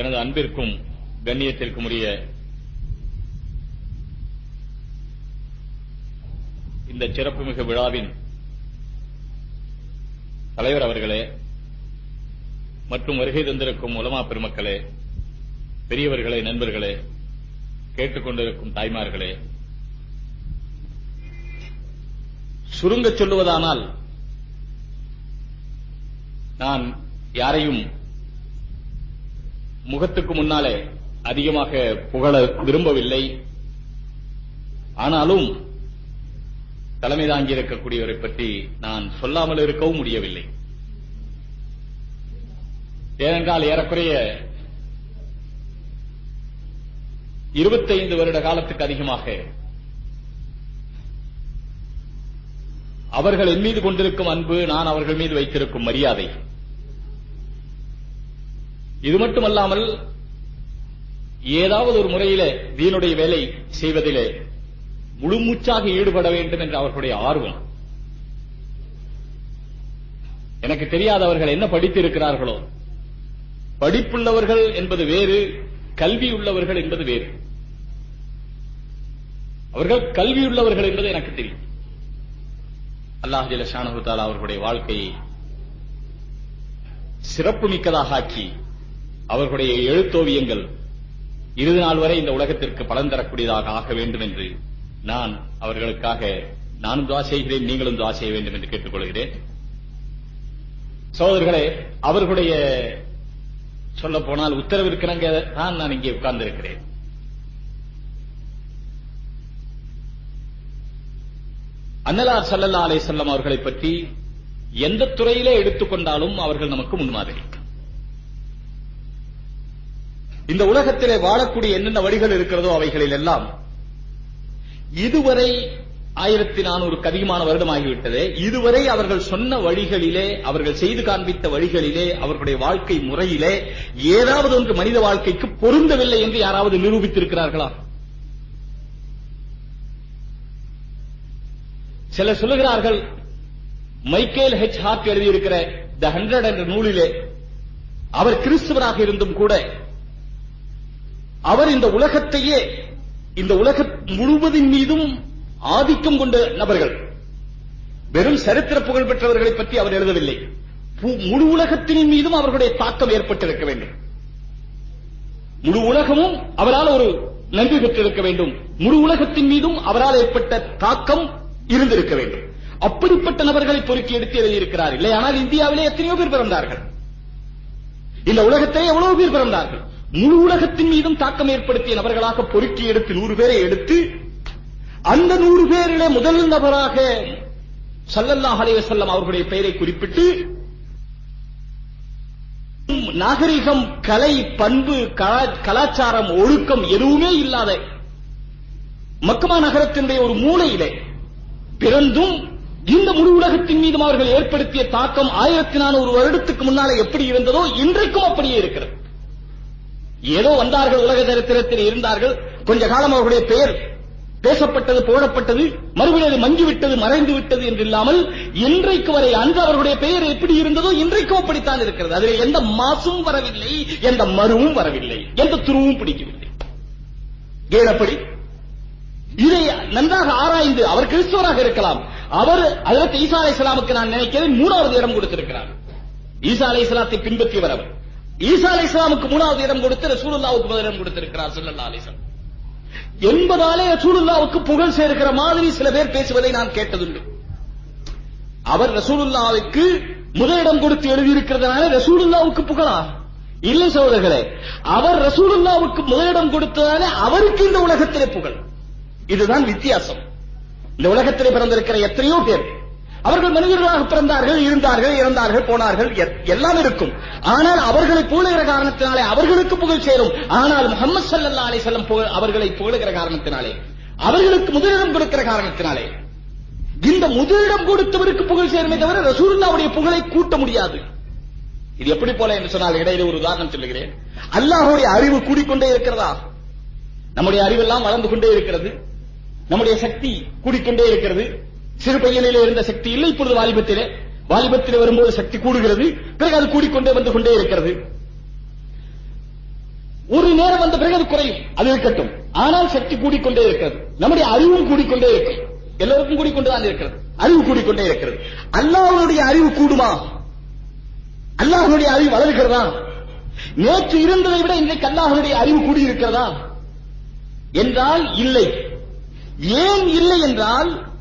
எனது அன்பிற்கும் கண்ணியத்திற்கும் உரிய இந்த சிறப்புமிகு விழாவின் தலைவர் அவர்களே மற்றும் வருகை தந்திருக்கும் உலமா பெருமக்களே பெரியவர்களே நண்பர்களே கேட்டுக்கொண்டிருக்கும் தாய்மார்களே. சுருங்கச் சொல்லுவதானால் நான் யாரையும் முகத்துக்கு முன்னாலே அதிகமாக புகழ விரும்பவில்லை. ஆனாலும் தலைமை தாங்கியிருக்கக்கூடியவரை பற்றி நான் சொல்லாமல் இருக்கவும் முடியவில்லை. ஏனென்றால் ஏறக்குறைய இருபத்தைந்து வருட காலத்துக்கு அதிகமாக அவர்கள் என் மீது கொண்டிருக்கும் அன்பு நான் அவர்கள் மீது வைத்திருக்கும் மரியாதை. இது மட்டுமல்லாமல் ஏதாவது ஒரு முறையில தீனுடைய வேலை செய்வதிலே முழுமூச்சாக ஈடுபட வேண்டும் என்று அவர்களுடைய ஆர்வம். எனக்கு தெரியாதவர்கள் என்ன படித்திருக்கிறார்களோ? படிப்புள்ளவர்கள் என்பது வேறு கல்வி உள்ளவர்கள் என்பது வேறு. அவர்கள் கல்வியுள்ளவர்கள் என்பது எனக்கு தெரியும். அல்லாஹ் ஷானகுத்தால் அவர்களுடைய வாழ்க்கையை சிறப்பு மிக்கதாக ஆக்கி அவர்களுடைய எழுத்தோவியங்கள் இறுதி நாள் வரை இந்த உலகத்திற்கு பலன் தரக்கூடியதாக ஆக வேண்டும் என்று நான் அவர்களுக்காக நானும் துவா செய்கிறேன் நீங்களும் துவா செய்ய வேண்டும் என்று கேட்டுக்கொள்கிறேன். சோதர்களே அவர்களுடைய சொல்ல போனால் உத்தரவு இருக்கிறாங்க தான் நான் இங்கே உட்கார்ந்து இருக்கிறேன் அன்னலார் சல்லல்லா அலை செல்லம் அவர்களை பற்றி எந்த துறையிலே எடுத்துக்கொண்டாலும் அவர்கள் நமக்கு முன்மாதிரி. இந்த உலகத்திலே வாழக்கூடிய என்னென்ன வழிகள் இருக்கிறதோ அவைகளில் எல்லாம் இதுவரை ஆயிரத்தி நானூறுக்கு அதிகமான வருடமாகிவிட்டது. இதுவரை அவர்கள் சொன்ன வழிகளிலே அவர்கள் செய்து காண்பித்த வழிகளிலே அவர்களுடைய வாழ்க்கை முறையிலே ஏதாவது ஒன்று மனித வாழ்க்கைக்கு பொருந்தவில்லை என்று யாராவது நிரூபித்திருக்கிறார்களா? சில சொல்லுகிறார்கள் மைக்கேல் ஹெச். ஹார்ட் எழுதியிருக்கிற த ஹண்ட்ரட் என்ற நூலிலே அவர் கிறிஸ்துவராக இருந்தும் கூட அவர் இந்த உலகத்தையே இந்த உலக முழுவதின் மீதும் ஆதிக்கம் கொண்ட நபர்கள். வெறும் சரித்திர புகழ் பெற்றவர்களை பற்றி அவர் எழுதவில்லை. பு- முழு உலகத்தின் மீதும் அவர்களுடைய தாக்கம் ஏற்பட்டிருக்க வேண்டும். முழு உலகமும் அவரால் ஒரு நன்றி பெற்றிருக்க வேண்டும். முழு உலகத்தின் மீதும் அவரால் ஏற்பட்ட தாக்கம் இருந்திருக்க வேண்டும். அப்படிப்பட்ட நபர்களை பொறுக்கி எடுத்து எழுதியிருக்கிறார். இல்லை ஆனால் இந்தியாவிலே எத்தனையோ பேர் பிறந்தார்கள். இந்த உலகத்தை எவ்வளவு பேர் பிறந்தார்கள்? முழு உலகத்தின் மீதும் தாக்கம் ஏற்படுத்திய நபர்களாக பொறுக்கி எடுத்து நூறு பேரை எடுத்து அந்த நூறு பேரிலே முதல் நபராக சல்லல்லா அலைஹி அவர்களுடைய பெயரை குறிப்பிட்டு நாகரிகம் கலை பண்பு கலா- கலாச்சாரம் ஒழுக்கம் எதுவுமே இல்லாத மக்கமா நகரத்தினுடைய ஒரு மூலையிலே பிறந்தும் இந்த முழு உலகத்தின் மீதும் அவர்கள் ஏற்படுத்திய தாக்கம் ஆயிரத்தி நானூறு வருடத்துக்கு முன்னாலே எப்படி இருந்ததோ இன்றைக்கும் அப்படியே இருக்கிறது. ஏதோ வந்தார்கள் உலக சரித்திரத்தில் இருந்தார்கள். கொஞ்ச காலம் அவர்களுடைய பெயர் பேசப்பட்டது போடப்பட்டது மறுபடியும் அது மங்கி விட்டது மறைந்து விட்டது என்று இல்லாமல் இன்றைக்கு வரை அன்று அவர்களுடைய பெயர் எப்படி இருந்ததோ இன்றைக்கும் அப்படித்தான் இருக்கிறது. அதில் எந்த மாசும் வரவில்லை எந்த மருவும் வரவில்லை எந்த துருவும் பிடிக்கவில்லை. ஏனப்படி இதை நன்றாக ஆராய்ந்து அவர் கிறிஸ்துவராக இருக்கலாம். அவர் அதற்கு ஈசா அலை இஸ்லாமுக்கு நான் நினைக்கிறேன் மூணாவது இடம் கொடுத்திருக்கிறார். ஈசா அலை இஸ்லாத்தை பின்பற்றியவர் அவர். ஈசா அலை இஸ்லாமுக்கு மூணாவது இடம் கொடுத்து ரசூலுல்லாவுக்கு முதல் இடம் கொடுத்திருக்கிறார் ஸல்லல்லாஹு அலிசன் என்பதாலே ரசூலுல்லாவுக்கு புகழ் சேர்க்கிற மாதிரி சில பேர் பேசுவதை நான் கேட்டதுண்டு. அவர் ரசூலுல்லாவுக்கு முதலிடம் கொடுத்து எழுதியிருக்கிறதுனால ரசூலுல்லாவுக்கு புகழா? இல்லை சோதர்களே அவர் ரசூலுல்லாவுக்கு முதலிடம் கொடுத்ததால அவருக்கு இந்த உலகத்திலே புகழ். இதுதான் வித்தியாசம். இந்த உலகத்திலே பிறந்திருக்கிற எத்தனையோ பேர் அவர்கள் மனிதர்களாக பிறந்தார்கள் இருந்தார்கள் இறந்தார்கள் போனார்கள் எல்லாம் இருக்கும். ஆனால் அவர்களை புகழுகிற காரணத்தினாலே அவர்களுக்கு புகழ் சேரும். ஆனால் முகமது சல்லா அலி செல்லம் அவர்களை புகழுகிற காரணத்தினாலே அவர்களுக்கு முதலிடம் கொடுக்கிற காரணத்தினாலே இந்த முதலிடம் கொடுத்தவருக்கு புகழ் சேருமே தவிர ரசூலுல்லாவுடைய புகழை கூட்ட முடியாது. இது எப்படி போல என்று சொன்னால் இடையில ஒரு உதாரணம் சொல்லுகிறேன். அல்லாஹுடைய அறிவு கூடிக்கொண்டே இருக்கிறதா? நம்முடைய அறிவெல்லாம் வளர்ந்து கொண்டே இருக்கிறது. நம்முடைய சக்தி கூடிக்கொண்டே இருக்கிறது. சிறு பையனிலே இருந்த சக்தி இல்லை இப்பொழுது வாலிபத்திலே. வாலிபத்திலே வரும்போது சக்தி கூடுகிறது. பிறகு அது கூடிக்கொண்டே வந்து கொண்டே இருக்கிறது. ஒரு நேரம் வந்த பிறகு அது குறையும். அது இருக்கட்டும். ஆனால் சக்தி கூடிக்கொண்டே இருக்கிறது. நம்முடைய அறிவும் கூடிக்கொண்டே இருக்கும் எல்லோருக்கும் கூடிக்கொண்டுதான் இருக்கிறது. அறிவு கூடிக்கொண்டே இருக்கிறது. அல்லாஹனுடைய அறிவு கூடுமா? அல்லாஹனுடைய அறிவு வளர்கிறதா? நேற்று இருந்ததை விட இன்றைக்கு அல்லாஹனுடைய அறிவு கூடியிருக்கிறதா? என்றால் இல்லை. ஏன் இல்லை என்றால்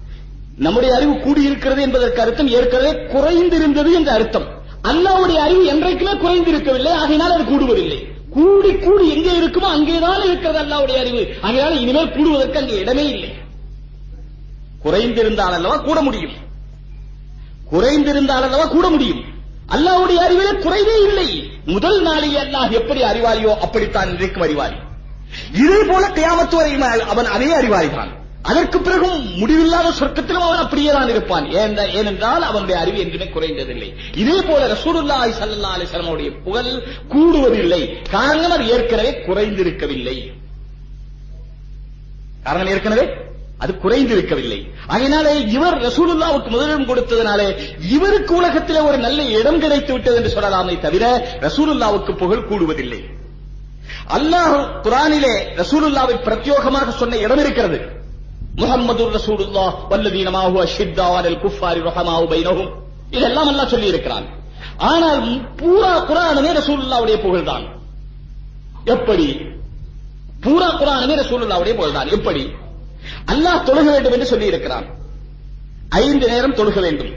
நம்முடைய அறிவு கூடியிருக்கிறது என்பதற்கு அர்த்தம் ஏற்கனவே குறைந்திருந்தது என்ற அர்த்தம். அல்லாவுடைய அறிவு என்றைக்குமே குறைந்திருக்கவில்லை ஆகையினால் அது கூடுவதில்லை. கூடி கூடி எங்கே இருக்குமோ அங்கேதான் இருக்கிறது அல்லாவுடைய அறிவு. ஆகையால் இனிமேல் கூடுவதற்கு அங்கே இடமே இல்லை. குறைந்திருந்தால் அல்லவா கூட முடியும். குறைந்திருந்தால் அல்லவா கூட முடியும். அல்லாவுடைய அறிவிலே குறைவே இல்லை. முதல் நாளில் அல்லாஹ் எப்படி அறிவாளியோ அப்படித்தான் இன்றைக்கும் அறிவாளி. இதே போல கியாமத்து வரை அவன் அதே அறிவாளிதான். அதற்கு பிறகும் முடிவில்லாத சொர்க்கத்திலும் அவன் அப்படியே தான் இருப்பான். ஏன்- ஏனென்றால் அவனுடைய அறிவு என்றுமே குறைந்ததில்லை. இதே போல ரசூலுல்லாஹி சல்லா அலைஹி புகழ் கூடுவதில்லை. காரணம் அது ஏற்கனவே குறைந்திருக்கவில்லை. காரணம் ஏற்கனவே அது குறைந்திருக்கவில்லை. அதனாலே இவர் ரசூலுல்லாவுக்கு முதலிடம் கொடுத்ததனாலே இவருக்கு உலகத்திலே ஒரு நல்ல இடம் கிடைத்து விட்டது என்று சொல்லலாமே தவிர ரசூலுல்லாவுக்கு புகழ் கூடுவதில்லை. அல்லாஹ் குரானிலே ரசூலுல்லாவை பிரத்யோகமாக சொன்ன இடம் இருக்கிறது. முகம்மது ரசூலுல்லா வல்லதீன மாஹு குஃபாரி ரஹமாவு பைனகும் இதெல்லாம் எல்லாம் சொல்லி இருக்கிறான் ஆனால் பூரா குரானுமே ரசூலுல்லாவுடைய புகழ்தான் எப்படி பூரா குரானுமே ரசூலுல்லாவுடைய புகழ்தான் எப்படி அல்லாஹ் தொழுக வேண்டும் என்று சொல்லி இருக்கிறான் ஐந்து நேரம் தொழுக வேண்டும்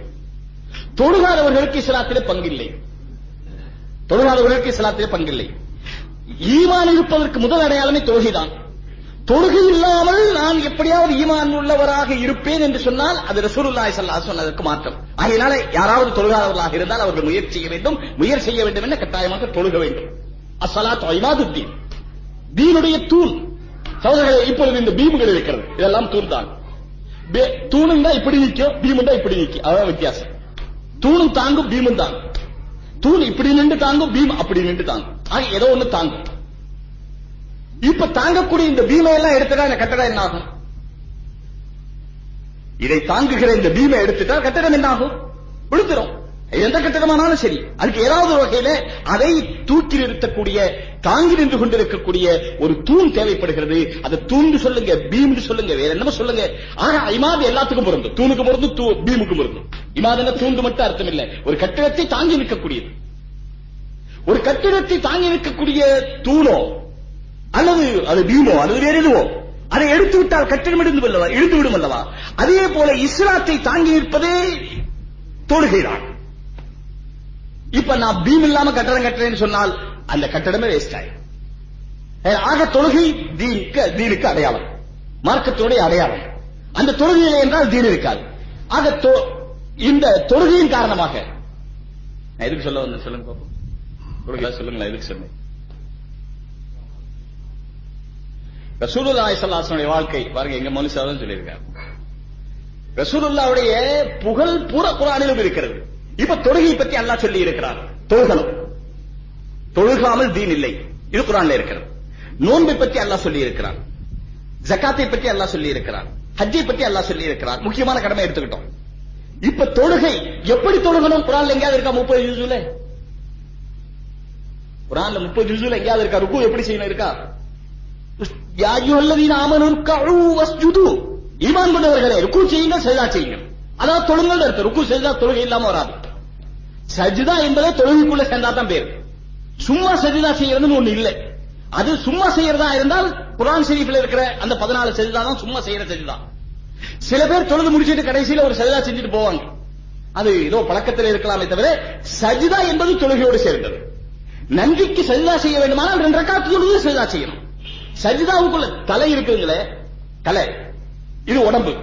தொழுகாதவர்களுக்கு இஸ்லாத்திலே பங்கில்லை தொழுகாதவர்களுக்கு இஸ்லாத்திலே பங்கில்லை ஈமான் இருப்பதற்கு முதல் அடையாளமே தொழுகைதான் தொழுகை இல்லாமல் நான் எப்படியாவது ஈமான் உள்ளவராக இருப்பேன் என்று சொன்னால் அது ரசூலுல்லாஹி சல்லா சொன்னதற்கு மாற்றம். அதனால யாராவது தொழுகாதவர்களாக இருந்தால் அவர்கள் முயற்சி செய்ய வேண்டும். முயற்சி செய்ய வேண்டும் என கட்டாயமாக தொழுக வேண்டும். அஸ்ஸலாத்து இமாதுத்தீன் தீனுடைய தூண். சகோதரர்களே இப்பொழுது இந்த பீமுகள் இருக்கிறது. இதெல்லாம் தூண் தான். பே- தூணுண்டா இப்படி நிற்கும் பீமுண்டா இப்படி நிற்கும். அதான் வித்தியாசம். தூணும் தாங்கும் பீமும் தாங்கும் தூண் இப்படி நின்று தாங்கும் பீம் அப்படி நின்று தாங்கும். ஆக ஏதோ ஒண்ணு தாங்கும். இப்ப தாங்கக்கூடிய இந்த பீமை எல்லாம் எடுத்துட்டா இந்த கட்டடம் என்ன ஆகும் இதை தாங்குகிற இந்த பீமை எடுத்துட்டா கட்டடம் என்ன ஆகும் விழுத்துரும் எந்த கட்டடமானாலும் சரி. அதுக்கு ஏதாவது ஒரு வகையில அதை தூக்கி நிறுத்தக்கூடிய தாங்கி நின்று கொண்டிருக்கக்கூடிய ஒரு தூண் தேவைப்படுகிறது. அதை தூண்டு சொல்லுங்க பீம்னு சொல்லுங்க வேற என்னமோ சொல்லுங்க. ஆக இமாது எல்லாத்துக்கும் பொருந்தும். தூணுக்கு பொருந்தும் தூ- பீமுக்கு பொருந்தும். இமாது என்ன தூண்டு மட்டும் அர்த்தம் இல்ல. ஒரு கட்டிடத்தை தாங்கி நிற்கக்கூடியது. ஒரு கட்டிடத்தை தாங்கி நிற்கக்கூடிய தூணோ அல்லது அது பீமோ அல்லது வேறு எதுவோ அதை எடுத்து விட்டால் கட்டிடம் இடிந்து அல்லவா இழுந்து விடும் அல்லவா? அதே போல இஸ்லாத்தை தாங்கி நிற்பதே தொழுகைதான். இப்ப நான் பீம் இல்லாம கட்டடம் கட்டுறேன்னு சொன்னால் அந்த கட்டடமே வேஸ்ட் ஆயிடும் ஆக தொழுகை தீனுக்கு தீனுக்கு அடையாளம். மார்க்கத்தினுடைய அடையாளம். அந்த தொழுகையிலே என்றால் தீன் இருக்காது. ஆக தொ- இந்த தொழுகையின் காரணமாக நான் எதுக்கு சொல்ல வந்தேன் சொல்லுங்க பாப்போம். தொழுகை சொல்லுங்களேன் எதுக்கு சொன்னேன் ரசூலுல்லாஹி ஸல்லல்லாஹு வாழ்க்கை பாருங்க எங்க மனுஷாதான் சொல்லியிருக்காரு. ரசூலுல்லாவுடைய புகழ் பூரா குரானிலும் இருக்கிறது. இப்ப தொழுகை பற்றி அல்லாஹ் சொல்லி இருக்கிறார். தொழுகணும். தொழுகாமல் தீன் இல்லை. இது குரான்ல இருக்கிறது. நோன்பை பற்றி அல்லாஹ் சொல்லி இருக்கிறார். ஜகாத்தை பற்றி அல்லாஹ் சொல்லி இருக்கிறார். ஹஜ்ஜை பற்றி அல்லாஹ் சொல்லி இருக்கிறார். முக்கியமான கடமை எடுத்துக்கிட்டோம். இப்ப தொழுகை எப்படி தொழுகணும்? குரான்ல எங்கேயாவது இருக்கா? முப்பது ஜூசுல குரான்ல முப்பது ஜூசுல எங்கேயாவது இருக்கா? ருக்கு எப்படி செய்யணும்? இருக்கா யா அய்யுஹல்லதீன ஆமனு ருக்கஉ வஸ்ஜுது ஈமான் கொண்டவர்களே ருக்கு செய்யுங்க சஜதா செய்யுங்க அதாவது தொழுங்கள் அர்த்தம் ருக்கு செய்தா தொழுகை இல்லாம வராது. சஜிதா என்பதே தொழுகைக்குள்ள சேர்ந்தா தான் பேர். சும்மா சஜிதா செய்யறதுன்னு ஒண்ணு இல்லை. அது சும்மா செய்யறதா இருந்தால் குரான் ஷரீஃப்ல இருக்கிற அந்த பதினாலு சஜிதா தான் சும்மா செய்யற சஜிதா. சில பேர் தொழுது முடிச்சிட்டு கடைசியில ஒரு சஜிதா செஞ்சுட்டு போவாங்க. அது ஏதோ பழக்கத்தில் இருக்கலாமே தவிர சஜிதா என்பது தொழுகையோடு சேர்ந்தது. நன்றிக்கு சஜிதா செய்ய வேண்டுமானால் ரெண்டு ரக்காத்து தொழுது சஜிதா செய்யணும். சஜிதாவுக்குள்ள தலை இருக்குங்களே தலை. இது உடம்பு.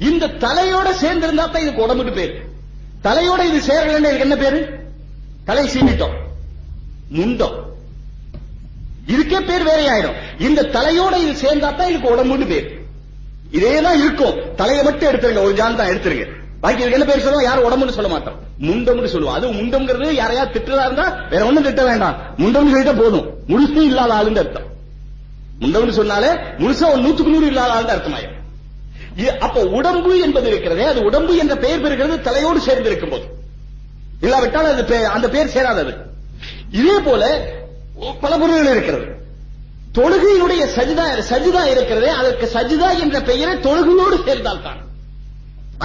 இந்த தலையோட சேர்ந்திருந்தா தான் இதுக்கு உடம்புக்கு பேரு. தலையோட இது சேரலன்னு இதுக்கு என்ன பேரு? தலை சீனிட்டோம் முண்டம் இதுக்கே பேர் வேறையாயிடும். இந்த தலையோட இது சேர்ந்தா தான் இதுக்கு உடம்புன்னு பேர். இதேதான் இருக்கும். தலையை மட்டும் எடுத்துருங்க. ஒரு ஜான் தான் எடுத்துருங்க. பாக்கி இதுக்கு என்ன பேர் சொல்லுவோம்? யாரும் உடம்புன்னு சொல்ல மாட்டோம். முண்டம்னு சொல்லுவோம். அது முண்டம்ங்கிறது யாரையா திட்டுறதா இருந்தா வேற ஒண்ணும் திட்ட வேண்டாம். முண்டம்னு சொல்லிட்டா போதும். முழுசு இல்லாத ஆளுன்னு அர்த்தம். முண்டவன் சொன்னாலே முழுசா ஒரு நூத்துக்கு நூறு இல்லாத ஆள் அர்த்தமாயிரும். அப்ப உடம்பு என்பது இருக்கிறதே அது உடம்பு என்ற பெயர் பெறுகிறது தலையோடு சேர்ந்து இருக்கும் போது இல்லாவிட்டால் அது அந்த பெயர் சேராதது. இதே போல பல பொருள்கள் இருக்கிறது. தொழுகையினுடைய சஜிதா சஜிதா இருக்கிறதே அதற்கு சஜிதா என்ற பெயரை தொழுகையோடு சேர்ந்தால் தான்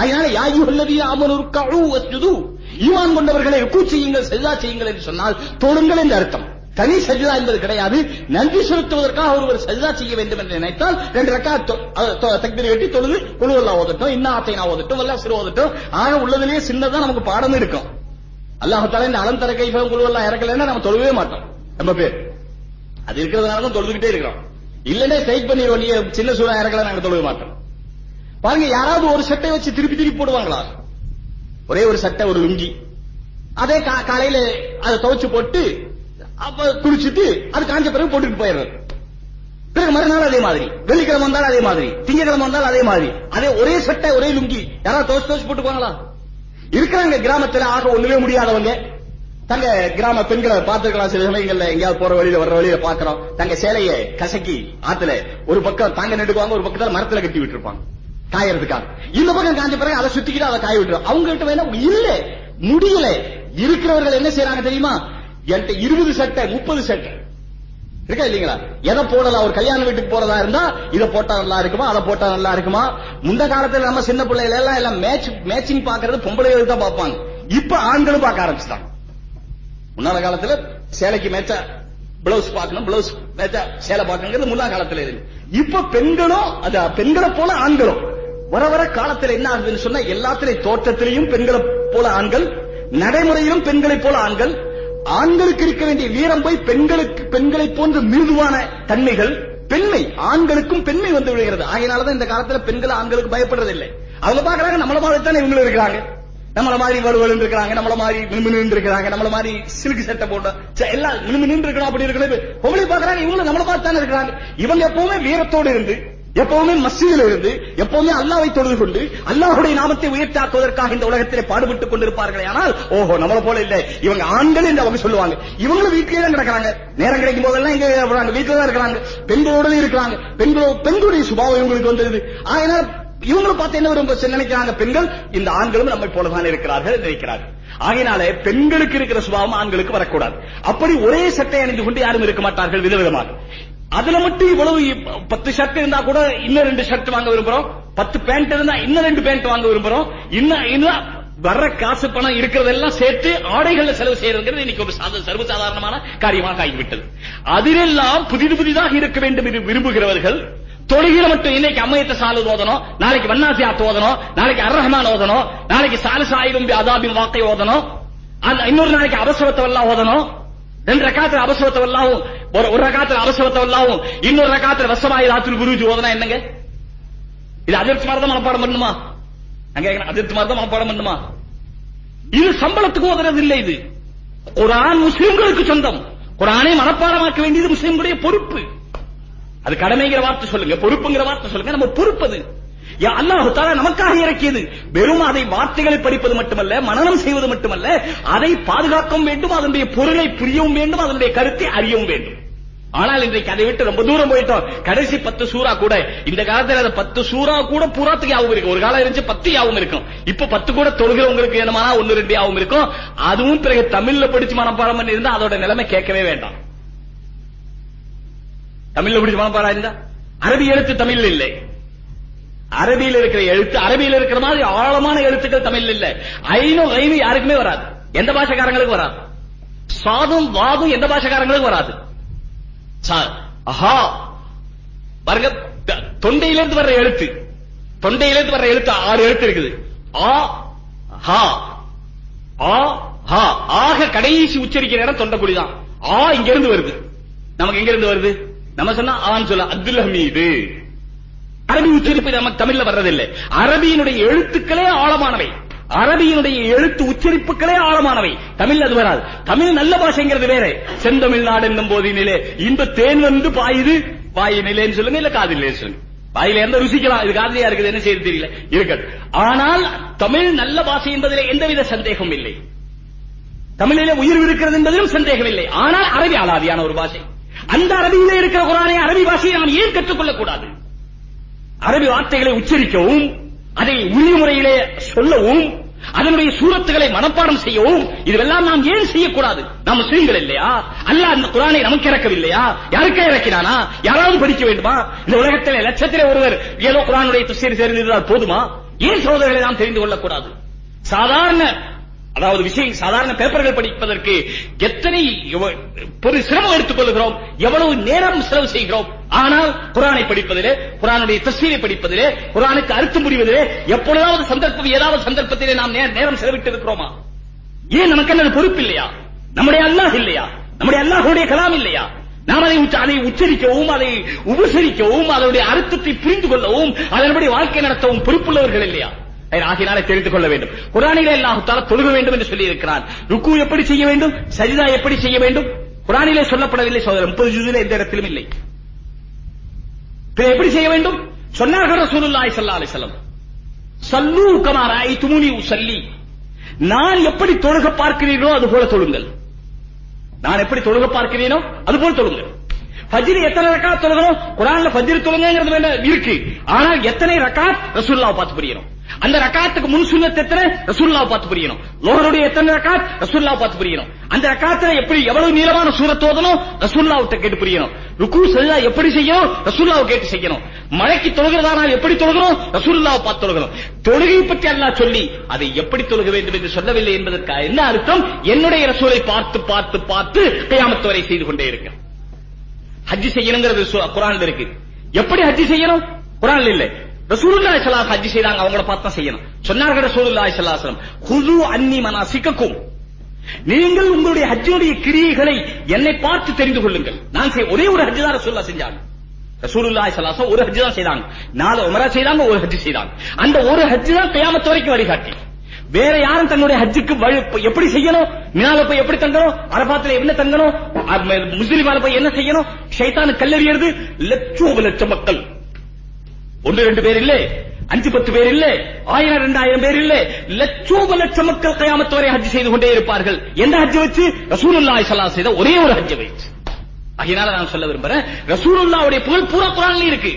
அதனால யாயு அல்லது அமருக்கழு வஸ்ஜுது. ஈமான் கொண்டவர்களை ருக்கு செய்யுங்கள் சஜிதா செய்யுங்கள் என்று சொன்னால் தொழுங்கள் என்று அர்த்தம். தனி சஜிதா என்பது கிடையாது. நன்றி செலுத்துவதற்காக ஒருவர் சஜிதா செய்ய வேண்டும் என்று நினைத்தால் ரெண்டு ரக்கா தக்பீர் கட்டி தொழுது குழுவெல்லாம் ஓதட்டும் இன்னா அத்தைனா ஓதட்டும் எல்லாம் சிறு ஓதட்டும். ஆக உள்ளதிலேயே சின்னதா நமக்கு பாடம் இருக்கும். அல்லாஹால இந்த அலந்தர கைஃபம் குழுவெல்லாம் இறக்கலன்னா நம்ம தொழுவே மாட்டோம். நம்ம பேர். அது இருக்கிறதுனால தான் தொழுதுகிட்டே இருக்கிறோம். இல்லனே ஸ்ட்ரைக் பண்ணி நீங்க சின்ன சூழா இறக்கல நாங்க தொழுக மாட்டோம். பாருங்க யாராவது ஒரு சட்டை வச்சு திருப்பி திருப்பி போடுவாங்களா? ஒரே ஒரு சட்டை ஒரு லுங்கி. அதே கா- காலையில அதை துவைச்சு போட்டு அப்ப குளிச்சுட்டு அது காஞ்ச பிறகு போட்டுட்டு போயிடுறது. பிறகு மறுநாள் அதே மாதிரி. வெள்ளிக்கிழமை வந்தாலும் அதே மாதிரி. திங்கக்கிழமை வந்தாலும் அதே மாதிரி. அதே ஒரே சட்டை ஒரே லுங்கி. யாராவது துவைச்சு போட்டு போட்டுக்குவாங்களா? இருக்கிறாங்க கிராமத்துல. ஆக ஒண்ணுமே முடியாதவங்க. தங்க கிராம பெண்களை பார்த்துக்கலாம் சில சமயங்கள்ல எங்கேயாவது போற வழியில வர்ற வழியில பாக்குறோம் தங்க சேலைய கசக்கி ஆத்துல ஒரு பக்கம் தாங்க நெடுக்குவாங்க ஒரு பக்கத்துல மரத்துல கட்டி விட்டுருப்பாங்க. காயறதுக்காக. இந்த பக்கம் காஞ்ச பிறகு அதை சுத்திக்கிட்டு அதை காய விட்டுரும். அவங்க கிட்ட வேணா இல்ல. முடியல. இருக்கிறவர்கள் என்ன செய்யறாங்க தெரியுமா? என்கிட்ட இருபது சட்டை முப்பது சட்டை. இருக்கா இல்லீங்களா? எதை போடலாம்? ஒரு கல்யாண வீட்டுக்கு போறதா இருந்தா இதை போட்டா நல்லா இருக்குமா? அதை போட்டா நல்லா இருக்குமா? முந்த காலத்துல நம்ம சின்ன பிள்ளைகள் எல்லாம் எல்லாம் மேட்ச் மேட்சிங் பாக்குறது பொம்பளைகள் தான் பார்ப்பாங்க. இப்ப ஆண்களும் பார்க்க ஆரம்பிச்சுட்டாங்க. முன்னால காலத்துல சேலைக்கு மேட்சா பிளவுஸ் பார்க்கணும் பிளவுஸ் மேட்சா சேலை பார்க்கணுங்கிறது முன்னா காலத்துல இருக்கு இப்ப பெண்களும் அது பெண்களை போல ஆண்களும். வர வர காலத்துல என்ன ஆகுதுன்னு சொன்னா எல்லாத்திலையும் தோற்றத்திலையும் பெண்களை போல ஆண்கள் நடைமுறையிலும் பெண்களை போல ஆண்கள் ஆண்களுக்கு இருக்க வேண்டிய வீரம் போய் பெண்களுக்கு பெண்களை போன்ற மிருதுவான தன்மைகள் பெண்மை ஆண்களுக்கும் பெண்மை வந்து விடுகிறது ஆகையினாலதான் இந்த காலத்துல பெண்கள் ஆண்களுக்கு பயப்படுறதில்லை. அவங்க பாக்குறாங்க நம்மள மாதிரி தானே இவங்களும் இருக்கிறாங்க. நம்மள மாதிரி வலுவலு இருக்கிறாங்க நம்மள மாதிரி மினுமினு இருக்கிறாங்க நம்மள மாதிரி சிலுக்கு சட்டை போட்டோம் எல்லாம் மினுமினு இருக்கணும் அப்படி இருக்கிறது பொம்பளை பாக்குறாங்க இவங்களும் நம்மள மாதிரி தானே இருக்கிறாங்க. இவங்க எப்பவுமே வீரத்தோடு இருந்து எப்பவுமே மஸ்ஜிதில் இருந்து எப்பவுமே அல்லாவை தொழுது கொண்டு அல்லாஹுடைய நாமத்தை உயர்த்தாக்குவதற்காக இந்த உலகத்திலே பாடுபட்டுக் கொண்டிருப்பார்களே. ஆனால் ஓஹோ நம்மள போல இல்ல. இவங்க ஆண்கள் என்று அவங்க சொல்லுவாங்க. இவங்களும் வீட்டிலே தான் கிடக்குறாங்க. நேரம் கிடைக்கும் போதெல்லாம் இங்க வர்றாங்க வீட்டுல தான் இருக்கிறாங்க. பெண்களோட இருக்கிறாங்க. பெண்களோ பெண்களுடைய சுபாவம் இவங்களுக்கு வந்தது. ஆனால் இவங்களும் பார்த்து என்ன விரும்ப நினைக்கிறாங்க? பெண்கள் இந்த ஆண்களும் நம்மை போலதான் இருக்கிறார்கள் நினைக்கிறார்கள். ஆகையினால பெண்களுக்கு இருக்கிற சுபாவம் ஆண்களுக்கு வரக்கூடாது. அப்படி ஒரே சட்டை அணிந்து கொண்டு யாரும் இருக்க மாட்டார்கள். விதவிதமாக. அதுல மட்டும் இவ்வளவு பத்து ஷர்ட் இருந்தா கூட இன்னும் ரெண்டு ஷர்ட் வாங்க விரும்புறோம். பத்து பேண்ட் இருந்தா இன்னும் ரெண்டு பேண்ட் வாங்க விரும்புறோம். இன்னும் இன்னும் வர்ற காசு பணம் இருக்கிறதெல்லாம் சேர்த்து ஆடைகள்ல செலவு செய்யறதுங்கிறது இன்னைக்கு ஒரு சர்வசாதாரணமான காரியமாக ஆகிவிட்டது. அதிலெல்லாம் புதிது புதிதாக இருக்க வேண்டும் என்று விரும்புகிறவர்கள் தொழில மட்டும் இன்னைக்கு அம்மையத்தை சாலு ஓதணும் நாளைக்கு வண்ணாசியாத் ஓதணும் நாளைக்கு அர் ரஹ்மான் ஓதணும் நாளைக்கு சாலசாயிரும் அதாபின் வாக்கை ஓதணும் அந்த இன்னொரு நாளைக்கு அவசரத்தை எல்லாம் ஓதணும் ரெண்டு ரக்காத்துல அவசரத்தை எல்லாம் ஒரு ஒரு ரக்காத்துல அவசரத்தை எல்லாம் இன்னொரு ரகாத்துல வசமாயி ராத்திரி குருஜி ஓதனா என்னங்க? இது அதிர்ச்சி மாதிரி தான் மனப்பாடம் பண்ணுமா? அங்க அதிர்ச்சி மாதிரி தான் மனப்பாடம் பண்ணுமா? இது சம்பளத்துக்கு ஓதுறது இல்லை இது. குரான் முஸ்லிம்களுக்கு சொந்தம். குரானை மனப்பாடமாக்க வேண்டியது முஸ்லிம்களுடைய பொறுப்பு. அது கடமைங்கிற வார்த்தை சொல்லுங்க. பொறுப்புங்கிற வார்த்தை சொல்லுங்க. நம்ம பொறுப்பது. அது அல்லாஹு தாலா நமக்காக இறக்கியது. வெறும் அதை வார்த்தைகளை படிப்பது மட்டுமல்ல மனநம் செய்வது மட்டுமல்ல அதை பாதுகாக்கவும் வேண்டும் அதனுடைய பொருளை புரியவும் வேண்டும் அதனுடைய கருத்தை அறியவும் வேண்டும். ஆனால் இன்றைக்கு அதை விட்டு ரொம்ப தூரம் போயிட்டோம். கடைசி பத்து சூறா கூட இந்த காலத்துல அந்த பத்து சூறா கூட பூராத்துக்கு யாவும் இருக்கும். ஒரு காலம் இருந்துச்சு பத்து யாவும் இருக்கும். இப்ப பத்து கூட தொழுகிறவங்களுக்கு என்னமானா ஒன்னு ரெண்டு யாவும் இருக்கும். அதுவும் பிறகு தமிழ்ல படிச்சு மனப்பாடம் பண்ணி இருந்தா அதோட நிலைமை கேட்கவே வேண்டாம். தமிழ்ல படிச்சு மனப்பாடம் இருந்தா அரபி எழுத்து தமிழ்ல இல்லை. அரபியில் இருக்கிற எழுத்து அரபியில் இருக்கிற மாதிரி ஆழமான எழுத்துக்கள் தமிழ்ல இல்ல. ஐநோ ஐனு யாருக்குமே வராது. எந்த பாஷக்காரங்களுக்கு வராது. சாதும் வாதும் எந்த பாஷக்காரங்களுக்கு வராது. சா- அஹா. பாருங்க தொண்டையிலிருந்து வர்ற எழுத்து. தொண்டையிலிருந்து வர்ற எழுத்து ஆறு எழுத்து இருக்குது. ஆ ஹா. ஆ ஹா. ஆக கடைசி உச்சரிக்கிற இடம் தொண்டைக்குடிதான் ஆ இங்க இருந்து வருது. நமக்கு எங்க இருந்து வருது? நம்ம சொன்னா ஆன்னு சொல்ல அப்துல் ஹமீது. அரபி உச்சரிப்பு நமக்கு தமிழ்ல வர்றதில்லை. அரபியினுடைய எழுத்துக்களே ஆழமானவை. அரபியினுடைய எழுத்து உச்சரிப்புகளே ஆழமானவை. தமிழ் அது வராது. தமிழ் நல்ல பாஷைங்கிறது வேற. செந்தமிழ்நாடு என்னும் போதினிலே இன்ப தேன் வந்து பாயுது. வாயினிலேன்னு சொல்லுங்க இல்ல காதிலே சொல்லுங்க. வாயில எந்த ருசிக்கலாம்? இது காதலியா இருக்குது? என்ன செய்ய தெரியல. இருக்கட்டும் ஆனால் தமிழ் நல்ல பாஷை என்பதில் எந்தவித சந்தேகமும் இல்லை. தமிழிலே உயிர் இருக்கிறது என்பதிலும் சந்தேகம் இல்லை. ஆனால் அரபி அலாதியான ஒரு பாஷை. அந்த அரபியிலே இருக்கிற குரானை அரபி பாஷையை நாம் ஏன் கற்றுக்கொள்ளக் கூடாது அரபி வார்த்தைகளை உச்சரிக்கவும் அதை உரிய முறையிலே சொல்லவும் அதனுடைய சூரத்துகளை மனப்பாடம் செய்யவும் இதுவெல்லாம் நாம் ஏன் செய்யக்கூடாது? நாம் முஸ்லீம்கள் இல்லையா? அல்லாஹ் அந்த குரானை நமக்கு இறக்கவில்லையா? யாருக்கே இறக்கினானா? யாராவது படிக்க வேண்டுமா? இந்த உலகத்தில் லட்சத்திலே ஒருவர் ஏதோ குரானுடைய துசியர் தெரிந்திருந்தால் போதுமா? ஏன் சோதனைகளை நாம் தெரிந்து கொள்ளக்கூடாது? சாதாரண அதாவது விஷயம் சாதாரண பேப்பர்கள் படிப்பதற்கு எத்தனை பெரு ஒரு சிரமம் எடுத்துக் கொள்கிறோம் எவ்வளவு நேரம் செலவு செய்கிறோம். ஆனால் குரானை படிப்பதிலே குரானுடைய தஸ்வீரை படிப்பதிலே குரானுக்கு அர்த்தம் புரிவதிலே எப்பொழுதாவது சந்தர்ப்பம் ஏதாவது சந்தர்ப்பத்திலே நாம் நேரம் செலவிட்டு இருக்கிறோமா? ஏன் நமக்கு என்ன பொறுப்பு இல்லையா? நம்முடைய அல்லாஹ் இல்லையா? நம்முடைய அல்லாஹுடைய கலாம் இல்லையா? நாம் அதை அதை உச்சரிக்கவும் அதை உபசரிக்கவும் அதனுடைய அர்த்தத்தை புரிந்து கொள்ளவும் அதன்படி வாழ்க்கை நடத்தவும் பொறுப்புள்ளவர்கள் இல்லையா? ஆகினாலே தெரிந்து கொள்ள வேண்டும். குரானிலே அல்லாஹ் தொழுக வேண்டும் என்று சொல்லி இருக்கிறான் ருக்கு எப்படி செய்ய வேண்டும்? சஜிதா எப்படி செய்ய வேண்டும்? குரானிலே சொல்லப்படவில்லை சோதரர். முப்பது ஜுதிலே எந்த இடத்திலும் இல்லை. எப்படி செய்ய வேண்டும்? சொன்னார்கள் ரசூலுல்லாஹி ஸல்லல்லாஹு அலைஹி வஸல்லம். சல்லு கமா ராய்துமுனி உஸல்லி. நான் எப்படி தொழுக பார்க்கிறீர்களோ அது போல தொழுங்கள். நான் எப்படி தொழுக பார்க்கிறீனோ அது போல தொழுங்கள். ஃபஜ்ர் எத்தனை ரக்காத் தொழுகணும் குர்ஆன்ல ஃபஜ்ர் தொழுங்கிறது வேண்டாம் இருக்கு. ஆனால் எத்தனை ரக்காத் ரசூலுல்லாஹ் பார்த்து புரியணும்? அந்த ரக்காத்துக்கு முன் சுண்ணத் எத்தனை? ரசூல்லாவை பார்த்து புரியணும். லோகருடைய எத்தனை ரக்காத்? ரசூல்லாவை பார்த்து புரியணும். அந்த ரக்காத்துல எப்படி எவ்வளவு நீளமான சூரத் ஓதணும்? ரசூல்லாவிட்ட கேட்டு புரியணும். ருக்கு செல்லா எப்படி செய்யணும்? ரசூல்லாவை கேட்டு செய்யணும். மழைக்கு தொழுகிறதானால் எப்படி தொழுகிறோம்? ரசூல்லாவை பார்த்து தொழுகிறோம். தொழுகை பற்றி அல்லா சொல்லி அதை எப்படி தொழுக வேண்டும் என்று சொல்லவில்லை என்பதற்கு என்ன அர்த்தம்? என்னுடைய ரசூலை பார்த்து பார்த்து பார்த்து கையாமத்து வரை செய்து கொண்டே இருக்க. ஹஜ்ஜி செய்யணுங்கிறது சு- இருக்கு. எப்படி ஹஜ்ஜி செய்யணும்? குர்ஆன்ல இல்லை. ரசூலுல்லாஹி ஸல்லல்லாஹு அலைஹி ஹஜ் செய்தாங்க அவங்கள பார்த்து தான் செய்யணும். சொன்னார்கள் ரசூலுல்லாஹி ஸல்லல்லாஹு அலைஹி வஸல்லம் குது அன்னி மனாசிக்கக்கும் நீங்கள் உங்களுடைய ஹஜ்ஜுடைய கிரியைகளை என்னை பார்த்து தெரிந்து கொள்ளுங்கள். நான் செய்ய ஒரே ஒரு ஹஜ் தான் ரசூலுல்லாஹி செஞ்சாங்க. ரசூலுல்லாஹி ஸல்லல்லாஹு அலைஹி ஒரு ஹஜ் தான் செய்தாங்க. நாலு உம்ரா செய்தாங்க ஒரு ஹஜ் செய்தாங்க. அந்த ஒரு ஹஜ் தான் கியாமத் வரைக்கும் வழிகாட்டி. வேற யாரும் தன்னுடைய ஹஜ்ஜுக்கு வழி எப்படி செய்யணும்? மினால போய் எப்படி தங்கணும்? அரபாத்துல என்ன தங்கணும்? முஸ்லிமால போய் என்ன செய்யணும்? ஷைத்தானு கல்லறியது லட்சம் லட்சம் மக்கள். ஒன்று ரெண்டு பேர் இல்ல அஞ்சு பத்து பேர் இல்ல ஆயிரம் ரெண்டாயிரம் பேர் இல்ல. லட்சோப லட்சம் மக்கள் கயாமத்து வரை ஹஜ் செய்து கொண்டே இருப்பார்கள். எந்த ஹஜ் வச்சு? ரசூலுல்லாஹி ஸல்லல்லாஹு செய்த ஒரே ஒரு ஹஜ் வச்சு. அதனால நான் சொல்ல விரும்புறேன் ரசூலுல்லாவுடைய புகழ் பூரா குரான்ல இருக்கு.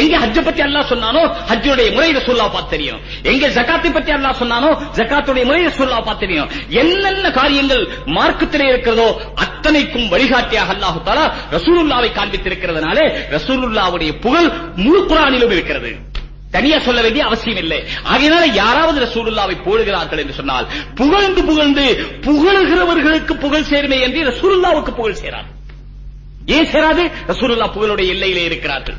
எங்க ஹஜ்ஜ பத்தி அல்லாஹ் சொன்னானோ ஹஜ்ஜுடைய முறை ரசூல்லா பார்த்து தெரியும். எங்க ஜகாத்தை பத்தி அல்லாஹ் சொன்னானோ ஜகாத்துடைய முறை ரசூல்லா பார்த்து தெரியும். என்னென்ன காரியங்கள் மார்க்கத்திலே இருக்கிறதோ அத்தனைக்கும் வழிகாட்டியாக அல்லாஹு தாலா ரசூலுல்லாவை காண்பித்திருக்கிறதுனால ரசூலுல்லாவுடைய புகழ் முழு குரானிலும் இருக்கிறது. தனியா சொல்ல வேண்டிய அவசியம் இல்லை. ஆகையினால யாராவது ரசூலுல்லாவை போடுகிறார்கள் என்று சொன்னால் புகழ்ந்து புகழ்ந்து புகழுகிறவர்களுக்கு புகழ் சேருமே என்று ரசூலுல்லாவுக்கு புகழ் சேராது. ஏன் சேராது? ரசூலுல்லா புகழுடைய எல்லையிலே இருக்கிறார்கள்.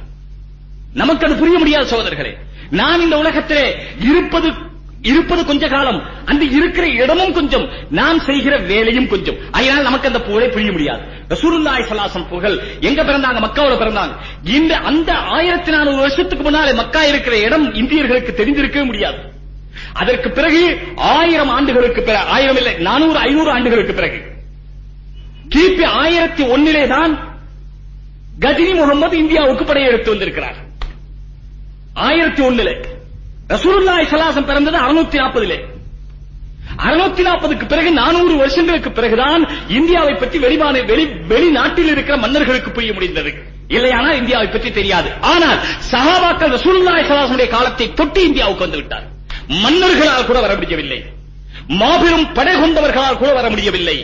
நமக்கு அது புரிய முடியாது சகோதரர்களே நான் இந்த உலகத்திலே இருப்பது இருப்பது கொஞ்ச காலம் அந்த இருக்கிற இடமும் கொஞ்சம் நாம் செய்கிற வேலையும் கொஞ்சம். அதனால் நமக்கு அந்த புகழை புரிய முடியாது. ரசூலுல்லாஹி சலாசம் புகழ் எங்க பிறந்தாங்க? மக்காவோட பிறந்தாங்க. இந்த அந்த ஆயிரத்தி நானூறு வருஷத்துக்கு முன்னாலே மக்கா இருக்கிற இடம் இந்தியர்களுக்கு தெரிந்திருக்கவே முடியாது. அதற்கு பிறகு ஆயிரம் ஆண்டுகளுக்கு பிறகு ஆயிரம் இல்லை நானூறு ஐநூறு ஆண்டுகளுக்கு பிறகு. கிபி ஆயிரத்தி ஒன்னிலே தான் கஜினி முகமது இந்தியாவுக்கு படையெடுத்து வந்திருக்கிறார். ஆயிரத்தி ஒண்ணுல ரசூலுல்லாஹி சலாசம் பிறந்தது அறுநூத்தி நாற்பதுல. அறுநூத்தி நாற்பதுக்கு பிறகு நானூறு வருஷங்களுக்கு பிறகுதான் இந்தியாவை பற்றி வெளிமான வெளி வெளிநாட்டில் இருக்கிற மன்னர்களுக்கு புரிய முடிந்தது. இல்லையானால் இந்தியாவை பற்றி தெரியாது. ஆனால் சஹாபாக்கள் ரசூலுல்லாஹி சலாசனுடைய காலத்தை தொட்டு இந்தியாவுக்கு வந்து விட்டார். மன்னர்களால் கூட வர முடியவில்லை. மாபெரும் படை கொண்டவர்களால் கூட வர முடியவில்லை.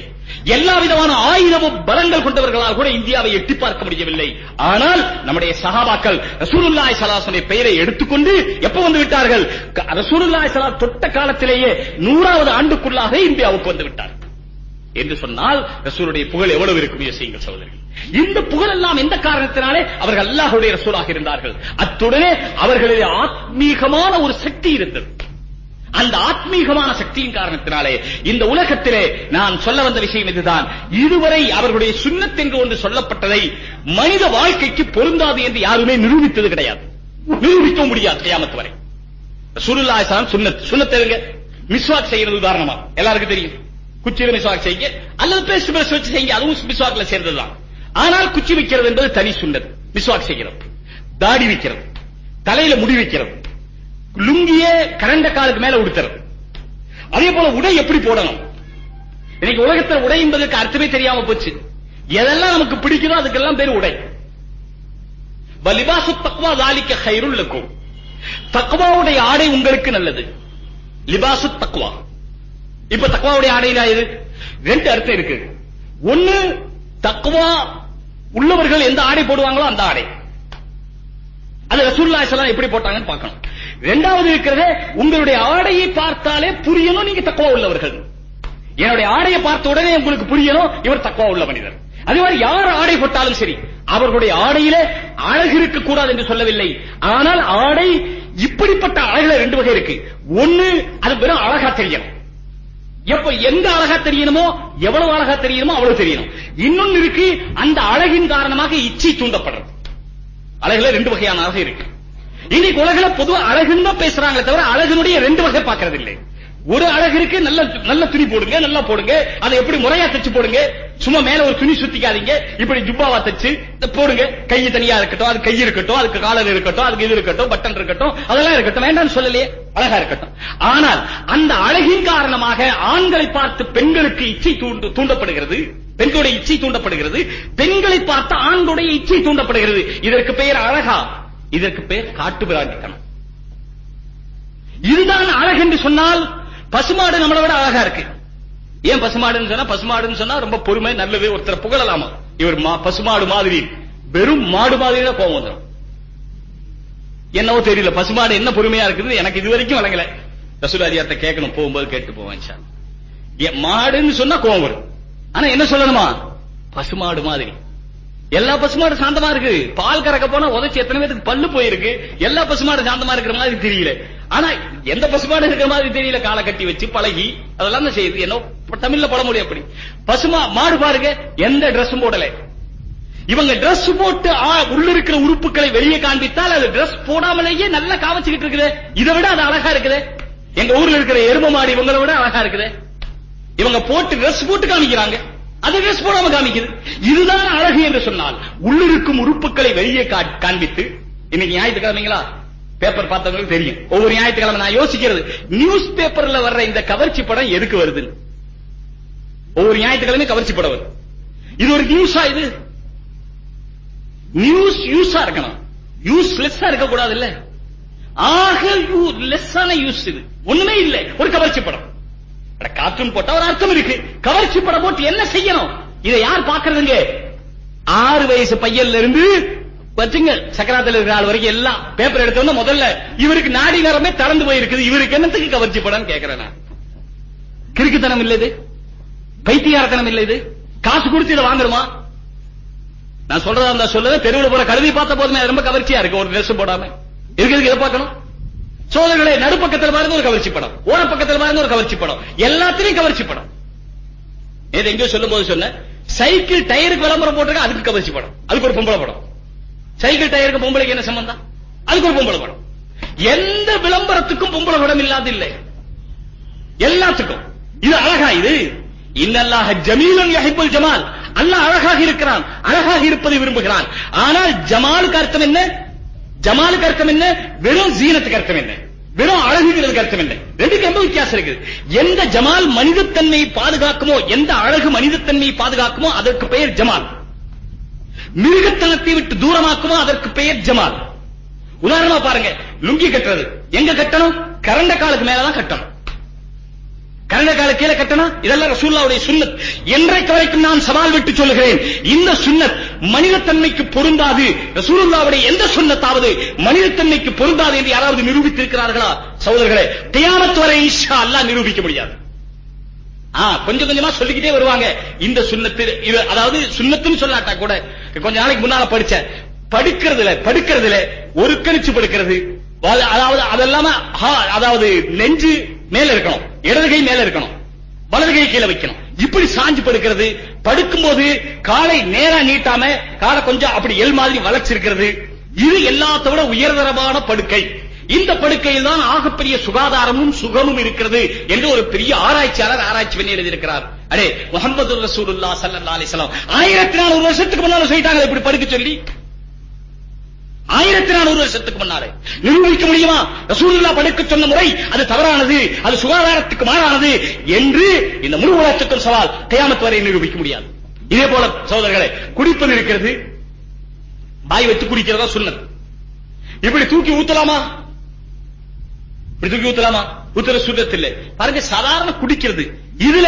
எல்லா விதமான ஆயுதமும் பலங்கள் கொண்டவர்களால் கூட இந்தியாவை எட்டி பார்க்க முடியவில்லை. ஆனால் நம்முடைய சகாபாக்கள் ரசூலுல்லாய் சலாசனை பெயரை எடுத்துக்கொண்டு எப்ப வந்து விட்டார்கள்? ரசூலுல்லாய் சலா தொட்ட காலத்திலேயே நூறாவது ஆண்டுக்குள்ளாக இந்தியாவுக்கு வந்து விட்டார் என்று சொன்னால் ரசூலுடைய புகழ் எவ்வளவு இருக்கும் யோசியுங்கள் சகோதரர்கள். இந்த புகழ் எல்லாம் எந்த காரணத்தினாலே அவர்கள் அல்லாஹுடைய ரசூலாக இருந்தார்கள். அத்துடனே அவர்களுடைய ஆத்மீகமான ஒரு சக்தி இருந்தது. அந்த ஆத்மீகமான சக்தியின் காரணத்தினாலே இந்த உலகத்திலே நான் சொல்ல வந்த விஷயம் இதுதான். இதுவரை அவர்களுடைய சுண்ணத் என்று ஒன்று சொல்லப்பட்டதை மனித வாழ்க்கைக்கு பொருந்தாது என்று யாருமே நிரூபித்தது கிடையாது. நிரூபிக்க முடியாது கியாமத்து வரை. சுருல்லாய் சுண்ணத். சுண்ணத் எதுங்க மிஸ்வாக் செய்யறது உதாரணமா. எல்லாருக்கும் தெரியும். குச்சியில மிஸ்வாக் செய்ய அல்லது பேஸ்ட் பிரஷ் வச்சு செய்ய அதுவும் மிஸ்வாக்ல சேர்ந்ததுதான். ஆனால் குச்சி வைக்கிறது என்பது தனி சுண்ணத். மிஸ்வாக் செய்கிறது. தாடி வைக்கிறது. தலையில முடி வைக்கிறது. லுங்கிய கரண்ட காலுக்கு மேல உடுத்துறது. அதே போல உடை எப்படி போடணும்? இன்னைக்கு உலகத்தில் உடை என்பதற்கு அர்த்தமே தெரியாம போச்சு. எதெல்லாம் நமக்கு பிடிக்குதோ அதுக்கெல்லாம் பேர் உடை. லிபாசு தக்வா தாலிக்க ஹைருள் இருக்கும் தக்வாவுடைய ஆடை உங்களுக்கு நல்லது. லிபாசு தக்வா. இப்ப தக்வாவுடைய ஆடையில இது? ரெண்டு அர்த்தம் இருக்கு. ஒண்ணு தக்வா உள்ளவர்கள் எந்த ஆடை போடுவாங்களோ அந்த ஆடை. அது ரசூல்லா எல்லாம் எப்படி போட்டாங்கன்னு பார்க்கணும். இரண்டாவது இருக்கிறது உங்களுடைய ஆடையை பார்த்தாலே புரியணும் நீங்க தக்குவா உள்ளவர்கள். என்னுடைய ஆடையை பார்த்த உடனே உங்களுக்கு புரியணும் இவர் தக்குவா உள்ள மனிதர். அதே மாதிரி யார் ஆடை போட்டாலும் சரி அவர்களுடைய ஆடையில அழகு இருக்க கூடாது என்று சொல்லவில்லை. ஆனால் ஆடை இப்படிப்பட்ட அழகுல ரெண்டு வகை இருக்கு. ஒண்ணு அது வெறும் அழகா தெரியணும். எப்ப எந்த அழகா தெரியணுமோ எவ்வளவு அழகா தெரியணுமோ அவ்வளவு தெரியணும். இன்னொன்னு இருக்கு அந்த அழகின் காரணமாக இச்சை தூண்டப்படுறது. அழகுல ரெண்டு வகையான அழகு இருக்கு. இன்னைக்கு உலகில பொதுவா அழகுன்னு தான் பேசுறாங்களே தவிர அழகுனுடைய ரெண்டு வகை பாக்குறது இல்லை ஒரு அழகு இருக்கு நல்ல நல்ல துணி போடுங்க நல்லா போடுங்க அதை எப்படி முறையா தச்சு போடுங்க சும்மா மேல ஒரு துணி சுத்திக்காதீங்க இப்படி ஜுப்பாவா தச்சு போடுங்க. கை தனியா இருக்கட்டும் அது கை இருக்கட்டும் அதுக்கு காலர் இருக்கட்டும் அதுக்கு இது இருக்கட்டும் பட்டன் இருக்கட்டும் அதெல்லாம் இருக்கட்டும் வேண்டாம்னு சொல்லலையே அழகா இருக்கட்டும். ஆனால் அந்த அழகின் காரணமாக ஆண்களை பார்த்து பெண்களுக்கு இச்சை தூண்டு தூண்டப்படுகிறது பெண்களுடைய இச்சை தூண்டப்படுகிறது பெண்களை பார்த்து ஆண்களுடைய இச்சை தூண்டப்படுகிறது. இதற்கு பெயர் அழகா. இதற்கு பெயர் காட்டு பிராண்டித்தனம் இதுதான் அழகு என்று சொன்னால் பசுமாடு நம்மளை விட அழகா இருக்கு. ஏன் பசுமாடுன்னு சொன்னா பசுமாடுன்னு சொன்னா ரொம்ப பொறுமை நல்லது ஒருத்தர் புகழலாமா? இவர் பசுமாடு மாதிரி வெறும் மாடு மாதிரி தான் கோவம் வந்துடும். என்னவோ தெரியல பசுமாடு என்ன பொறுமையா இருக்குது எனக்கு இது வரைக்கும் வழங்கல ரசூலாதியார்த்த கேட்கணும் போகும்போது கேட்டு போவேன் மாடுன்னு சொன்னா கோவம் வரும். ஆனா என்ன சொல்லணுமா? பசுமாடு மாதிரி. எல்லா பசுமாடு சாந்தமா இருக்கு. பால் கறக்க போனா உதச்சி எத்தனை பேருக்கு பல்லு போயிருக்கு. எல்லா பசுமாடு சாந்தமா இருக்கிற மாதிரி தெரியல. ஆனா எந்த பசுமாடு இருக்கிற மாதிரி தெரியல காலை கட்டி வச்சு பழகி அதெல்லாம் தான் செய்யுது. என்ன தமிழ்ல பழமொழி அப்படி. பசுமா மாடு பாருங்க எந்த டிரெஸ்ஸும் போடல. இவங்க டிரஸ் போட்டு உள்ள இருக்கிற உறுப்புகளை வெளியே காண்பித்தால் அது டிரஸ் போடாமலேயே நல்லா காமிச்சுக்கிட்டு இருக்குது. இதை விட அது அழகா இருக்குது. எங்க ஊர்ல இருக்கிற எரும மாடு இவங்களை விட அழகா இருக்குது. இவங்க போட்டு ட்ரெஸ் போட்டு காமிக்கிறாங்க. அது Dress போடாம காமிக்குது. இதுதான் அழகு என்று சொன்னால் உள்ளிருக்கும் உறுப்புகளை வெளியே காண்பித்து இன்னைக்கு ஞாயிற்றுக்கிழமைங்களா? பேப்பர் பார்த்தவங்களுக்கு தெரியும். ஒவ்வொரு ஞாயிற்றுக்கிழமை நான் யோசிக்கிறது நியூஸ் பேப்பர்ல வர்ற இந்த கவர்ச்சி படம் எதுக்கு வருதுன்னு ஒவ்வொரு ஞாயிற்றுக்கிழமை கவர்ச்சி படம் வருது. இது ஒரு நியூஸா இது? நியூஸ் யூஸா இருக்கணும். யூஸ்லெஸ்ஸா இருக்க கூடாது இல்ல? ஆக லெஸ்ஸான யூஸ் இது. ஒண்ணுமே இல்ல. ஒரு கவர்ச்சி படம். கார்ட்டூன் போட்டா ஒரு அர்த்தம் இருக்கு. கவர்ச்சி படம் போட்டு என்ன செய்யணும்? இதை யார் பாக்குறதுங்க ஆறு வயசு பையன்ல இருந்து வச்சுங்க சக்கராத்துல இருக்கிற ஆள் வரைக்கும் எல்லாம் பேப்பர் எடுத்தோம்னா முதல்ல இவருக்கு நாடி நேரமே திறந்து போயிருக்குது. இவருக்கு என்னத்துக்கு கவர்ச்சி படம் கேக்குறேன்? கிறுக்குத்தனம் இல்ல இது? பைத்தியாரத்தனம் இல்ல இது? காசு கொடுத்து இதை வாங்கணுமா? நான் சொல்றதா இருந்தா சொல்லுது தெருவில் போற கழுவி பார்த்த போதுமே ரொம்ப கவர்ச்சியா இருக்கு ஒரு ட்ரெஸ் போடாம. இருக்கிறதுக்கு எதை பார்க்கணும்? சோதர்களே நடுப்பக்கத்தில் பாருங்க ஒரு கவர்ச்சி படம். ஓன பக்கத்தில் பாருங்க ஒரு கவர்ச்சி படம். எல்லாத்திலையும் கவர்ச்சி படம். நேத்து எங்கேயோ சொல்லும் போது சொன்ன சைக்கிள் டயருக்கு விளம்பரம் போட்டிருக்க அதுக்கு கவர்ச்சி படம். அதுக்கு ஒரு பொம்பளை படம். சைக்கிள் டயருக்கு பொம்பளைக்கு என்ன சம்பந்தம்? அதுக்கு ஒரு பொம்பளை படம். எந்த விளம்பரத்துக்கும் பொம்பளை படம் இல்லாது இல்லை. எல்லாத்துக்கும். இது அழகா இது. இன்னல்லாக ஜமீலன் யஹிபுல் ஜமால். அல்லாஹ் அழகாக இருக்கிறான். அழகாக இருப்பதை விரும்புகிறான். ஆனால் ஜமாலுக்கு அர்த்தம் என்ன? ஜமாலுக்கு அர்த்தம் என்ன? வெறும் ஜீனத்துக்கு அர்த்தம் என்ன? வெறும் அழகுங்கிறதுக்கு அர்த்தம் என்ன? ரெண்டுக்கு ரொம்ப வித்தியாசம் இருக்குது. எந்த ஜமால் மனிதத்தன்மையை பாதுகாக்குமோ எந்த அழகு மனிதத்தன்மையை பாதுகாக்குமோ அதற்கு பெயர் ஜமால். மிருகத்தனத்தை விட்டு தூரமாக்குமோ அதற்கு பெயர் ஜமால். உதாரணமா பாருங்க லுங்கி கட்டுறது. எங்க கட்டணும்? கரண்ட காலுக்கு மேலதான் கட்டணும். கரண்ட கால கீழே கட்டணும் இதெல்லாம் ரசூல்லாவுடைய சுண்ணத் என்றைக்கு வரைக்கும் நான் சவால் விட்டு சொல்லுகிறேன் இந்த சுண்ணத் மனிதத்தன்மைக்கு பொருந்தாது. ரசூலுல்லாவுடைய எந்த சுண்ணத்தாவது மனிதத்தன்மைக்கு பொருந்தாது என்று யாராவது நிரூபித்திருக்கிறார்களா? சகோதரர்களே கியாமத் வரை இன்ஷா நிரூபிக்க முடியாது. ஆ கொஞ்சம் கொஞ்சமா சொல்லிக்கிட்டே வருவாங்க. இந்த சுண்ணத்து இது அதாவது சுண்ணத்துன்னு சொல்லாட்டா கூட கொஞ்ச நாளைக்கு முன்னால படிச்சேன். படுக்கிறதுல படுக்கிறதுல ஒரு கணிச்சு படுக்கிறது அதாவது அதெல்லாம ஹா, அதாவது நெஞ்சு மேல இருக்கணும். இடது கை மேல இருக்கணும். வலது கை கீழே வைக்கணும். இப்படி சாஞ்சு படுக்கிறது படுக்கும்போது காலை நேரா நீட்டாம காலை கொஞ்சம் அப்படி எல் மாதிரி வளைச்சிருக்கிறது இது எல்லாத்த விட உயர்தரமான படுக்கை. இந்த படுக்கையில் தான் ஆகப்பெரிய சுகாதாரமும் சுகமும் இருக்கிறது என்று ஒரு பெரிய ஆராய்ச்சியாளர் ஆராய்ச்சி பண்ணி எழுதியிருக்கிறார். அடே முகமது ரசூலுல்லாஹ் ஸல்லல்லாஹு ஆயிரத்தி நானூறு வருஷத்துக்கு முன்னால சொல்லிட்டாங்க இப்படி படுக்க சொல்லி. ஆயிரத்தி நானூறு வருஷத்துக்கு முன்னாலே. நிரூபிக்க முடியுமா? ரசூலுல்லா படுக்க சொன்ன முறை அது தவறானது அது சுகாதாரத்துக்கு மாறானது என்று இந்த முழு உலகத்துக்கும் சவால் கியாமத் வரை நிரூபிக்க முடியாது. இதே போல சகோதரர்களே குடிப்பது இருக்கிறது. பாய் வைத்து குடிக்கிறதா சொன்னது இப்படி தூக்கி ஊத்தலாமா? இப்படி தூக்கி ஊத்தலாமா? உத்தர சுண்ணத் இல்லை. பாருங்க சாதாரண குடிக்கிறது. இதுல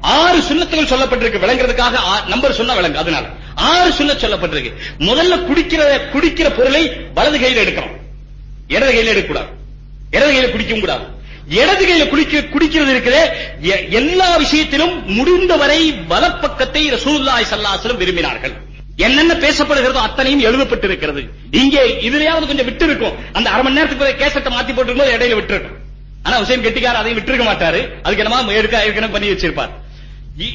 ஆறு சுண்ணத்துகள் சொல்லப்பட்டிருக்கு. விளங்குறதுக்காக நம்பர் சொன்னா விளங்கு அதனால ஆறு சொல்ல சொல்லப்பட்டிருக்கு. முதல்ல குடிக்கிற குடிக்கிற பொருளை வலது கையில எடுக்கணும். இடது கையில எடுக்கக்கூடாது. இடது கையில குடிக்கவும் கூடாது. இடது கையில குடிக்க குடிக்கிறது இருக்கிற எல்லா விஷயத்திலும் முடிந்தவரை வலப்பக்கத்தை ரசூலுல்லாஹி ஸல்லல்லாஹு அலைஹி விரும்பினார்கள். என்னென்ன பேசப்படுகிறதோ அத்தனையும் எழுதப்பட்டிருக்கிறது. இங்கே இதுலயாவது கொஞ்சம் விட்டு இருக்கும் அந்த அரை மணி நேரத்துக்கு பிறகு கேசட்டை மாத்தி போட்டிருக்கும் இடையில விட்டு இருக்கும் ஆனா ஹுசைன் கெட்டிக்கார அதையும் விட்டுருக்க மாட்டாரு. அதுக்கு என்னமா எடுக்க ஏற்கனவே பண்ணி வச்சிருப்பார்.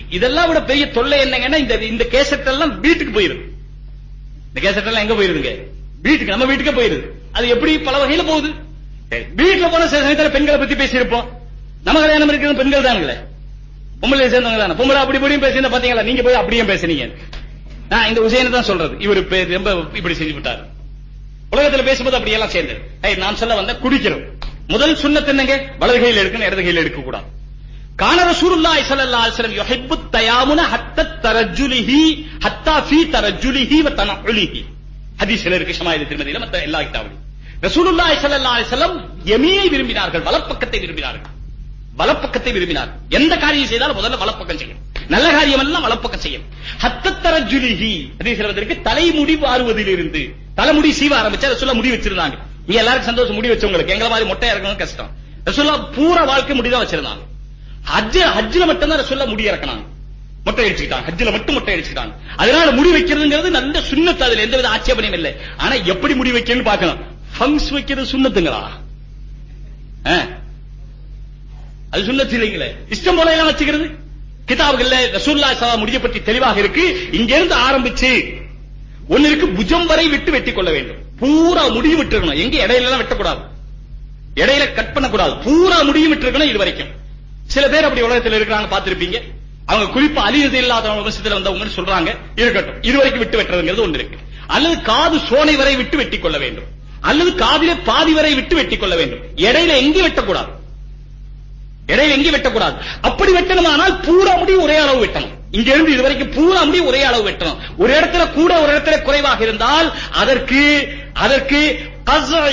இதெல்லாம் விட பெரிய தொல்லை என்னங்கன்னா இந்த இந்த கேசட் எல்லாம் வீட்டுக்கு போயிருது இந்த கேசட் எல்லாம் எங்க போயிருதுங்க? வீட்டுக்கு நம்ம வீட்டுக்கே போயிருது. அது எப்படி பல வகையில போகுது. வீட்டுல போன சில சமயத்துல பெண்களை பத்தி பேசியிருப்போம். நம்ம கல்யாணம் இருக்கிறது பெண்கள் தானுங்களே. பொம்பளை சேர்ந்தவங்க தானே. பொம்பளை அப்படி இப்படியும் பேசியிருந்தா பாத்தீங்களா? நீங்க போய் அப்படியே பேசுனீங்க. நான் இந்த உசேனை தான் சொல்றது. இவர் ரொம்ப இப்படி செஞ்சு விட்டாரு. உலகத்துல பேசும்போது அப்படி எல்லாம் சேர்ந்து நான் சொல்ல வந்த குடிக்கிறோம். முதல் சுண்ணத் என்னங்க? வலது கையில் எடுக்கணும் இடது கையில் எடுக்க கூடாது கான ரசூலுல்லாஹி ஸல்லல்லாஹு அலைஹி வஸல்லம் யுஹிப்பு தயாமுன ஹத்த தரஜுலிஹி ஹத்தா ஃபீ தரஜுலிஹி வ தனஉலிஹி ஹதீஸ்ல இருக்கு ஷமாயில் திருமதியில மத்த எல்லா கிதாபிலும் ரசூலுல்லாஹி ஸல்லல்லாஹு அலைஹி வஸல்லம் யமீனை விரும்பினார்கள் வலப்பக்கத்தை விரும்பினார்கள். வலப்பக்கத்தை விரும்பினார் எந்த காரியம் செய்தாலும் முதல்ல வலப்பக்கம் செய்யும் நல்ல காரியம் எல்லாம் வலப்பக்கம் செய்யும் ஹத்தத்தரஜுலிஹி ஹதீஸ்ல வந்திருக்கு தலைமுடி வாருவதிலிருந்து தலைமுடி சீவ ஆரம்பிச்சா ரசூலா முடி வச்சிருந்தாங்க. நீ எல்லாருக்கும் சந்தோஷம் முடி வச்சவங்களுக்கு. எங்களை மாதிரி மொட்டையா இருக்கணும் கஷ்டம். ரசூலா பூரா வாழ்க்கை முடிதான் வச்சிருந்தாங்க. ஹஜ் ஹஜ்ல மட்டும் தான் ரசூலா முடி மொட்டை அடிச்சுக்கிட்டாங்க. ஹஜ்ல மட்டும் மொட்டை அடிச்சுக்கிட்டாங்க. அதனால முடி வைக்கிறதுங்கிறது நல்ல சுண்ணத்து அதுல எந்தவித ஆட்சேபனையும் இல்லை. ஆனா எப்படி முடி வைக்கணும்னு பார்க்கணும். ஃபங்க்ஸ் வைக்கிறது சுண்ணத்துங்களா? அது சுண்ணத்து இல்லைங்களே. இஷ்டம் போல எல்லாம் வச்சுக்கிறது. கிதாபுகள்ல ரசூல்லா சவா முடிய பற்றி தெளிவாக இருக்கு. இங்க இருந்து ஆரம்பிச்சு ஒன்னு இருக்கு புஜம் வரை விட்டு வெட்டி கொள்ள வேண்டும். பூரா முடியும் விட்டுருக்கணும். எங்க இடையில எல்லாம் வெட்டக்கூடாது. இடையில கட் பண்ணக்கூடாது. பூரா முடியும் விட்டுருக்கணும் இது வரைக்கும். சில பேர் அப்படி உலகத்தில் இருக்கிறாங்க பார்த்திருப்பீங்க. அவங்க குறிப்பா அழியது இல்லாத வம்சத்துல வந்தவங்க சொல்றாங்க. இருக்கட்டும். இது வரைக்கும் விட்டு வெட்டுறதுங்கிறது ஒன்று இருக்கு. அல்லது காது சோனை வரை விட்டு வெட்டி கொள்ள வேண்டும். அல்லது காதிலே பாதி வரை விட்டு வெட்டி கொள்ள வேண்டும். இடையில எங்கேயும் வெட்டக்கூடாது. இடையில எங்கேயும் வெட்டக்கூடாது. அப்படி வெட்டணுமானால் பூரா முடி ஒரே அளவு வெட்டணும். இங்க இருந்து இதுவரைக்கும் பூரா முடி ஒரே அளவு வெட்டணும். ஒரு இடத்துல கூட ஒரு இடத்துல குறைவாக இருந்தால் அதற்கு அதற்கு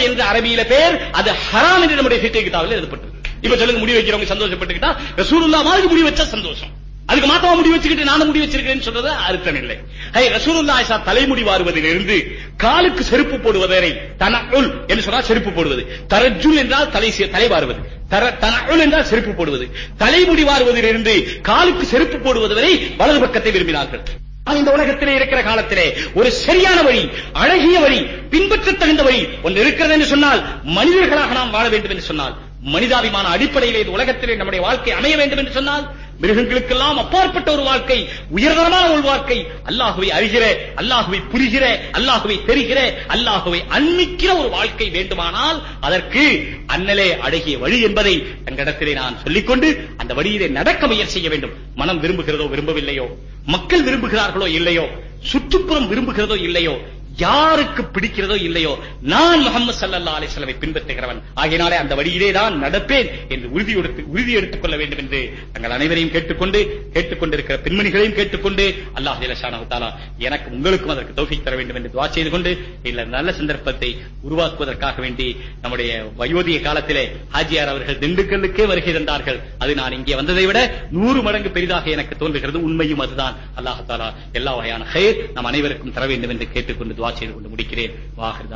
என்ற அரபியில பேர் அது ஹராம் என்று நம்முடைய சீட்டை கிதாவில் எழுதப்பட்டது. இப்ப சொல்லுங்க முடி வைக்கிறவங்க சந்தோஷப்பட்டுக்கிட்டா ரசூலுல்லா மாதிரி முடி வச்சா சந்தோஷம். அதுக்கு மாத்தமா முடி வச்சுக்கிட்டு நானும் முடி வச்சிருக்கேன்னு சொல்றது அர்த்தம் இல்லை. ஹை ரசூலுல்லா ஆயிஷா தலைமுடி வாருவதிலிருந்து காலுக்கு செருப்பு போடுவதை தனஉல் என்று சொன்னால் செருப்பு போடுவது. தரஜுல் என்றால் தலை தலை வாருவது. தர தனஉல் என்றால் செருப்பு போடுவது. தலைமுடி வாருவதிலிருந்து காலுக்கு செருப்பு போடுவது வரை வலது பக்கத்தை விரும்பினார்கள். ஆனால் இந்த உலகத்திலே இருக்கிற காலத்திலே ஒரு சரியான வழி அழகிய வழி பின்பற்ற தகுந்த வழி ஒன்று இருக்கிறது என்று சொன்னால் மனிதர்களாக நாம் வாழ வேண்டும் என்று சொன்னால் மனிதாபிமான அடிப்படையிலே இது உலகத்திலே நம்முடைய வாழ்க்கை அமைய வேண்டும் என்று சொன்னால் மிருகங்களுக்கெல்லாம் அப்பாற்பட்ட ஒரு வாழ்க்கை உயர்தரமான ஒரு வாழ்க்கை. அல்லாஹுவை அறிகிற அல்லாஹுவை புரிகிற அல்லாஹுவை தெரிகிற அல்லாஹுவை அன்மிக்கிற ஒரு வாழ்க்கை வேண்டுமானால் அதற்கு அன்னலே அழகிய வழி என்பதை தங்களிடத்திலே நான் சொல்லிக்கொண்டு அந்த வழியிலே நடக்க முயற்சி செய்ய வேண்டும். மனம் விரும்புகிறதோ விரும்பவில்லையோ மக்கள் விரும்புகிறார்களோ இல்லையோ சுற்றுப்புறம் விரும்புகிறதோ இல்லையோ யாருக்கு பிடிக்கிறதோ இல்லையோ நான் முகமது சல்லல்லா அலிஸ்லமை பின்பற்றுகிறவன். ஆகையினாலே அந்த வழியிலே தான் நடப்பேன் என்று உறுதி எடுத்து உறுதி எடுத்துக் கொள்ள வேண்டும் என்று தங்கள் அனைவரையும் கேட்டுக்கொண்டு கேட்டுக்கொண்டிருக்கிற பெண்மணிகளையும் கேட்டுக்கொண்டு அல்லாஹ் ஜலஷானஹு எனக்கு உங்களுக்கும் அதற்கு தௌஃபீக் தர வேண்டும் என்று துவா செய்து கொண்டு இல்ல நல்ல சந்தர்ப்பத்தை உருவாக்குவதற்காக வேண்டி நம்முடைய வயோதிக காலத்திலே ஹாஜியார் அவர்கள் திண்டுக்கல்லுக்கே வருகை தந்தார்கள். அது நான் இங்கே வந்ததை விட நூறு மடங்கு பெரிதாக எனக்கு தோன்றுகிறது. உண்மையும் அதுதான். அல்லாஹ் தாலா எல்லா வகையான ஹைர் நம் அனைவருக்கும் தர வேண்டும் என்று கேட்டுக்கொண்டு துவா செய்து கொண்டு முடிக்கிறேன். வாஹிர்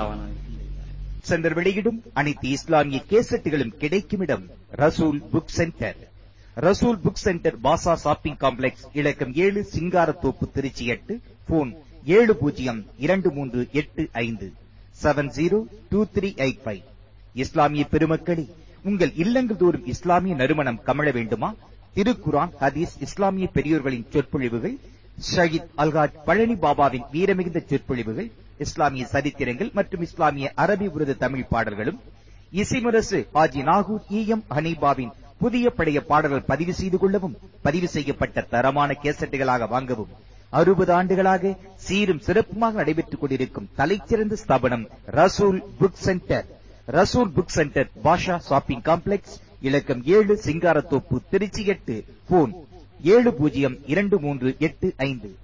சென்டர் வெளியிடும் அனைத்து இஸ்லாமிய கேசட்டுகளும் கிடைக்கும் இடம் Rasool book centre. Rasool book centre Pasha shopping complex இலக்கம் ஏழு சிங்காரத்தோப்பு திருச்சி எட்டு போன் ஏழு பூஜ்ஜியம் இரண்டு மூன்று எட்டு ஐந்து seven zero two three eight five. இஸ்லாமிய பெருமக்களே உங்கள் இல்லங்கள் தோறும் இஸ்லாமிய நறுமணம் கமழ வேண்டுமா? திருக்குரான் ஹதீஸ் இஸ்லாமிய பெரியோர்களின் சொற்பொழிவுகள் ஷஹீத் அல்காட் பழனி பாபாவின் வீரமிகுந்த சொற்பொழிவுகள் இஸ்லாமிய சரித்திரங்கள் மற்றும் இஸ்லாமிய அரபி உருது தமிழ் பாடல்களும் இசைமுரசு ஆஜி நாகூர் இ எம் ஹனீபாவின் புதிய பழைய பாடல்கள் பதிவு செய்து கொள்ளவும் பதிவு செய்யப்பட்ட தரமான கேசட்டுகளாக வாங்கவும் அறுபது ஆண்டுகளாக சீரும் சிறப்புமாக நடைபெற்றுக் கொண்டிருக்கும் தலைச்சிறந்த ஸ்தாபனம் Rasool book centre. Rasool book centre Pasha shopping complex இலக்கம் ஏழு சிங்காரத்தோப்பு திருச்சி எட்டு போன் ஏழு பூஜ்ஜியம் இரண்டு மூன்று எட்டு ஐந்து.